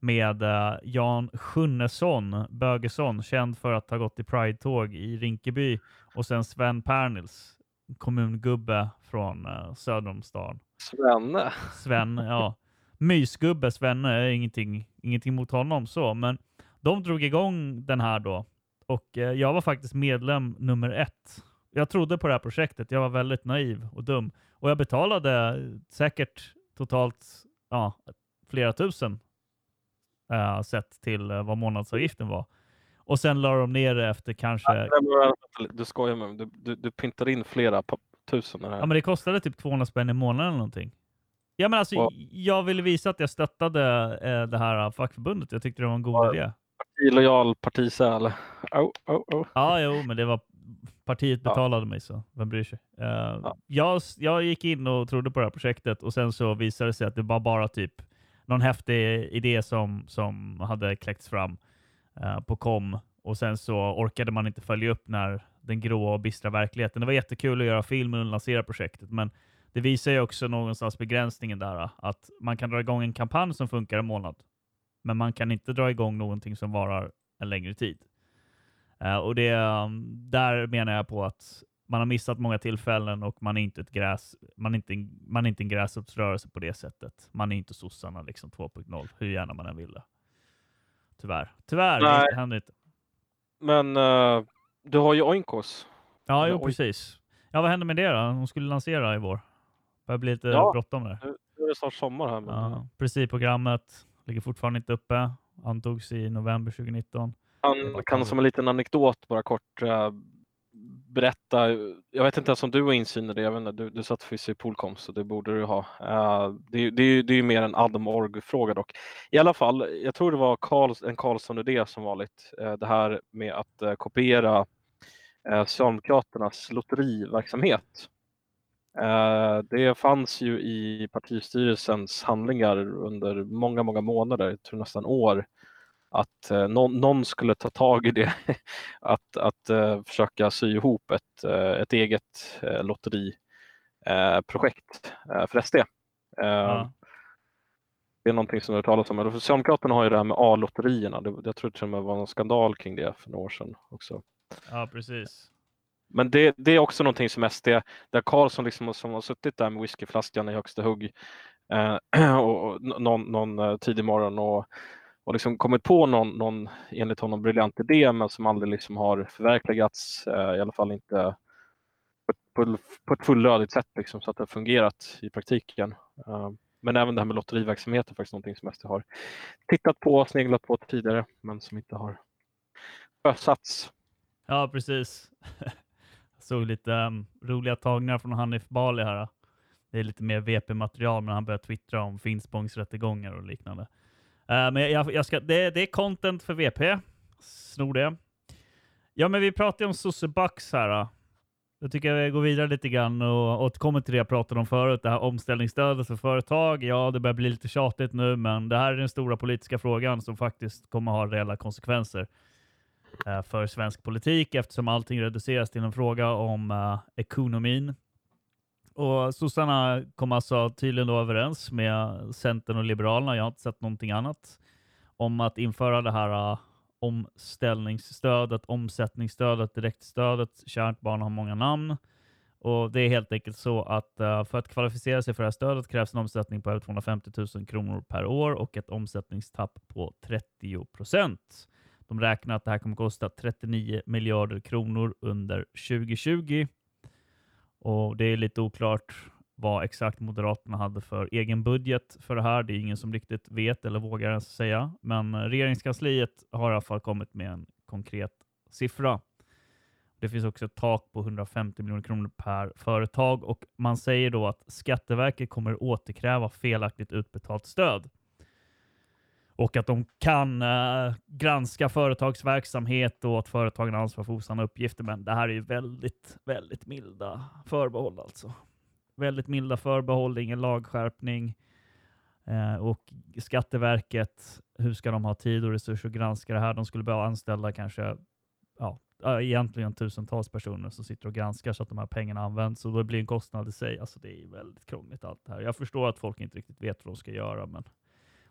Speaker 7: med uh, Jan Sjunnesson Bögesson, känd för att ha gått i Pride-tåg i Rinkeby, och sen Sven Pernils, kommungubbe från uh, söder om stan.
Speaker 8: Svenne.
Speaker 7: Sven, ja. Mysgubbe Svenne, ingenting, ingenting mot honom så, men de drog igång den här då och eh, jag var faktiskt medlem nummer ett. Jag trodde på det här projektet. Jag var väldigt naiv och dum och jag betalade säkert totalt ja, flera tusen äh, sett till äh, vad månadsavgiften var. Och sen la de ner det efter kanske...
Speaker 8: Du skojar med mig. Du, du, du pyntar in flera tusen. Här.
Speaker 7: Ja, men det kostade typ 200 spänn i månaden eller någonting. Ja, men alltså, och... jag ville visa att jag stöttade äh, det här fackförbundet. Jag tyckte det var en god och... idé.
Speaker 8: Partilojal partisäl. Oh, oh, oh.
Speaker 7: Ja, jo, men det var partiet betalade ja. mig så vem bryr sig? Uh, ja. jag, jag gick in och trodde på det här projektet och sen så visade det sig att det var bara typ någon häftig idé som, som hade kläckts fram uh, på kom och sen så orkade man inte följa upp när den grå och bistra verkligheten. Det var jättekul att göra film och lansera projektet, men det visar ju också någonstans begränsningen där, att man kan dra igång en kampanj som funkar en månad men man kan inte dra igång någonting som varar en längre tid. Uh, och det, um, där menar jag på att man har missat många tillfällen och man är inte, ett gräs, man är inte, man inte en gräsrotsrörelse på det sättet. Man är inte sossarna liksom 2.0, hur gärna man än ville. Tyvärr. Tyvärr, Nej. det händer inte.
Speaker 8: Men uh, du har ju Oinkos.
Speaker 7: Ja, jo, precis. Ja, vad hände med det då? Hon skulle lansera i vår. Det börjar bli lite ja, bråttom där.
Speaker 8: Nu är det snart sommar här. Men...
Speaker 7: Ja, principprogrammet Ligger fortfarande inte uppe. Antogs i november 2019.
Speaker 8: Han kan som en liten anekdot bara kort äh, berätta. Jag vet inte ens om du har insyn i det. Jag vet inte, du, du satt för i Polkom så det borde du ha. Uh, det, det, det är ju mer en Adam Org-fråga dock. I alla fall, jag tror det var Karls, en Karlsson-idé som vanligt. Uh, eh, det här med att uh, kopiera uh, Socialdemokraternas lotteriverksamhet. Uh, det fanns ju i partistyrelsens handlingar under många, många månader, jag tror nästan år, att eh, någon, någon, skulle ta tag i det, [laughs] att, att uh, försöka sy ihop ett, uh, ett eget uh, lotteriprojekt för SD. Ja. Det är någonting som det talas om. Socialdemokraterna har ju det här med A-lotterierna. Jag tror till och med det var en skandal kring det för några år sedan också.
Speaker 7: Ja, precis.
Speaker 8: Men det, det, är också någonting som SD, där Karlsson liksom, som har suttit där med whiskyflaskan i högsta hugg eh, [clears throat] och, och någon, någon tidig morgon och, och liksom kommit på någon, någon, enligt honom, briljant idé men som aldrig liksom har förverkligats, eh, i alla fall inte på, på, på ett fullödigt sätt liksom, så att det har fungerat i praktiken. Eh, men även det här med lotteriverksamhet är faktiskt någonting som SD har tittat på och sneglat på tidigare men som inte har sjösatts.
Speaker 7: Ja, precis. [laughs] Jag såg lite um, roliga tagningar från Hanif Bali här. Det är lite mer VP-material, men han börjar twittra om Finspångs rättegångar och liknande. Eh, men jag, jag ska, det, det, är content för VP. Snor det. Ja, men vi pratade ju om Sosse Bucks här. Eh. Jag tycker vi går vidare lite grann och återkommer till det jag pratade om förut, det här omställningsstödet för företag. Ja, det börjar bli lite tjatigt nu, men det här är den stora politiska frågan som faktiskt kommer ha reella konsekvenser. Eh, för svensk politik eftersom allting reduceras till en fråga om uh, ekonomin. Och sossarna kom alltså tydligen då överens med Centern och Liberalerna, jag har inte sett någonting annat, om att införa det här uh, omställningsstödet, omsättningsstödet, direktstödet. Kärt barn har många namn. Och Det är helt enkelt så att uh, för att kvalificera sig för det här stödet krävs en omsättning på över 250 000 kronor per år och ett omsättningstapp på 30 procent. De räknar att det här kommer kosta 39 miljarder kronor under 2020. Och Det är lite oklart vad exakt Moderaterna hade för egen budget för det här. Det är ingen som riktigt vet eller vågar ens säga. Men regeringskansliet har i alla fall kommit med en konkret siffra. Det finns också ett tak på 150 miljoner kronor per företag och man säger då att Skatteverket kommer återkräva felaktigt utbetalt stöd och att de kan uh, granska företagsverksamhet och att företagen har ansvar för osanna uppgifter. Men det här är ju väldigt, väldigt milda förbehåll alltså. Väldigt milda förbehåll, ingen lagskärpning. Eh, och Skatteverket, hur ska de ha tid och resurser att granska det här? De skulle behöva anställa kanske ja, egentligen tusentals personer som sitter och granskar så att de här pengarna används och då blir det en kostnad i sig. Alltså det är väldigt krångligt allt det här. Jag förstår att folk inte riktigt vet vad de ska göra, men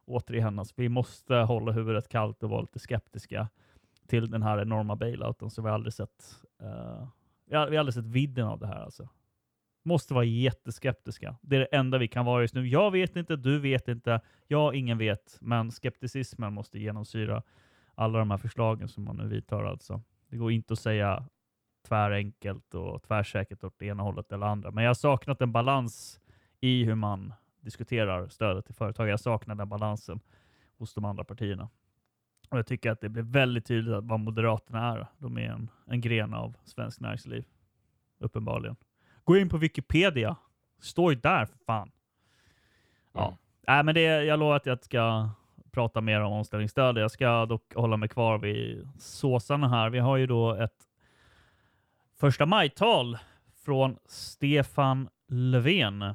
Speaker 7: återigen, alltså, vi måste hålla huvudet kallt och vara lite skeptiska till den här enorma bailouten som vi aldrig sett. Uh, vi har aldrig sett vidden av det här alltså. Måste vara jätteskeptiska. Det är det enda vi kan vara just nu. Jag vet inte, du vet inte, jag ingen vet, men skepticismen måste genomsyra alla de här förslagen som man nu vidtar alltså. Det går inte att säga tvärenkelt och tvärsäkert åt det ena hållet eller andra. Men jag har saknat en balans i hur man diskuterar stödet till företag. Jag saknar den balansen hos de andra partierna. Och Jag tycker att det blir väldigt tydligt vad Moderaterna är. De är en, en gren av svensk näringsliv. Uppenbarligen. Gå in på Wikipedia. Står ju där för fan. Ja. Mm. Nej, men det, jag lovar att jag ska prata mer om omställningsstöd. Jag ska dock hålla mig kvar vid såsarna här. Vi har ju då ett första majtal från Stefan Löfven.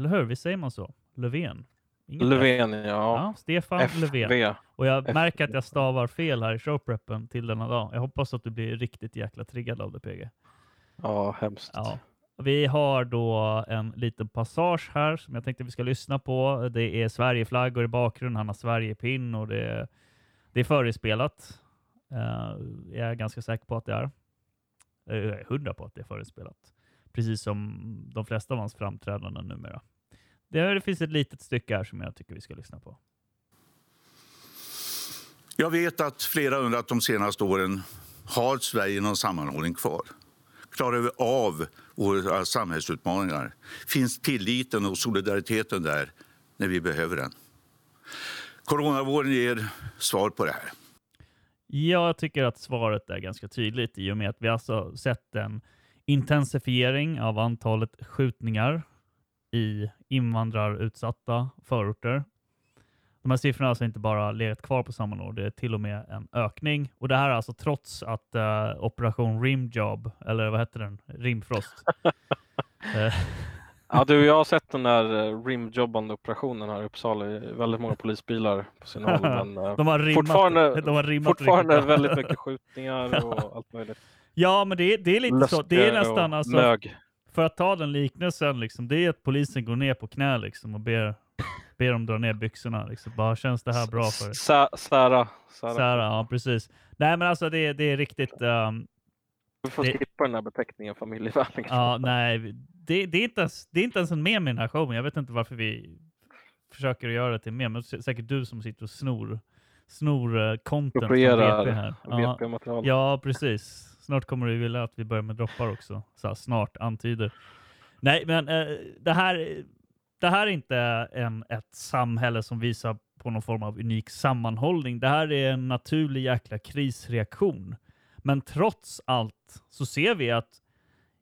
Speaker 7: Eller hur? Visst säger man så? Löfven?
Speaker 8: Inget Löfven, ja.
Speaker 7: ja. Stefan FV. Löfven. Och jag märker att jag stavar fel här i showpreppen till denna dag. Jag hoppas att du blir riktigt jäkla triggad av det, PG.
Speaker 8: Ja, hemskt.
Speaker 7: Ja. Vi har då en liten passage här som jag tänkte vi ska lyssna på. Det är Sverigeflaggor i bakgrunden, han har Sverigepinn och det, det är förinspelat. Uh, jag är ganska säker på att det är. Jag är hundra på att det är förinspelat. Precis som de flesta av hans framträdanden numera. Det, finns ett litet stycke här som jag tycker vi ska lyssna på.
Speaker 11: Jag vet att flera undrat de senaste åren, har Sverige någon sammanhållning kvar? Klarar vi av våra samhällsutmaningar? Finns tilliten och solidariteten där när vi behöver den? Coronavården ger svar på det här.
Speaker 7: Jag tycker att svaret är ganska tydligt i och med att vi alltså sett en intensifiering av antalet skjutningar i invandrarutsatta förorter. De här siffrorna har alltså inte bara legat kvar på samma år, det är till och med en ökning. Och det här är alltså trots att uh, Operation Rimjob, eller vad heter den? Rimfrost.
Speaker 8: uh. [laughs] Ja du, jag har sett den där eh, rimjobbande operationen här i Uppsala. Väldigt många polisbilar på sina [laughs] håll. Men
Speaker 7: de har rimmat,
Speaker 8: fortfarande,
Speaker 7: de har rimmat
Speaker 8: fortfarande väldigt mycket skjutningar och [laughs] allt möjligt.
Speaker 7: Ja, men det är, det är lite Löske så. Det är nästan alltså,
Speaker 8: mög.
Speaker 7: för att ta den liknelsen, liksom, det är att polisen går ner på knä liksom, och ber ber dem dra ner byxorna. Liksom. Bara, känns det här bra för dig?
Speaker 8: Sära.
Speaker 7: Sära, ja precis. Nej men alltså det, det är riktigt... Um,
Speaker 8: du får det, skippa den här beteckningen familjevänlig.
Speaker 7: Ja, nej. Det, det, är inte ens, det är inte ens en mem i den här showen. Jag vet inte varför vi försöker göra det till mem. Men säkert du som sitter och snor, snor uh, content från VP här.
Speaker 8: Ja,
Speaker 7: ja, precis. Snart kommer du vilja att vi börjar med droppar också. Så snart antyder. Nej, men eh, det här det här är inte en, ett samhälle som visar på någon form av unik sammanhållning. Det här är en naturlig jäkla krisreaktion. Men trots allt så ser vi att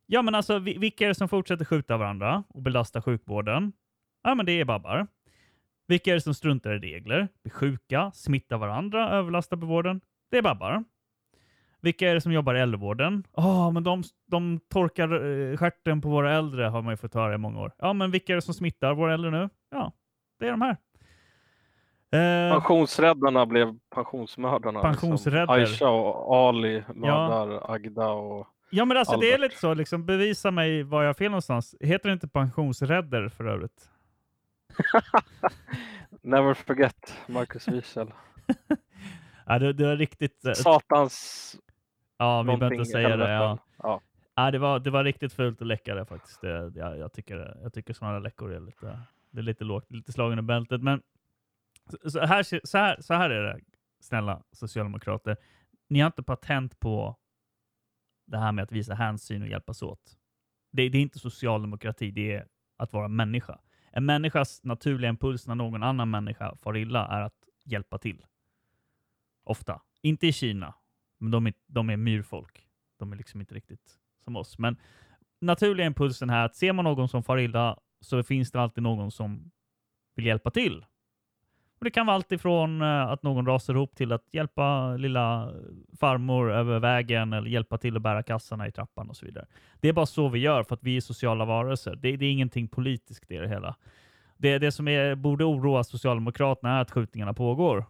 Speaker 7: ja, men alltså, vilka är det som fortsätter skjuta varandra och belasta sjukvården? Ja, men det är babbar. Vilka är det som struntar i regler, blir sjuka, smittar varandra, överlastar på vården? Det är babbar. Vilka är det som jobbar i äldrevården? oh, men de, de torkar uh, stjärten på våra äldre har man ju fått höra i många år. Ja, men vilka är det som smittar våra äldre nu? Ja, det är de här. Eh,
Speaker 8: Pensionsräddarna blev pensionsmördarna.
Speaker 7: Pensionsräddare.
Speaker 8: Liksom. Aisha och Ali mördar Agda och
Speaker 7: ja, men alltså det är
Speaker 8: Albert.
Speaker 7: lite så, liksom, bevisa mig var jag har fel någonstans. Heter det inte pensionsräddare för övrigt? [laughs]
Speaker 8: Never forget Marcus Wiechel. [laughs]
Speaker 7: Ja, det, det var riktigt... eh,
Speaker 8: Satans
Speaker 7: Ja, vi behöver inte säga det. Ja.
Speaker 8: Ja.
Speaker 7: Ja, det, var, det var riktigt fult att läcka det faktiskt. Det, jag, jag tycker, jag tycker sådana läckor är lite, det är lite lågt, lite slagen i bältet. Men så- så här, så, här, så här är det, snälla socialdemokrater. Ni har inte patent på det här med att visa hänsyn och hjälpas åt. Det, det är inte socialdemokrati, det är att vara människa. En människas naturliga impuls när någon annan människa far illa är att hjälpa till. Ofta. Inte i Kina, men de är, de är myrfolk. De är liksom inte riktigt som oss. Men naturliga impulsen här att ser man någon som far illa så finns det alltid någon som vill hjälpa till. Och Det kan vara allt ifrån eh, att någon rasar ihop till att hjälpa lilla eh, farmor över vägen eller hjälpa till att bära kassarna i trappan och så vidare. Det är bara så vi gör för att vi är sociala varelser. Det, det är ingenting politiskt i det hela. Det, det som är, borde oroa Socialdemokraterna är att skjutningarna pågår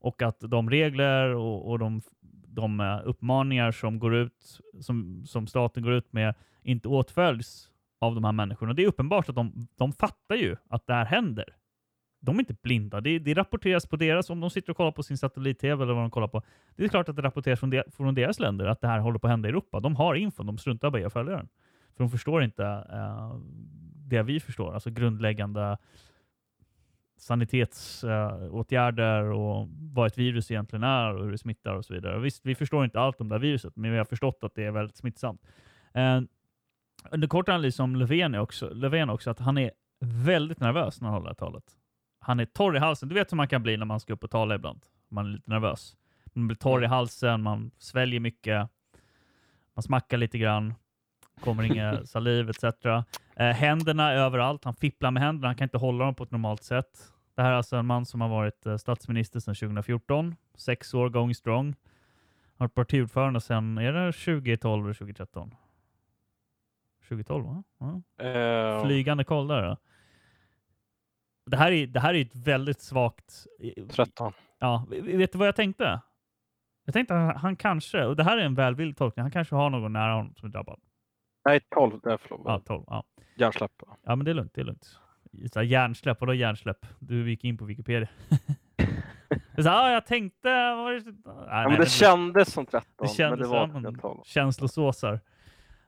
Speaker 7: och att de regler och, och de, de eh, uppmaningar som, går ut, som, som staten går ut med inte åtföljs av de här människorna. Det är uppenbart att de, de fattar ju att det här händer. De är inte blinda. Det, det rapporteras på deras, om de sitter och kollar på sin satellit-tv eller vad de kollar på. Det är klart att det rapporteras från, de, från deras länder att det här håller på att hända i Europa. De har info, de struntar bara i att följa den. För de förstår inte eh, det vi förstår, alltså grundläggande sanitetsåtgärder och vad ett virus egentligen är och hur det smittar och så vidare. Visst, vi förstår inte allt om det här viruset, men vi har förstått att det är väldigt smittsamt. Eh, en kort analys om Löfven också, Löfven också, att han är väldigt nervös när han håller talet. Han är torr i halsen. Du vet hur man kan bli när man ska upp och tala ibland. Man är lite nervös. Man blir torr i halsen, man sväljer mycket, man smackar lite grann, kommer inga [laughs] saliv etc. Eh, händerna överallt. Han fipplar med händerna, han kan inte hålla dem på ett normalt sätt. Det här är alltså en man som har varit eh, statsminister sedan 2014, sex år going strong. Har varit partiordförande sedan, är det 2012 eller 2013? 2012 va? Ja.
Speaker 8: Eh,
Speaker 7: Flygande koll där då. Det här är, det här är ett väldigt svagt...
Speaker 8: 13.
Speaker 7: Ja, vet du vad jag tänkte? Jag tänkte att han kanske, och det här är en välvillig tolkning, han kanske har någon nära honom som är drabbad.
Speaker 8: Nej, 12. Det är förlåt.
Speaker 7: Ja, 12. Ja.
Speaker 8: Hjärnsläpp.
Speaker 7: ja, men det är lugnt. Det är lugnt. Så hjärnsläpp, vadå hjärnsläpp? Du gick in på Wikipedia. [laughs] så, ja, jag tänkte... var det? Nej,
Speaker 8: Ja, men
Speaker 7: nej,
Speaker 8: det kändes som 13,
Speaker 7: det kändes
Speaker 8: men det var inte 12.
Speaker 7: känslosåsar.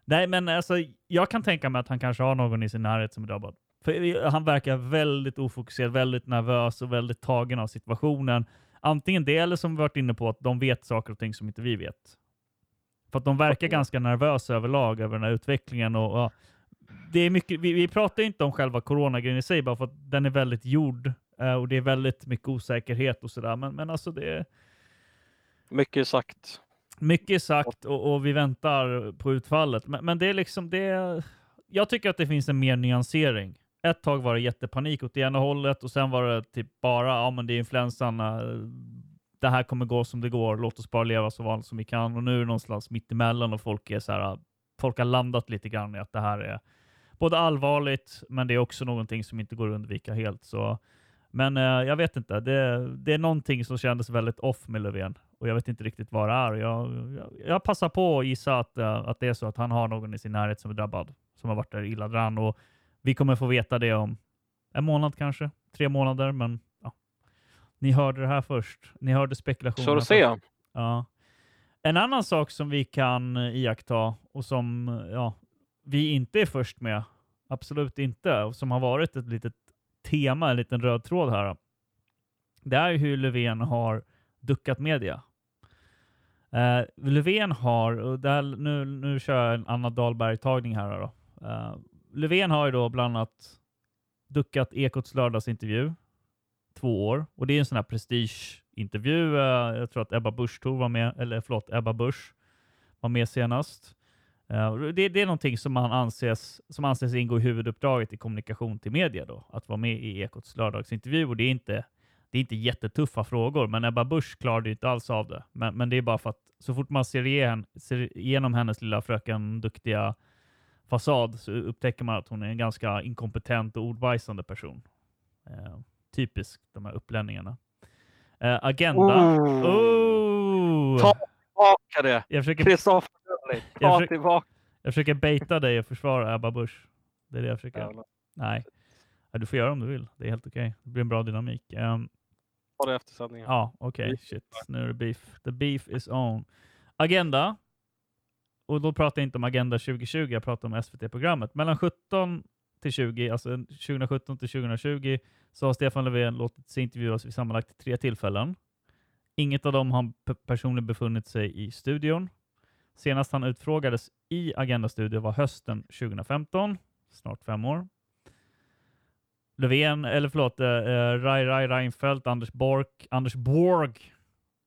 Speaker 7: Nej, men alltså, jag kan tänka mig att han kanske har någon i sin närhet som är drabbad. För han verkar väldigt ofokuserad, väldigt nervös och väldigt tagen av situationen. Antingen det eller som vi varit inne på, att de vet saker och ting som inte vi vet. För att de verkar ganska nervösa överlag över den här utvecklingen. Och, ja, det är mycket, vi, vi pratar inte om själva coronagrejen i sig, bara för att den är väldigt gjord eh, och det är väldigt mycket osäkerhet och sådär. Men, men alltså det är...
Speaker 8: Mycket sagt.
Speaker 7: Mycket sagt och, och vi väntar på utfallet. Men, men det är liksom det. Jag tycker att det finns en mer nyansering. Ett tag var det jättepanik åt det ena hållet och sen var det typ bara, ja men det är influensan. Det här kommer gå som det går. Låt oss bara leva så vanligt som vi kan. Och nu är det någonstans mittemellan och folk är så här. Folk har landat lite grann i att det här är både allvarligt, men det är också någonting som inte går att undvika helt. Så men eh, jag vet inte. Det, det är någonting som kändes väldigt off med Löfven och jag vet inte riktigt vad det är. Jag, jag, jag passar på att gissa att, eh, att det är så att han har någon i sin närhet som är drabbad, som har varit där illa dran och vi kommer få veta det om en månad kanske, tre månader, men. Ni hörde det här först. Ni hörde spekulationerna
Speaker 8: Så att
Speaker 7: först. Ja. En annan sak som vi kan eh, iaktta och som ja, vi inte är först med, absolut inte, och som har varit ett litet tema, en liten röd tråd här. Det är hur Löfven har duckat media. Uh, Löfven har, och där, nu, nu kör jag en Anna Dahlberg-tagning här. Då. Uh, Löfven har ju då bland annat duckat Ekots lördagsintervju två år. Och det är en sån här prestigeintervju. Eh, jag tror att Ebba Busch Thor var med, eller förlåt, Ebba Busch var med senast. Eh, det, det är någonting som, man anses, som anses ingå i huvuduppdraget i kommunikation till media då, att vara med i Ekots lördagsintervju. Och det är inte, det är inte jättetuffa frågor, men Ebba Busch klarade ju inte alls av det. Men, men det är bara för att så fort man ser, igen, ser igenom hennes lilla fröken duktiga fasad så upptäcker man att hon är en ganska inkompetent och ordbajsande person. Eh, Typiskt de här upplänningarna. Eh, agenda.
Speaker 8: Oh.
Speaker 7: Oh.
Speaker 8: Ta tillbaka det!
Speaker 7: Jag försöker,
Speaker 8: Kristoffer
Speaker 7: Jag försöker-
Speaker 8: tillbaka
Speaker 7: jag försöker baita dig och försvara Ebba Busch. Det är det jag försöker
Speaker 8: det.
Speaker 7: Nej. Du får göra om du vill. Det är helt okej. Det blir en bra dynamik. Ehm,
Speaker 8: Ta det efter sändningen.
Speaker 7: Ja, okej. Shit. Nu är det beef. The beef is on. Agenda. Och då pratar jag inte om Agenda 2020, jag pratar om SVT-programmet. Mellan 17 till 20, alltså 2017 till 2020, så har Stefan Löfven låtit sig intervjuas vid sammanlagt tre tillfällen. Inget av dem har personligen befunnit sig i studion. Senast han utfrågades i Agenda-studio var hösten 2015, snart fem år. Löfven, eller förlåt, eh, eh, Rai Rai Reinfeldt, Anders Borg, Anders Borg,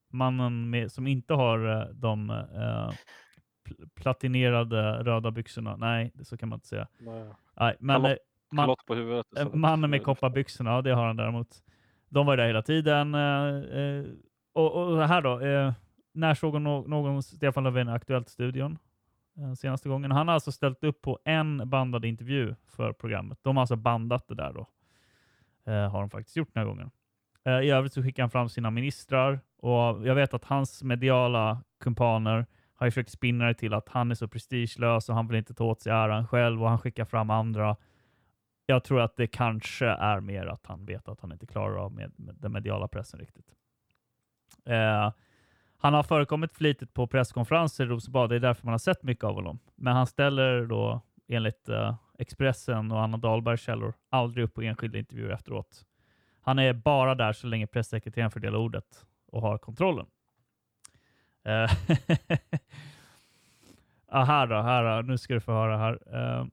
Speaker 7: mannen med, som inte har eh, de eh, pl- platinerade röda byxorna. Nej, så kan man inte säga.
Speaker 8: Nej.
Speaker 7: Nej, men eh, man,
Speaker 8: på huvudet
Speaker 7: mannen med kopparbyxorna, det har han däremot. De var där hela tiden. eh, eh, och, och här då, eh, när såg någon, någon Stefan Löfven Aktuellt-studion? eh, senaste gången. Han har alltså ställt upp på en bandad intervju för programmet. De har alltså bandat det där då. Eh, har de faktiskt gjort den här gången. Eh, I övrigt så skickar han fram sina ministrar och jag vet att hans mediala kumpaner har ju försökt spinna det till att han är så prestigelös och han vill inte ta åt sig äran själv och han skickar fram andra. Jag tror att det kanske är mer att han vet att han inte klarar av med, med den mediala pressen riktigt. Eh, han har förekommit flitigt på presskonferenser i Rosenbad, det är därför man har sett mycket av honom. Men han ställer då enligt eh, Expressen och Anna Dahlbergs källor aldrig upp på enskilda intervjuer efteråt. Han är bara där så länge pressekreteraren fördelar ordet och har kontrollen. Eh, [laughs] ah, här då, här då, nu ska du få höra här. Eh,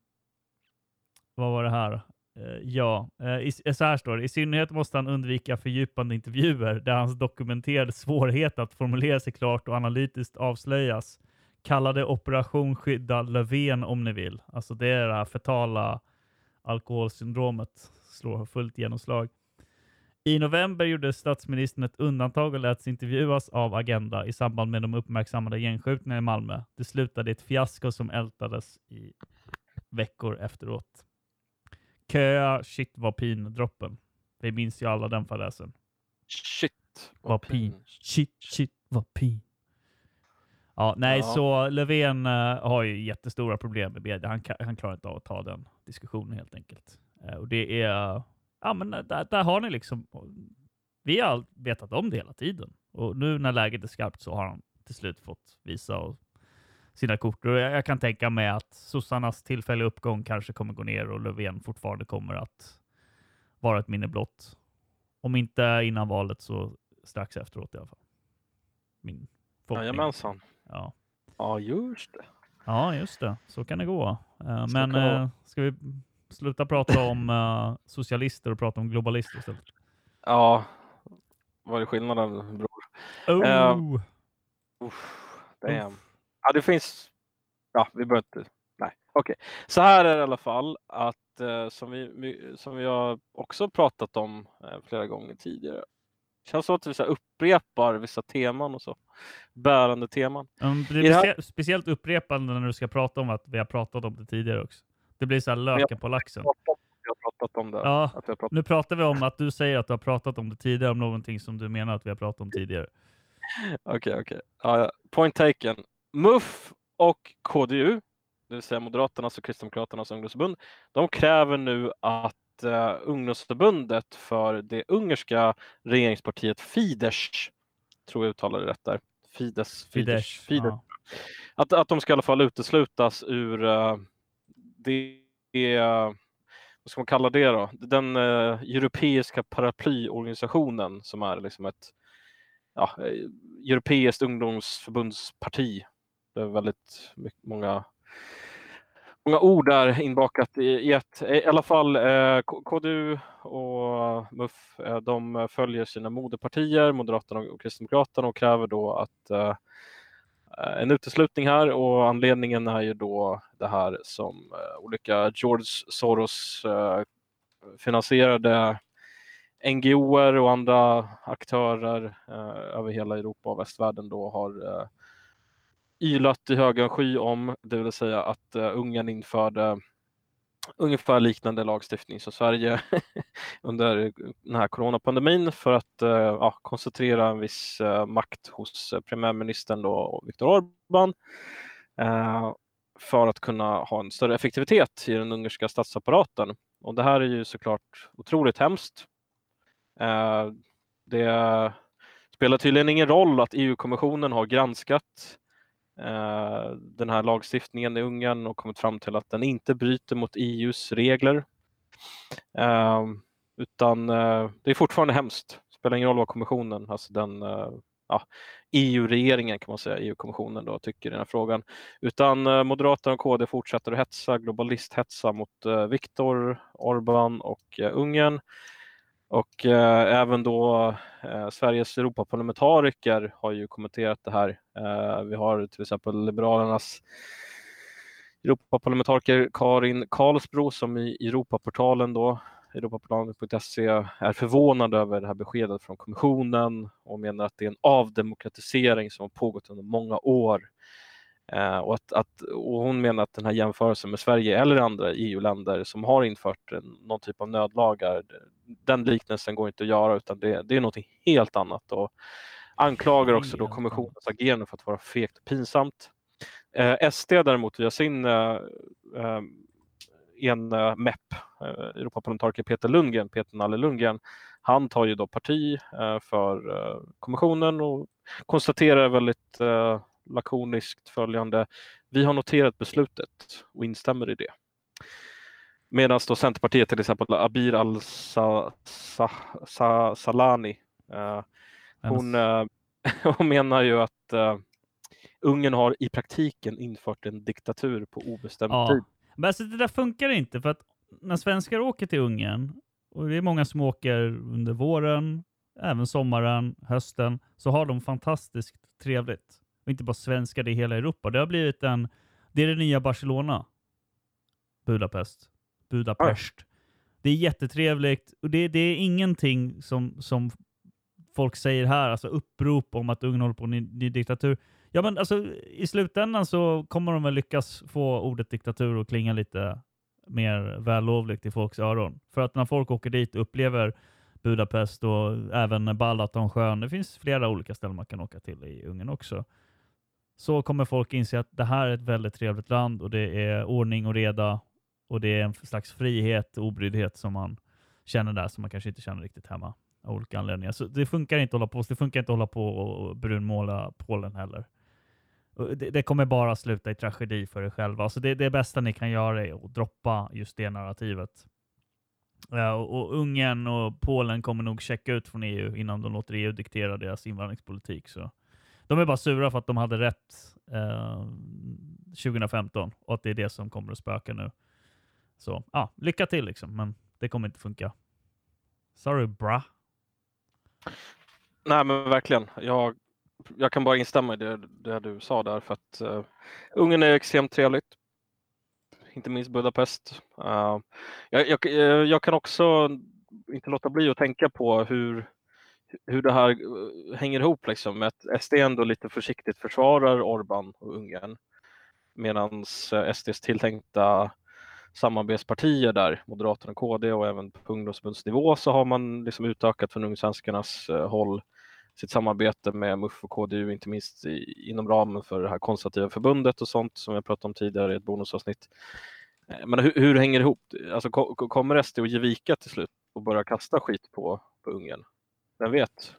Speaker 7: vad var det här? Eh, ja, eh, i, eh, så här står det. I synnerhet måste han undvika fördjupande intervjuer där hans dokumenterade svårighet att formulera sig klart och analytiskt avslöjas. Kalla det Operation Skydda Löfven om ni vill. Alltså det är det här fetala alkoholsyndromet slår fullt genomslag. I november gjorde statsministern ett undantag och läts intervjuas av Agenda i samband med de uppmärksammade gängskjutningarna i Malmö. Det slutade i ett fiasko som ältades i veckor efteråt. Köa, shit vad pin droppen. Vi minns ju alla den fadäsen.
Speaker 8: Shit
Speaker 7: Vad pin. Shit, shit vad pin. Ja, nej,
Speaker 8: Ja.
Speaker 7: så Löfven eh, har ju jättestora problem med media. Han, han klarar inte av att ta den diskussionen helt enkelt. Eh, och det är, ja men där, där har ni liksom, vi har vetat om det hela tiden. Och nu när läget är skarpt så har han till slut fått visa och sina kort. Och jag, jag kan tänka mig att sossarnas tillfälliga uppgång kanske kommer gå ner och Löfven fortfarande kommer att vara ett minne blott. Om inte innan valet så strax efteråt i alla fall. Min förhoppning.
Speaker 8: Jajamensan.
Speaker 7: Ja.
Speaker 8: Ja, just det.
Speaker 7: Ja, just det. Så kan det gå.
Speaker 8: Så
Speaker 7: men eh, ska vi sluta prata om eh, socialister och prata om globalister istället?
Speaker 8: Ja, vad är skillnaden bror?
Speaker 7: Oh.
Speaker 8: Eh, uff, damn. Ja, det finns... Ja, vi behöver inte... Nej, okej. Så här är det i alla fall att eh, som, vi, som vi har också pratat om eh, flera gånger tidigare. Känns som att vi så upprepar vissa teman och så. Bärande teman.
Speaker 7: Um, det
Speaker 8: det här-
Speaker 7: specie- speciellt upprepande när du ska prata om att vi har pratat om det tidigare också. Det blir så här löken på laxen.
Speaker 8: Pratat om det.
Speaker 7: Ja,
Speaker 8: pratat
Speaker 7: nu pratar vi om att du säger att du har pratat om det tidigare, om någonting som du menar att vi har pratat om tidigare. [laughs]
Speaker 8: Okej, okej. Ja, ja. Point taken. MUF och KDU, det vill säga Moderaternas och Kristdemokraternas ungdomsförbund, de kräver nu att uh, ungdomsförbundet för det ungerska regeringspartiet Fidesz, tror jag uttalar det rätt där, Fidesz,
Speaker 7: Fidesz,
Speaker 8: Fidesz,
Speaker 7: ja.
Speaker 8: att, att de ska i alla fall uteslutas ur uh, det, uh, vad ska man kalla det då, den uh, europeiska paraplyorganisationen som är liksom ett ja, eh, europeiskt ungdomsförbundsparti. Det är väldigt mycket, många, många ord där inbakat i, i ett. I alla fall eh, KDU och MUF, eh, de följer sina moderpartier, Moderaterna och Kristdemokraterna och kräver då att eh, en uteslutning här och anledningen är ju då det här som eh, olika George Soros-finansierade eh, NGOer och andra aktörer eh, över hela Europa och västvärlden då har ylat i högan sky om, det vill säga att eh, Ungern införde ungefär liknande lagstiftning som Sverige [laughs] under den här coronapandemin för att eh, ja, koncentrera en viss eh, makt hos premiärministern då, Viktor Orbán för att kunna ha en större effektivitet i den ungerska statsapparaten. Och det här är ju såklart otroligt hemskt. Det spelar tydligen ingen roll att EU-kommissionen har granskat Eh, den här lagstiftningen i Ungern och kommit fram till att den inte bryter mot EUs regler. Ehm, utan eh, det är fortfarande hemskt. Det spelar ingen roll vad kommissionen, alltså den eh, ja, EU-regeringen kan man säga, EU-kommissionen då tycker i den här frågan. Utan eh, Moderaterna och KD fortsätter att hetsa, globalisthetsa mot eh, Viktor, Orbán och Ungern. Och eh, även då eh, Sveriges Europaparlamentariker har ju kommenterat det här. Eh, vi har till exempel Liberalernas Europaparlamentariker Karin Karlsbro som i Europaportalen då Europaparlamentet.se är förvånad över det här beskedet från kommissionen och menar att det är en avdemokratisering som har pågått under många år och, att, att, och hon menar att den här jämförelsen med Sverige eller andra EU-länder som har infört någon typ av nödlagar, den liknelsen går inte att göra utan det, det är något helt annat. Och anklagar också då kommissionens agerande för att vara fegt och pinsamt. Eh, SD däremot via sin eh, eh en uh, MEP, uh, Europaparlamentariker Peter Lundgren, Peter Nalle Lundgren, han tar ju då parti uh, för uh, kommissionen och konstaterar väldigt lakoniskt följande. Vi har noterat beslutet och instämmer i det. Medan då Centerpartiet till exempel Abir al-Salani, uh, hon, uh, [laughs] hon menar ju att uh, Ungern har i praktiken infört en diktatur på obestämd ja. tid.
Speaker 7: Men alltså det där funkar inte för att när svenskar åker till Ungern, och det är många som åker under våren, även sommaren, hösten, så har de fantastiskt trevligt och inte bara svenskar, i hela Europa. Det har blivit en, det är det nya Barcelona. Budapest. Budapest. Ja. Det är jättetrevligt och det, det är ingenting som, som folk säger här, alltså upprop om att Ungern håller på med ny diktatur. Ja, men alltså i slutändan så kommer de väl lyckas få ordet diktatur att klinga lite mer vällovligt i folks öron. För att när folk åker dit upplever Budapest och även Balatonsjön, det finns flera olika ställen man kan åka till i Ungern också, så kommer folk inse att det här är ett väldigt trevligt land och det är ordning och reda och det är en slags frihet och obryddhet som man känner där som man kanske inte känner riktigt hemma av olika anledningar. Så det funkar inte att hålla på, det funkar inte att hålla på och brunmåla Polen heller. Det, det, kommer bara sluta i tragedi för er själva. Så det, det bästa ni kan göra är att droppa just det narrativet. Ja, och, och Ungern och Polen kommer nog checka ut från EU innan de låter EU diktera deras invandringspolitik. Så de är bara sura för att de hade rätt eh, 2015 och att det är det som kommer att spöka nu. Så ja, lycka till liksom, men det kommer inte funka. Sorry bra.
Speaker 8: Nej men verkligen. Jag, jag kan bara instämma i det, det du sa där för att eh, uh, Ungern är extremt trevligt. Inte minst Budapest. Uh, jag, jag, eh, jag, kan också inte låta bli att tänka på hur hur det här eh, hänger ihop liksom med att SD ändå lite försiktigt försvarar Orban och Ungern medan eh, SDs tilltänkta samarbetspartier där, Moderaterna och KD och även på ungdomsförbundsnivå så har man liksom utökat från Ungsvenskarnas eh, håll sitt samarbete med MUF och KDU, inte minst i, inom ramen för det här konservativa förbundet och sånt som jag pratade om tidigare i ett bonusavsnitt. Men hur, hur hänger det ihop? Alltså, kommer SD att ge vika till slut och börja kasta skit på, på Ungern? Vem vet?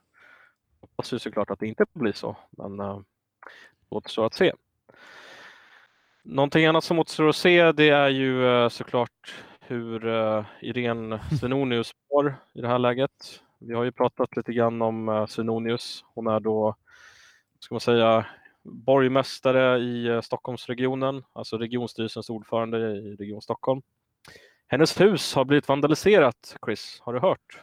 Speaker 8: Hoppas ju såklart att det inte blir så, men uh, återstår att se. Någonting annat som återstår att se det är ju uh, såklart hur uh, Irene [laughs] Svenonius mår i det här läget. Vi har ju pratat lite grann om uh, Svenonius. Hon är då, ska man säga, borgmästare i Stockholmsregionen, alltså regionstyrelsens ordförande i Region Stockholm. Hennes hus har blivit vandaliserat, Chris. Har du hört?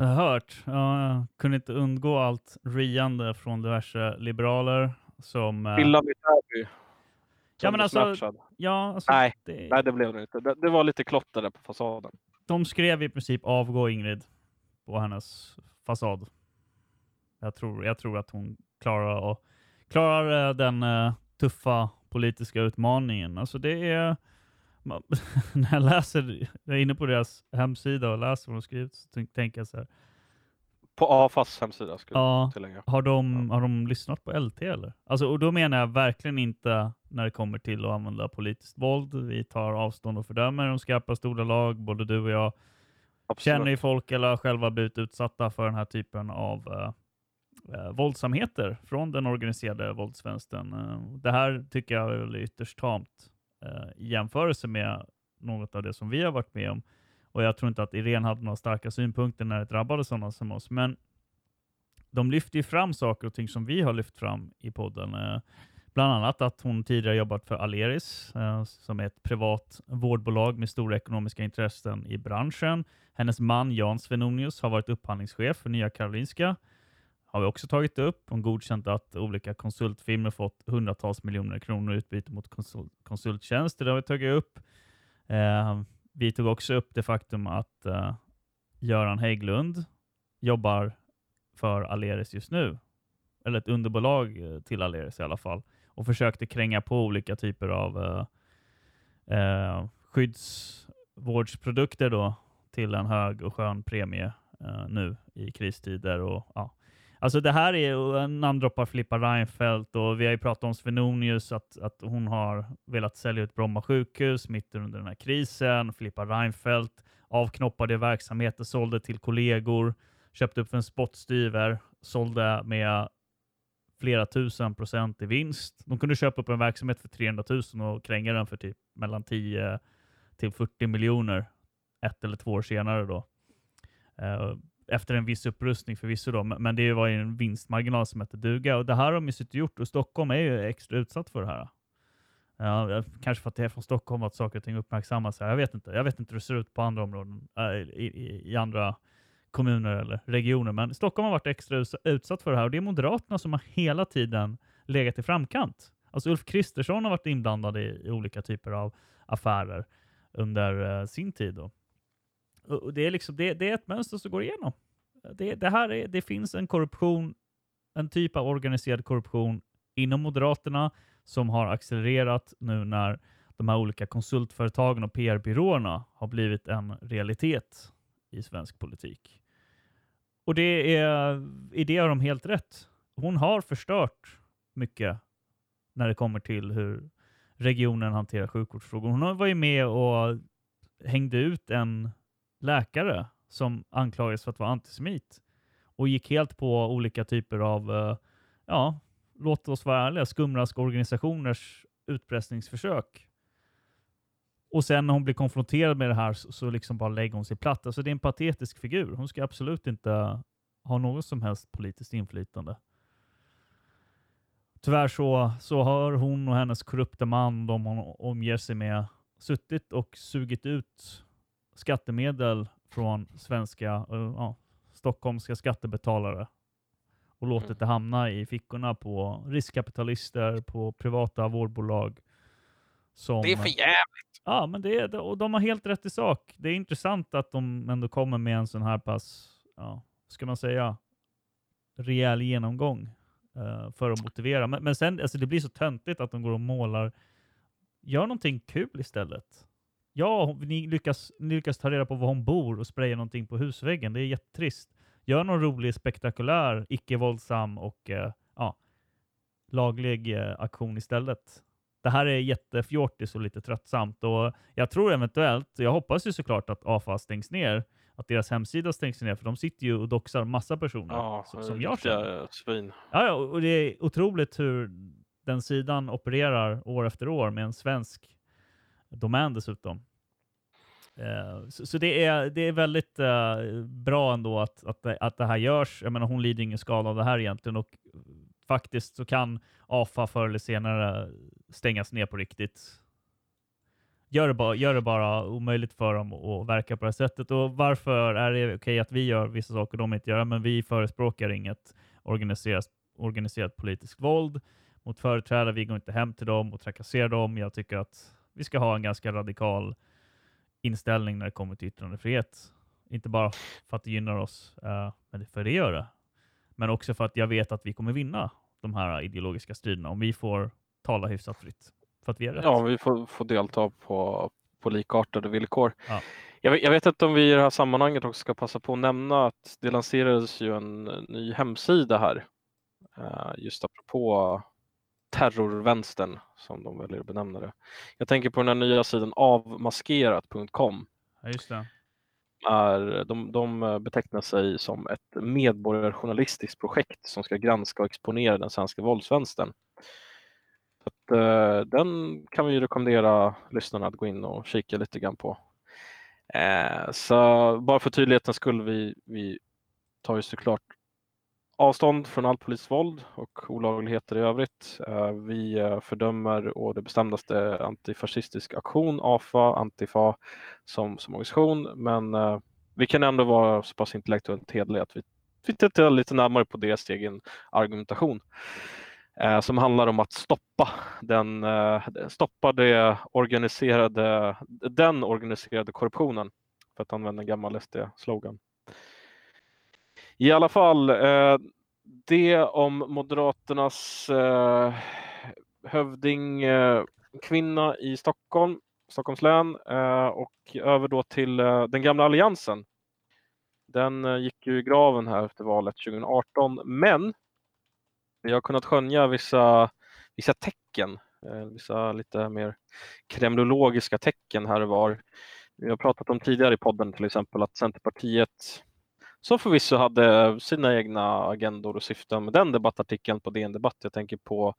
Speaker 7: Jag har hört. Jag kunde inte undgå allt riande från diverse liberaler som...
Speaker 8: Villa vid Täby.
Speaker 7: Ja, men alltså, ja, alltså,
Speaker 8: nej, det... nej, det blev det inte. Det, det, var lite klotter där på fasaden.
Speaker 7: De skrev i princip avgå Ingrid på hennes fasad. Jag tror, jag tror att hon klarar, och, klarar den uh, tuffa politiska utmaningen. Alltså det är man, [laughs] när jag läser, jag är inne på deras hemsida och läser vad de skrivit, så tänker jag så här.
Speaker 8: På AFAs hemsida skulle
Speaker 7: Ja,
Speaker 8: jag tillägga.
Speaker 7: har de, har de lyssnat på LT eller? Alltså, och då menar jag verkligen inte när det kommer till att använda politiskt våld. Vi tar avstånd och fördömer de skarpaste ordalag. Både du och jag känner ju folk eller har själva blivit utsatta för den här typen av eh, eh, våldsamheter från den organiserade våldsvänstern. Eh, det här tycker jag är ytterst tamt eh, i jämförelse med något av det som vi har varit med om. Och jag tror inte att Irene hade några starka synpunkter när det drabbade sådana som oss. Men de lyfter ju fram saker och ting som vi har lyft fram i podden. Eh, bland annat att hon tidigare jobbat för Aleris, eh, som är ett privat vårdbolag med stora ekonomiska intressen i branschen. Hennes man Jan Svenonius har varit upphandlingschef för Nya Karolinska. Har vi också tagit upp. Hon godkänt att olika konsultfirmor fått hundratals miljoner kronor i utbyte mot konsult konsulttjänster. Det har vi tagit upp. Eh, vi tog också upp det faktum att eh, Göran Hägglund jobbar för Aleris just nu. Eller ett underbolag eh, till Aleris i alla fall. Och försökte kränga på olika typer av eh, eh skyddsvårdsprodukter då till en hög och skön premie eh, nu i kristider. Och, ja. Alltså det här är namndroppar Filippa Reinfeldt och vi har ju pratat om Svenonius, att, att hon har velat sälja ut Bromma sjukhus mitt under den här krisen. Filippa Reinfeldt avknoppade verksamheter, sålde till kollegor, köpte upp för en spottstyver, sålde med flera tusen procent i vinst. De kunde köpa upp en verksamhet för 300 000 och kränga den för typ mellan 10 till 40 miljoner ett eller två år senare då. Uh, efter en viss upprustning förvisso då, men det var ju en vinstmarginal som hette duga och det här har de ju suttit gjort och Stockholm är ju extra utsatt för det här. Ja, kanske för att det är från Stockholm att saker och ting uppmärksammas. Jag vet inte. Jag vet inte hur det ser ut på andra områden äh, i, i, i, andra kommuner eller regioner, men Stockholm har varit extra utsatt för det här och det är Moderaterna som har hela tiden legat i framkant. Alltså Ulf Kristersson har varit inblandad i, i olika typer av affärer under uh, sin tid. Då. Och det, är liksom, det, det, är ett mönster som går igenom. Det, det här är, det finns en korruption, en typ av organiserad korruption inom Moderaterna som har accelererat nu när de här olika konsultföretagen och PR-byråerna har blivit en realitet i svensk politik. Och det är, i det har de helt rätt. Hon har förstört mycket när det kommer till hur regionen hanterar sjukvårdsfrågor. Hon var ju med och hängde ut en läkare som anklagades för att vara antisemit och gick helt på olika typer av, uh, ja, låt oss vara ärliga, skumraskorganisationers utpressningsförsök. Och sen när hon blir konfronterad med det här så, så liksom bara lägger hon sig platt. Alltså det är en patetisk figur. Hon ska absolut inte ha något som helst politiskt inflytande. Tyvärr så, så har hon och hennes korrupta man, de hon omger sig med, suttit och sugit ut skattemedel från svenska, uh, stockholmska skattebetalare och låtit mm. det hamna i fickorna på riskkapitalister, på privata vårdbolag. Som,
Speaker 8: det är för jävligt.
Speaker 7: Ja, men det är, och de har helt rätt i sak. Det är intressant att de ändå kommer med en sån här pass, ja, ska man säga, rejäl genomgång uh, för att motivera. Men, men sen, alltså det blir så töntigt att de går och målar. Gör någonting kul istället. Ja, ni lyckas, ni lyckas ta reda på var hon bor och spraya någonting på husväggen. Det är jättetrist. Gör någon rolig, spektakulär, icke-våldsam och eh, ja, laglig eh, aktion istället. Det här är jättefjortis och lite tröttsamt och jag tror eventuellt, jag hoppas ju såklart att AFA stängs ner, att deras hemsida stängs ner, för de sitter ju och doxar massa personer
Speaker 8: ja,
Speaker 7: som, som jag känner.
Speaker 8: Svin.
Speaker 7: Ja, ja, och det är otroligt hur den sidan opererar år efter år med en svensk domän dessutom. Eh, så, så det, är, det är väldigt eh, bra ändå att, att, att det här görs. Jag menar, hon lider ingen skada av det här egentligen och faktiskt så kan AFA förr eller senare stängas ner på riktigt. Gör det bara, gör det bara omöjligt för dem att verka på det här sättet. Och varför är det okej okay att vi gör vissa saker de inte gör? Men vi förespråkar inget organiserat, organiserat politiskt våld mot företrädare. Vi går inte hem till dem och trakasserar dem. Jag tycker att vi ska ha en ganska radikal inställning när det kommer till yttrandefrihet. Inte bara för att det gynnar oss, uh, men för det gör det. Men också för att jag vet att vi kommer vinna de här ideologiska striderna om vi får tala hyfsat fritt. För att vi är rätt.
Speaker 8: Ja, vi får, får delta på, på likartade villkor.
Speaker 7: Ja.
Speaker 8: Jag, vet- jag vet inte om vi i det här sammanhanget också ska passa på att nämna att det lanserades ju en ny hemsida här. eh, Just apropå terrorvänstern som de väljer att benämna det. Jag tänker på den här nya sidan avmaskerat.com.
Speaker 7: Ja, just det.
Speaker 8: Är, de, de betecknar sig som ett medborgarjournalistiskt projekt som ska granska och exponera den svenska våldsvänstern. Så att, eh, den kan vi rekommendera lyssnarna att gå in och kika lite grann på. Eh, så bara för tydlighetens skull, vi, vi tar ju såklart avstånd från all polisvåld och olagligheter i övrigt. Eh, vi eh, fördömer å det bestämdaste antifascistisk aktion, AFA, Antifa som, som organisation, men eh, vi kan ändå vara så pass intellektuellt hederliga att vi, vi tittar lite närmare på deras egen argumentation som handlar om att stoppa den, stoppa det organiserade, den organiserade korruptionen, för att använda en gammal SD-slogan. I alla fall, eh, det om Moderaternas eh, hövding eh, kvinna i Stockholm, Stockholms län eh, och över då till eh, den gamla alliansen. Den eh, gick ju i graven här efter valet 2018, men vi har kunnat skönja vissa, vissa tecken, eh, vissa lite mer kremlologiska tecken här och var. Vi har pratat om tidigare i podden till exempel att Centerpartiet som förvisso hade sina egna agendor och syften med den debattartikeln på DN Debatt. Jag tänker på,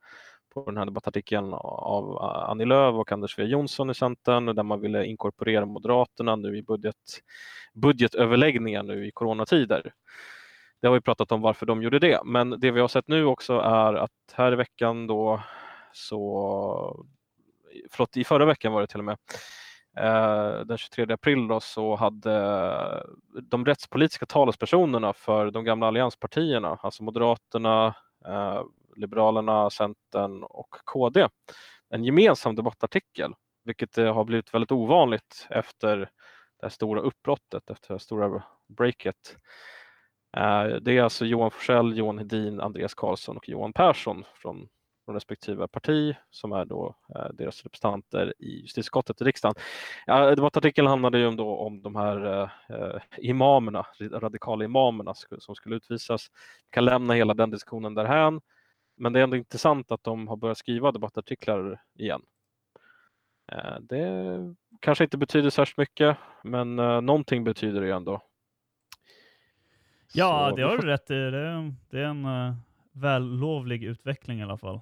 Speaker 8: på den här debattartikeln av Annie Lööf och Anders W Jonsson i Centern där man ville inkorporera Moderaterna nu i budget, budgetöverläggningar nu i coronatider. Det har vi pratat om varför de gjorde det, men det vi har sett nu också är att här i veckan då så, förlåt i förra veckan var det till och med, Eh, den 23 april då, så hade eh, de rättspolitiska talespersonerna för de gamla allianspartierna, alltså Moderaterna, eh, Liberalerna, Centern och KD, en gemensam debattartikel, vilket har blivit väldigt ovanligt efter det här stora uppbrottet, efter det stora breaket. Det är alltså Johan Forssell, Johan Hedin, Andreas Karlsson och Johan Persson från från respektive parti som är då eh, deras representanter i justitieutskottet i riksdagen. Ja, debattartikeln handlade ju om, då, om de här eh, imamerna, radikala imamerna som skulle utvisas. Vi kan lämna hela den diskussionen därhän, men det är ändå intressant att de har börjat skriva debattartiklar igen. Eh, det kanske inte betyder särskilt mycket, men eh, någonting betyder det ju ändå.
Speaker 7: Ja,
Speaker 8: Så
Speaker 7: det har du rätt i. Det är, det är en uh, vällovlig utveckling i alla fall,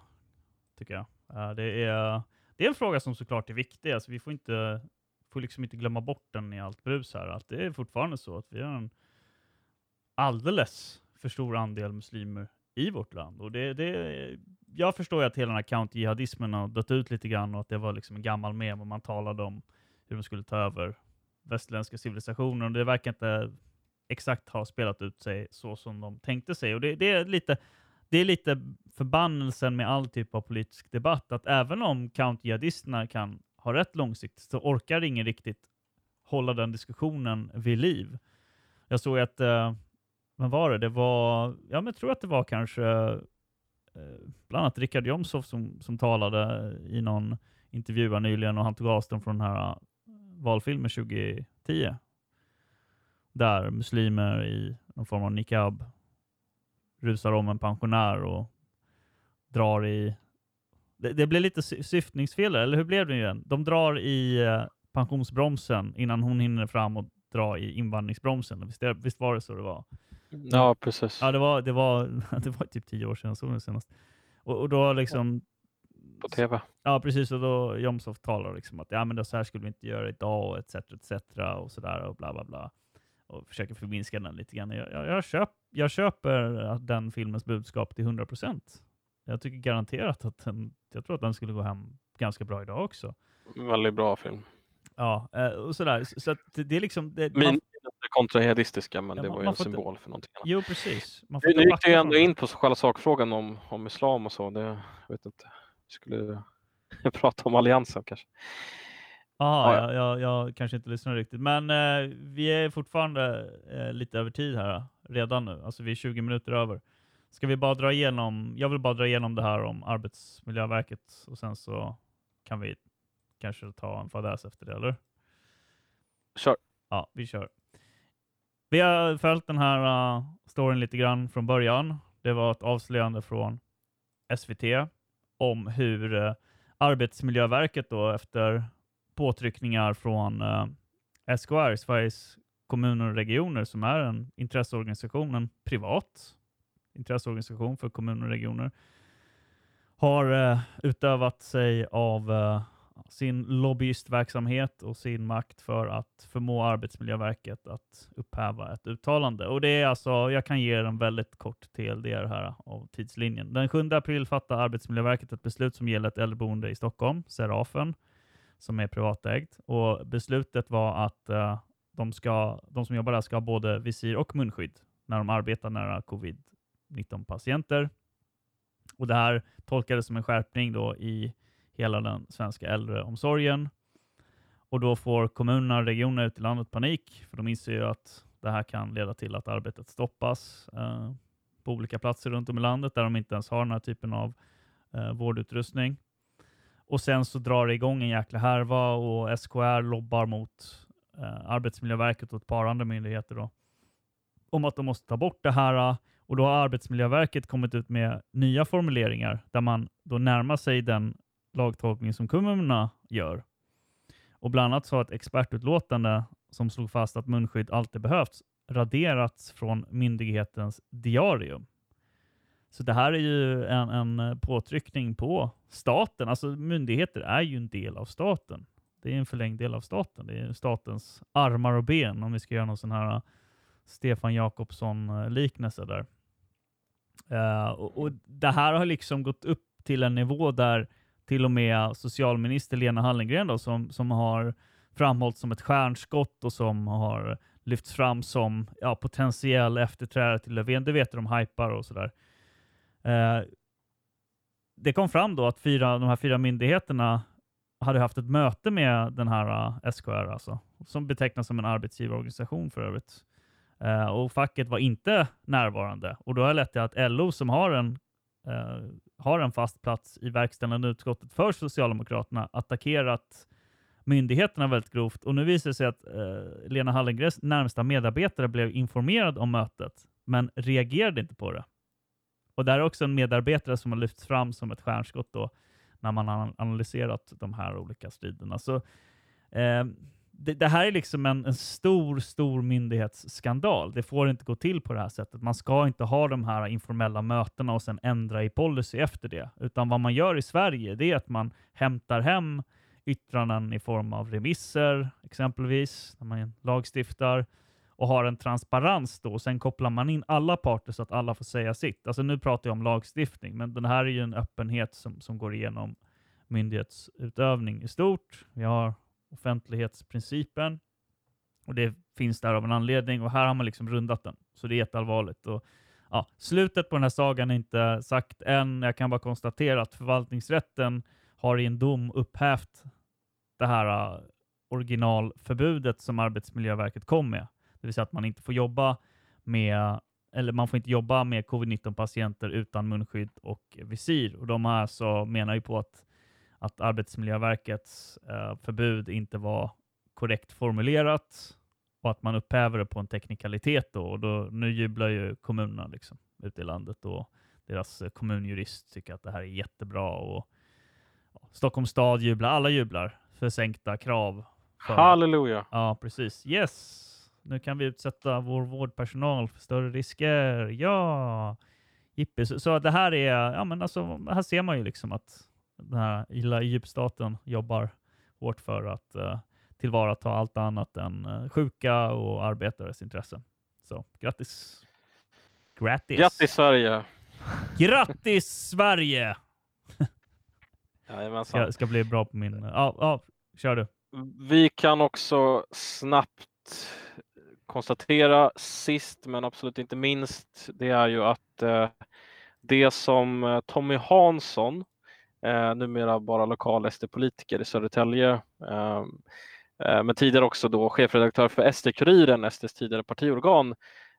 Speaker 7: tycker jag. Eh, det, är, det är en fråga som såklart är viktig. Alltså, vi får, inte, får liksom inte glömma bort den i allt brus här. Att det är fortfarande så att vi har en alldeles för stor andel muslimer i vårt land. Och det, det, jag förstår ju att hela den här counter-jihadismen har dött ut lite grann och att det var liksom en gammal mem och man talade om hur de skulle ta över västerländska civilisationer. Och det verkar inte exakt ha spelat ut sig så som de tänkte sig. Och det, det, är lite, det är lite förbannelsen med all typ av politisk debatt, att även om counter-jihadisterna kan ha rätt långsiktigt så orkar ingen riktigt hålla den diskussionen vid liv. Jag såg att, eh, vad var det? Det var, ja men jag tror att det var kanske eh, bland annat Richard Jomshof som, som talade i någon intervju nyligen och han tog avstånd från den här eh, valfilmen 2010 där muslimer i någon form av niqab rusar om en pensionär och drar i... Det, det blir lite sy- syftningsfel, eller hur blev det igen? De drar i eh, pensionsbromsen innan hon hinner fram och dra i invandringsbromsen. Visst, är, visst var det så det var?
Speaker 8: Ja, precis.
Speaker 7: Ja, det var, det var, [laughs] det var typ tio år sedan, så det senast. Och, och då liksom...
Speaker 8: På tv.
Speaker 7: Ja, precis. Och då Jomshof talar liksom att ja, men det, så här skulle vi inte göra idag och etc. etc. och sådär och bla bla bla. Och försöker förminska den lite grann. Jag, jag, jag, köp, jag köper den filmens budskap till 100 procent. Jag tycker garanterat att den, jag tror att den skulle gå hem ganska bra idag också.
Speaker 8: Väldigt bra film.
Speaker 7: Ja, eh, och sådär. Så, det, är liksom... Det,
Speaker 8: Min
Speaker 7: man-
Speaker 8: kontrahedistiska, men
Speaker 7: Ja,
Speaker 8: det
Speaker 7: man-
Speaker 8: var ju
Speaker 7: man
Speaker 8: en
Speaker 7: får inte-
Speaker 8: symbol för någonting annat.
Speaker 7: Jo, precis. Man får
Speaker 8: Nu gick du ändå in på själva sakfrågan om, om islam och så. Det, jag vet inte. Vi skulle [laughs] prata om alliansen kanske.
Speaker 7: Jaha,
Speaker 8: Ja,
Speaker 7: jag, jag, jag kanske inte lyssnar riktigt. Men eh, vi är fortfarande eh, lite över tid här redan nu. Alltså vi är 20 minuter över. Ska vi bara dra igenom, jag vill bara dra igenom det här om Arbetsmiljöverket och sen så kan vi kanske ta en fadäs efter det, eller?
Speaker 8: kör.
Speaker 7: Ja, vi kör. Vi har följt den här uh, storyn lite grann från början. Det var ett avslöjande från SVT om hur uh, Arbetsmiljöverket då efter påtryckningar från uh, SKR, Sveriges kommuner och regioner, som är en intresseorganisation, en privat intresseorganisation för kommuner och regioner, har eh, utövat sig av eh, sin lobbyistverksamhet och sin makt för att förmå Arbetsmiljöverket att upphäva ett uttalande. Och det är alltså, jag kan ge er en väldigt kort TLDR här av tidslinjen. Den 7 april fattar Arbetsmiljöverket ett beslut som gäller ett äldreboende i Stockholm, Serafen, som är privatägt. Och beslutet var att eh, de, ska, de som jobbar där ska ha både visir och munskydd när de arbetar nära covid-19 patienter. Och det här tolkades som en skärpning då i hela den svenska äldreomsorgen. Och då får kommunerna och regionerna ute i landet panik, för de inser ju att det här kan leda till att arbetet stoppas eh, på olika platser runt om i landet där de inte ens har den här typen av eh, vårdutrustning. Och sen så drar det igång en jäkla härva och SKR lobbar mot eh, Arbetsmiljöverket och ett par andra myndigheter då, om att de måste ta bort det här. Eh, och då har Arbetsmiljöverket kommit ut med nya formuleringar där man då närmar sig den lagtolkning som kommunerna gör. Och bland annat så har ett expertutlåtande som slog fast att munskydd alltid behövts raderats från myndighetens diarium. Så det här är ju en, en påtryckning på staten. Alltså myndigheter är ju en del av staten. Det är en förlängd del av staten. Det är statens armar och ben om vi ska göra någon sån här eh, Stefan Jakobsson-liknelse där. Uh, och, och, Det här har liksom gått upp till en nivå där till och med socialminister Lena Hallengren då, som, som har framhållits som ett stjärnskott och som har lyfts fram som ja, potentiell efterträdare till Löfven. Det vet de hypar och sådär. Uh, det kom fram då att fyra, de här fyra myndigheterna hade haft ett möte med den här äh, uh, SKR, alltså, som betecknas som en arbetsgivarorganisation för övrigt. Eh, och facket var inte närvarande. Och då har det lett till att LO, som har en eh, har en fast plats i verkställande utskottet för Socialdemokraterna attackerat myndigheterna väldigt grovt. Och nu visar det sig att eh, Lena Hallengrens närmsta medarbetare blev informerad om mötet, men reagerade inte på det. Och där är också en medarbetare som har lyfts fram som ett stjärnskott då, när man har analyserat de här olika striderna. Så eh, det, det, här är liksom en, en, stor, stor myndighetsskandal. Det får inte gå till på det här sättet. Man ska inte ha de här informella mötena och sen ändra i policy efter det. Utan vad man gör i Sverige, det är att man hämtar hem yttranden i form av remisser, exempelvis, när man lagstiftar, och har en transparens då. Och sen kopplar man in alla parter så att alla får säga sitt. Alltså nu pratar jag om lagstiftning, men den här är ju en öppenhet som, som går igenom myndighetsutövning i stort. Vi har offentlighetsprincipen. Och det finns där av en anledning och här har man liksom rundat den. Så det är jätteallvarligt. Och, ja, slutet på den här sagan är inte sagt än. Jag kan bara konstatera att förvaltningsrätten har i en dom upphävt det här uh, originalförbudet som Arbetsmiljöverket kom med. Det vill säga att man inte får jobba med eller man får inte jobba med covid-19 patienter utan munskydd och visir. Och de här så menar ju på att att Arbetsmiljöverkets eh, förbud inte var korrekt formulerat och att man upphäver det på en teknikalitet. Då, och då, nu jublar ju kommunerna liksom, ute i landet och deras eh, kommunjurist tycker att det här är jättebra. Och, ja, Stockholms stad jublar, alla jublar för sänkta krav. För,
Speaker 8: Halleluja!
Speaker 7: Ja, precis. Yes! Nu kan vi utsätta vår vårdpersonal för större risker. Ja! Jippi. Så, så det här är, ja men alltså, här ser man ju liksom att den här lilla Egyptstaten jobbar hårt för att uh, tillvarata allt annat än uh, sjuka och arbetares intressen. Så grattis! Grattis!
Speaker 8: Grattis Sverige!
Speaker 7: Grattis Sverige! [laughs]
Speaker 8: Jajamensan.
Speaker 7: Ska, ska bli bra på min... Ja, ja, kör du.
Speaker 8: Vi kan också snabbt konstatera sist men absolut inte minst, det är ju att eh, det som eh, Tommy Hansson eh, numera bara lokal SD-politiker i Södertälje. Eh, eh, men tidigare också då chefredaktör för SD-Kuriren, SDs tidigare partiorgan,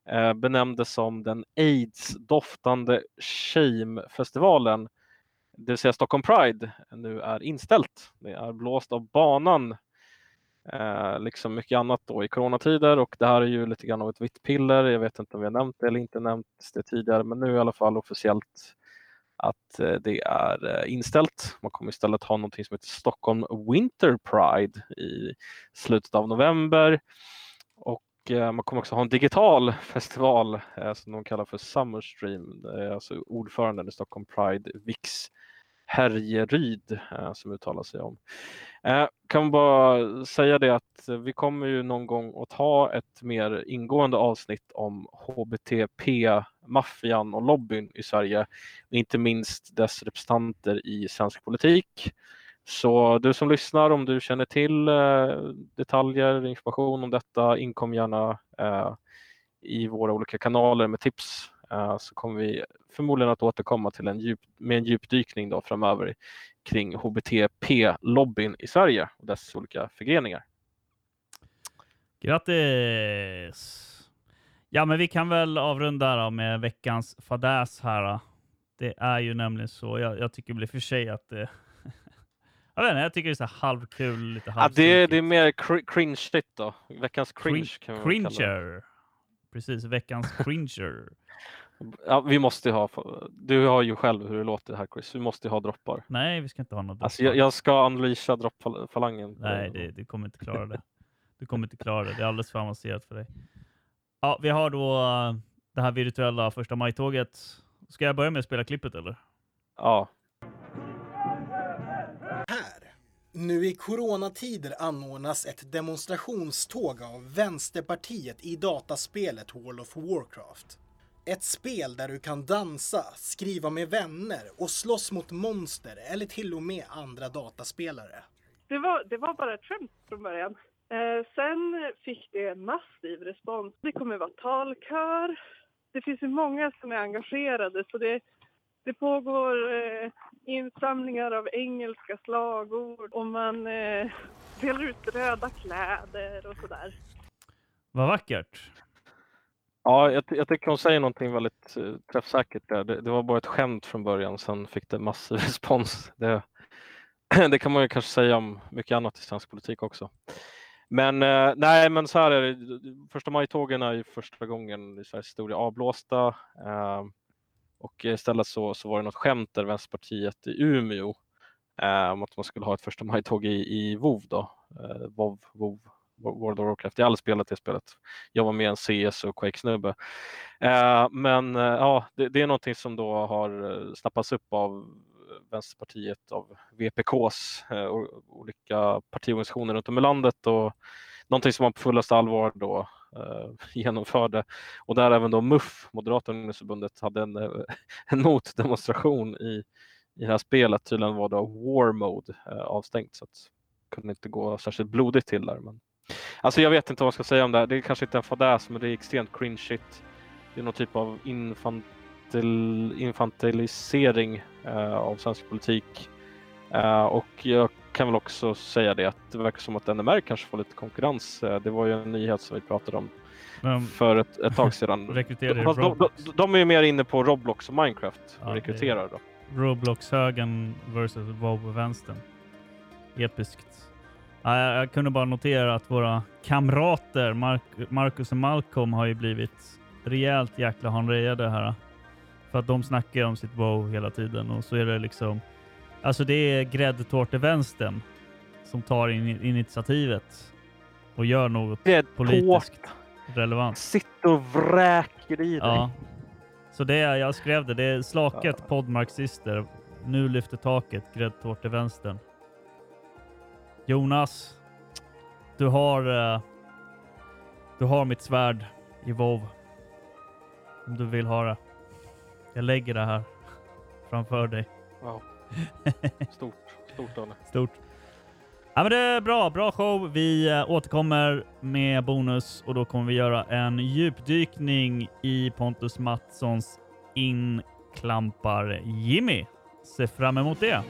Speaker 8: eh, benämndes som den aids-doftande Shame-festivalen, det vill säga Stockholm Pride, nu är inställt. Det är blåst av banan eh, liksom mycket annat då i coronatider och det här är ju lite grann av ett vitt piller. Jag vet inte om vi har nämnt det eller inte nämnt det tidigare, men nu i alla fall officiellt att eh, det är eh, inställt. Man kommer istället ha någonting som heter Stockholm Winter Pride i slutet av november och eh, man kommer också ha en digital [laughs] festival eh, som de kallar för Summerstream. Det är alltså ordföranden i Stockholm Pride, Vix Härjeryd, eh, som uttalar sig om. Eh, kan bara säga det att vi kommer ju någon gång att ha ett mer ingående avsnitt om HBTP-maffian och lobbyn i Sverige, inte minst dess representanter i svensk politik. Så du som lyssnar, om du känner till eh, detaljer, information om detta, inkom gärna i våra olika kanaler med tips så kommer vi förmodligen att återkomma till en djup, med en djupdykning då framöver kring HBTP-lobbyn i Sverige och dess olika förgreningar.
Speaker 7: Grattis! Ja, men vi kan väl avrunda med veckans fadäs här. Det är ju nämligen så. Jag, jag tycker väl för sig att det... [laughs] jag vet inte, jag tycker det är så halvkul, lite
Speaker 8: ja, det, det är mer cr cringe då. Veckans cringe
Speaker 7: Cring
Speaker 8: kan man
Speaker 7: Cringer. Precis, veckans cringer. [laughs]
Speaker 8: Ja, vi måste ha, du har ju själv hur det låter här Chris, vi måste ha droppar.
Speaker 7: Nej, vi ska inte ha några droppar.
Speaker 8: Alltså, jag, jag ska unleasha droppfalangen.
Speaker 7: Nej, det, du kommer inte klara det. Du kommer inte klara det, det är alldeles för avancerat för dig. Ja, vi har då uh, det här virtuella första maj-tåget. Ska jag börja med att spela klippet eller?
Speaker 8: Ja.
Speaker 12: Här. Nu i coronatider anordnas ett demonstrationståg av Vänsterpartiet i dataspelet World of Warcraft. Ett spel där du kan dansa, skriva med vänner och slåss mot monster eller till och med andra dataspelare.
Speaker 13: Det var, det var bara ett skämt från början. Eh, sen fick det massiv respons. Det kommer vara talkör. Det finns ju många som är engagerade så det, det pågår eh, insamlingar av engelska slagord och man eh, delar ut röda kläder och sådär.
Speaker 7: Vad vackert.
Speaker 8: Ja, jag, jag tycker hon säger någonting väldigt uh, träffsäkert där. Det, det, var bara ett skämt från början, sen fick det massiv [laughs] respons. Det, [clears throat] det kan man ju kanske säga om mycket annat i svensk politik också. Men eh, nej, men så här är det. Första maj-tågen är ju första gången i Sveriges historia avblåsta. Eh, och istället så, så var det något skämt där Vänsterpartiet i Umeå om att man skulle ha ett första maj-tåg i, i VOV då. VOV, VOV World of Warcraft. Jag har aldrig spelat det spelet. Jag var med en CS och Quake-snubbe. Eh, men eh, ja, det, det, är någonting som då har eh, snappats upp av Vänsterpartiet, av VPKs eh, olika partiorganisationer runt om i landet och någonting som man på fullaste allvar då eh, [laughs] genomförde och där även då MUF, Moderata ungdomsförbundet, hade en, eh, [laughs] en motdemonstration i, i det här spelet. Tydligen var då War Mode avstängt så att det kunde inte gå särskilt blodigt till där. Men Alltså jag vet inte vad jag ska säga om det här. Det är kanske inte en fadäs men det är extremt cringeigt. Det är någon typ av infantil, infantilisering uh, av svensk politik. Uh, och jag kan väl också säga det att det verkar som att NMR kanske får lite konkurrens. Uh, det var ju en nyhet som vi pratade om um, för ett, ett, tag sedan. [laughs]
Speaker 7: rekryterar
Speaker 8: de, de, de, de, är ju mer inne på Roblox och Minecraft och ja, rekryterar då.
Speaker 7: Roblox-högen versus WoW-vänstern. Episkt. Jag, kunde bara notera att våra kamrater Marcus och Malcolm har ju blivit rejält jäkla hanrejade här. För att de snackar om sitt wow hela tiden och så är det liksom Alltså det är gräddtårtevänstern som tar in initiativet och gör något politiskt relevant.
Speaker 8: Sitter och vräker i dig. Ja.
Speaker 7: Så det jag skrev det, det är slaket ja. poddmarxister. Nu lyfter taket, gräddtårtevänstern. Jonas, du har uh, du har mitt svärd i WoW. Om du vill ha det. Jag lägger det här framför dig.
Speaker 8: Wow. [laughs] Stort, stort Danne.
Speaker 7: Stort. Ja, men det är bra, bra show. Vi uh, återkommer med bonus och då kommer vi göra en djupdykning i Pontus Mattssons inklampar Jimmy. Se fram emot det.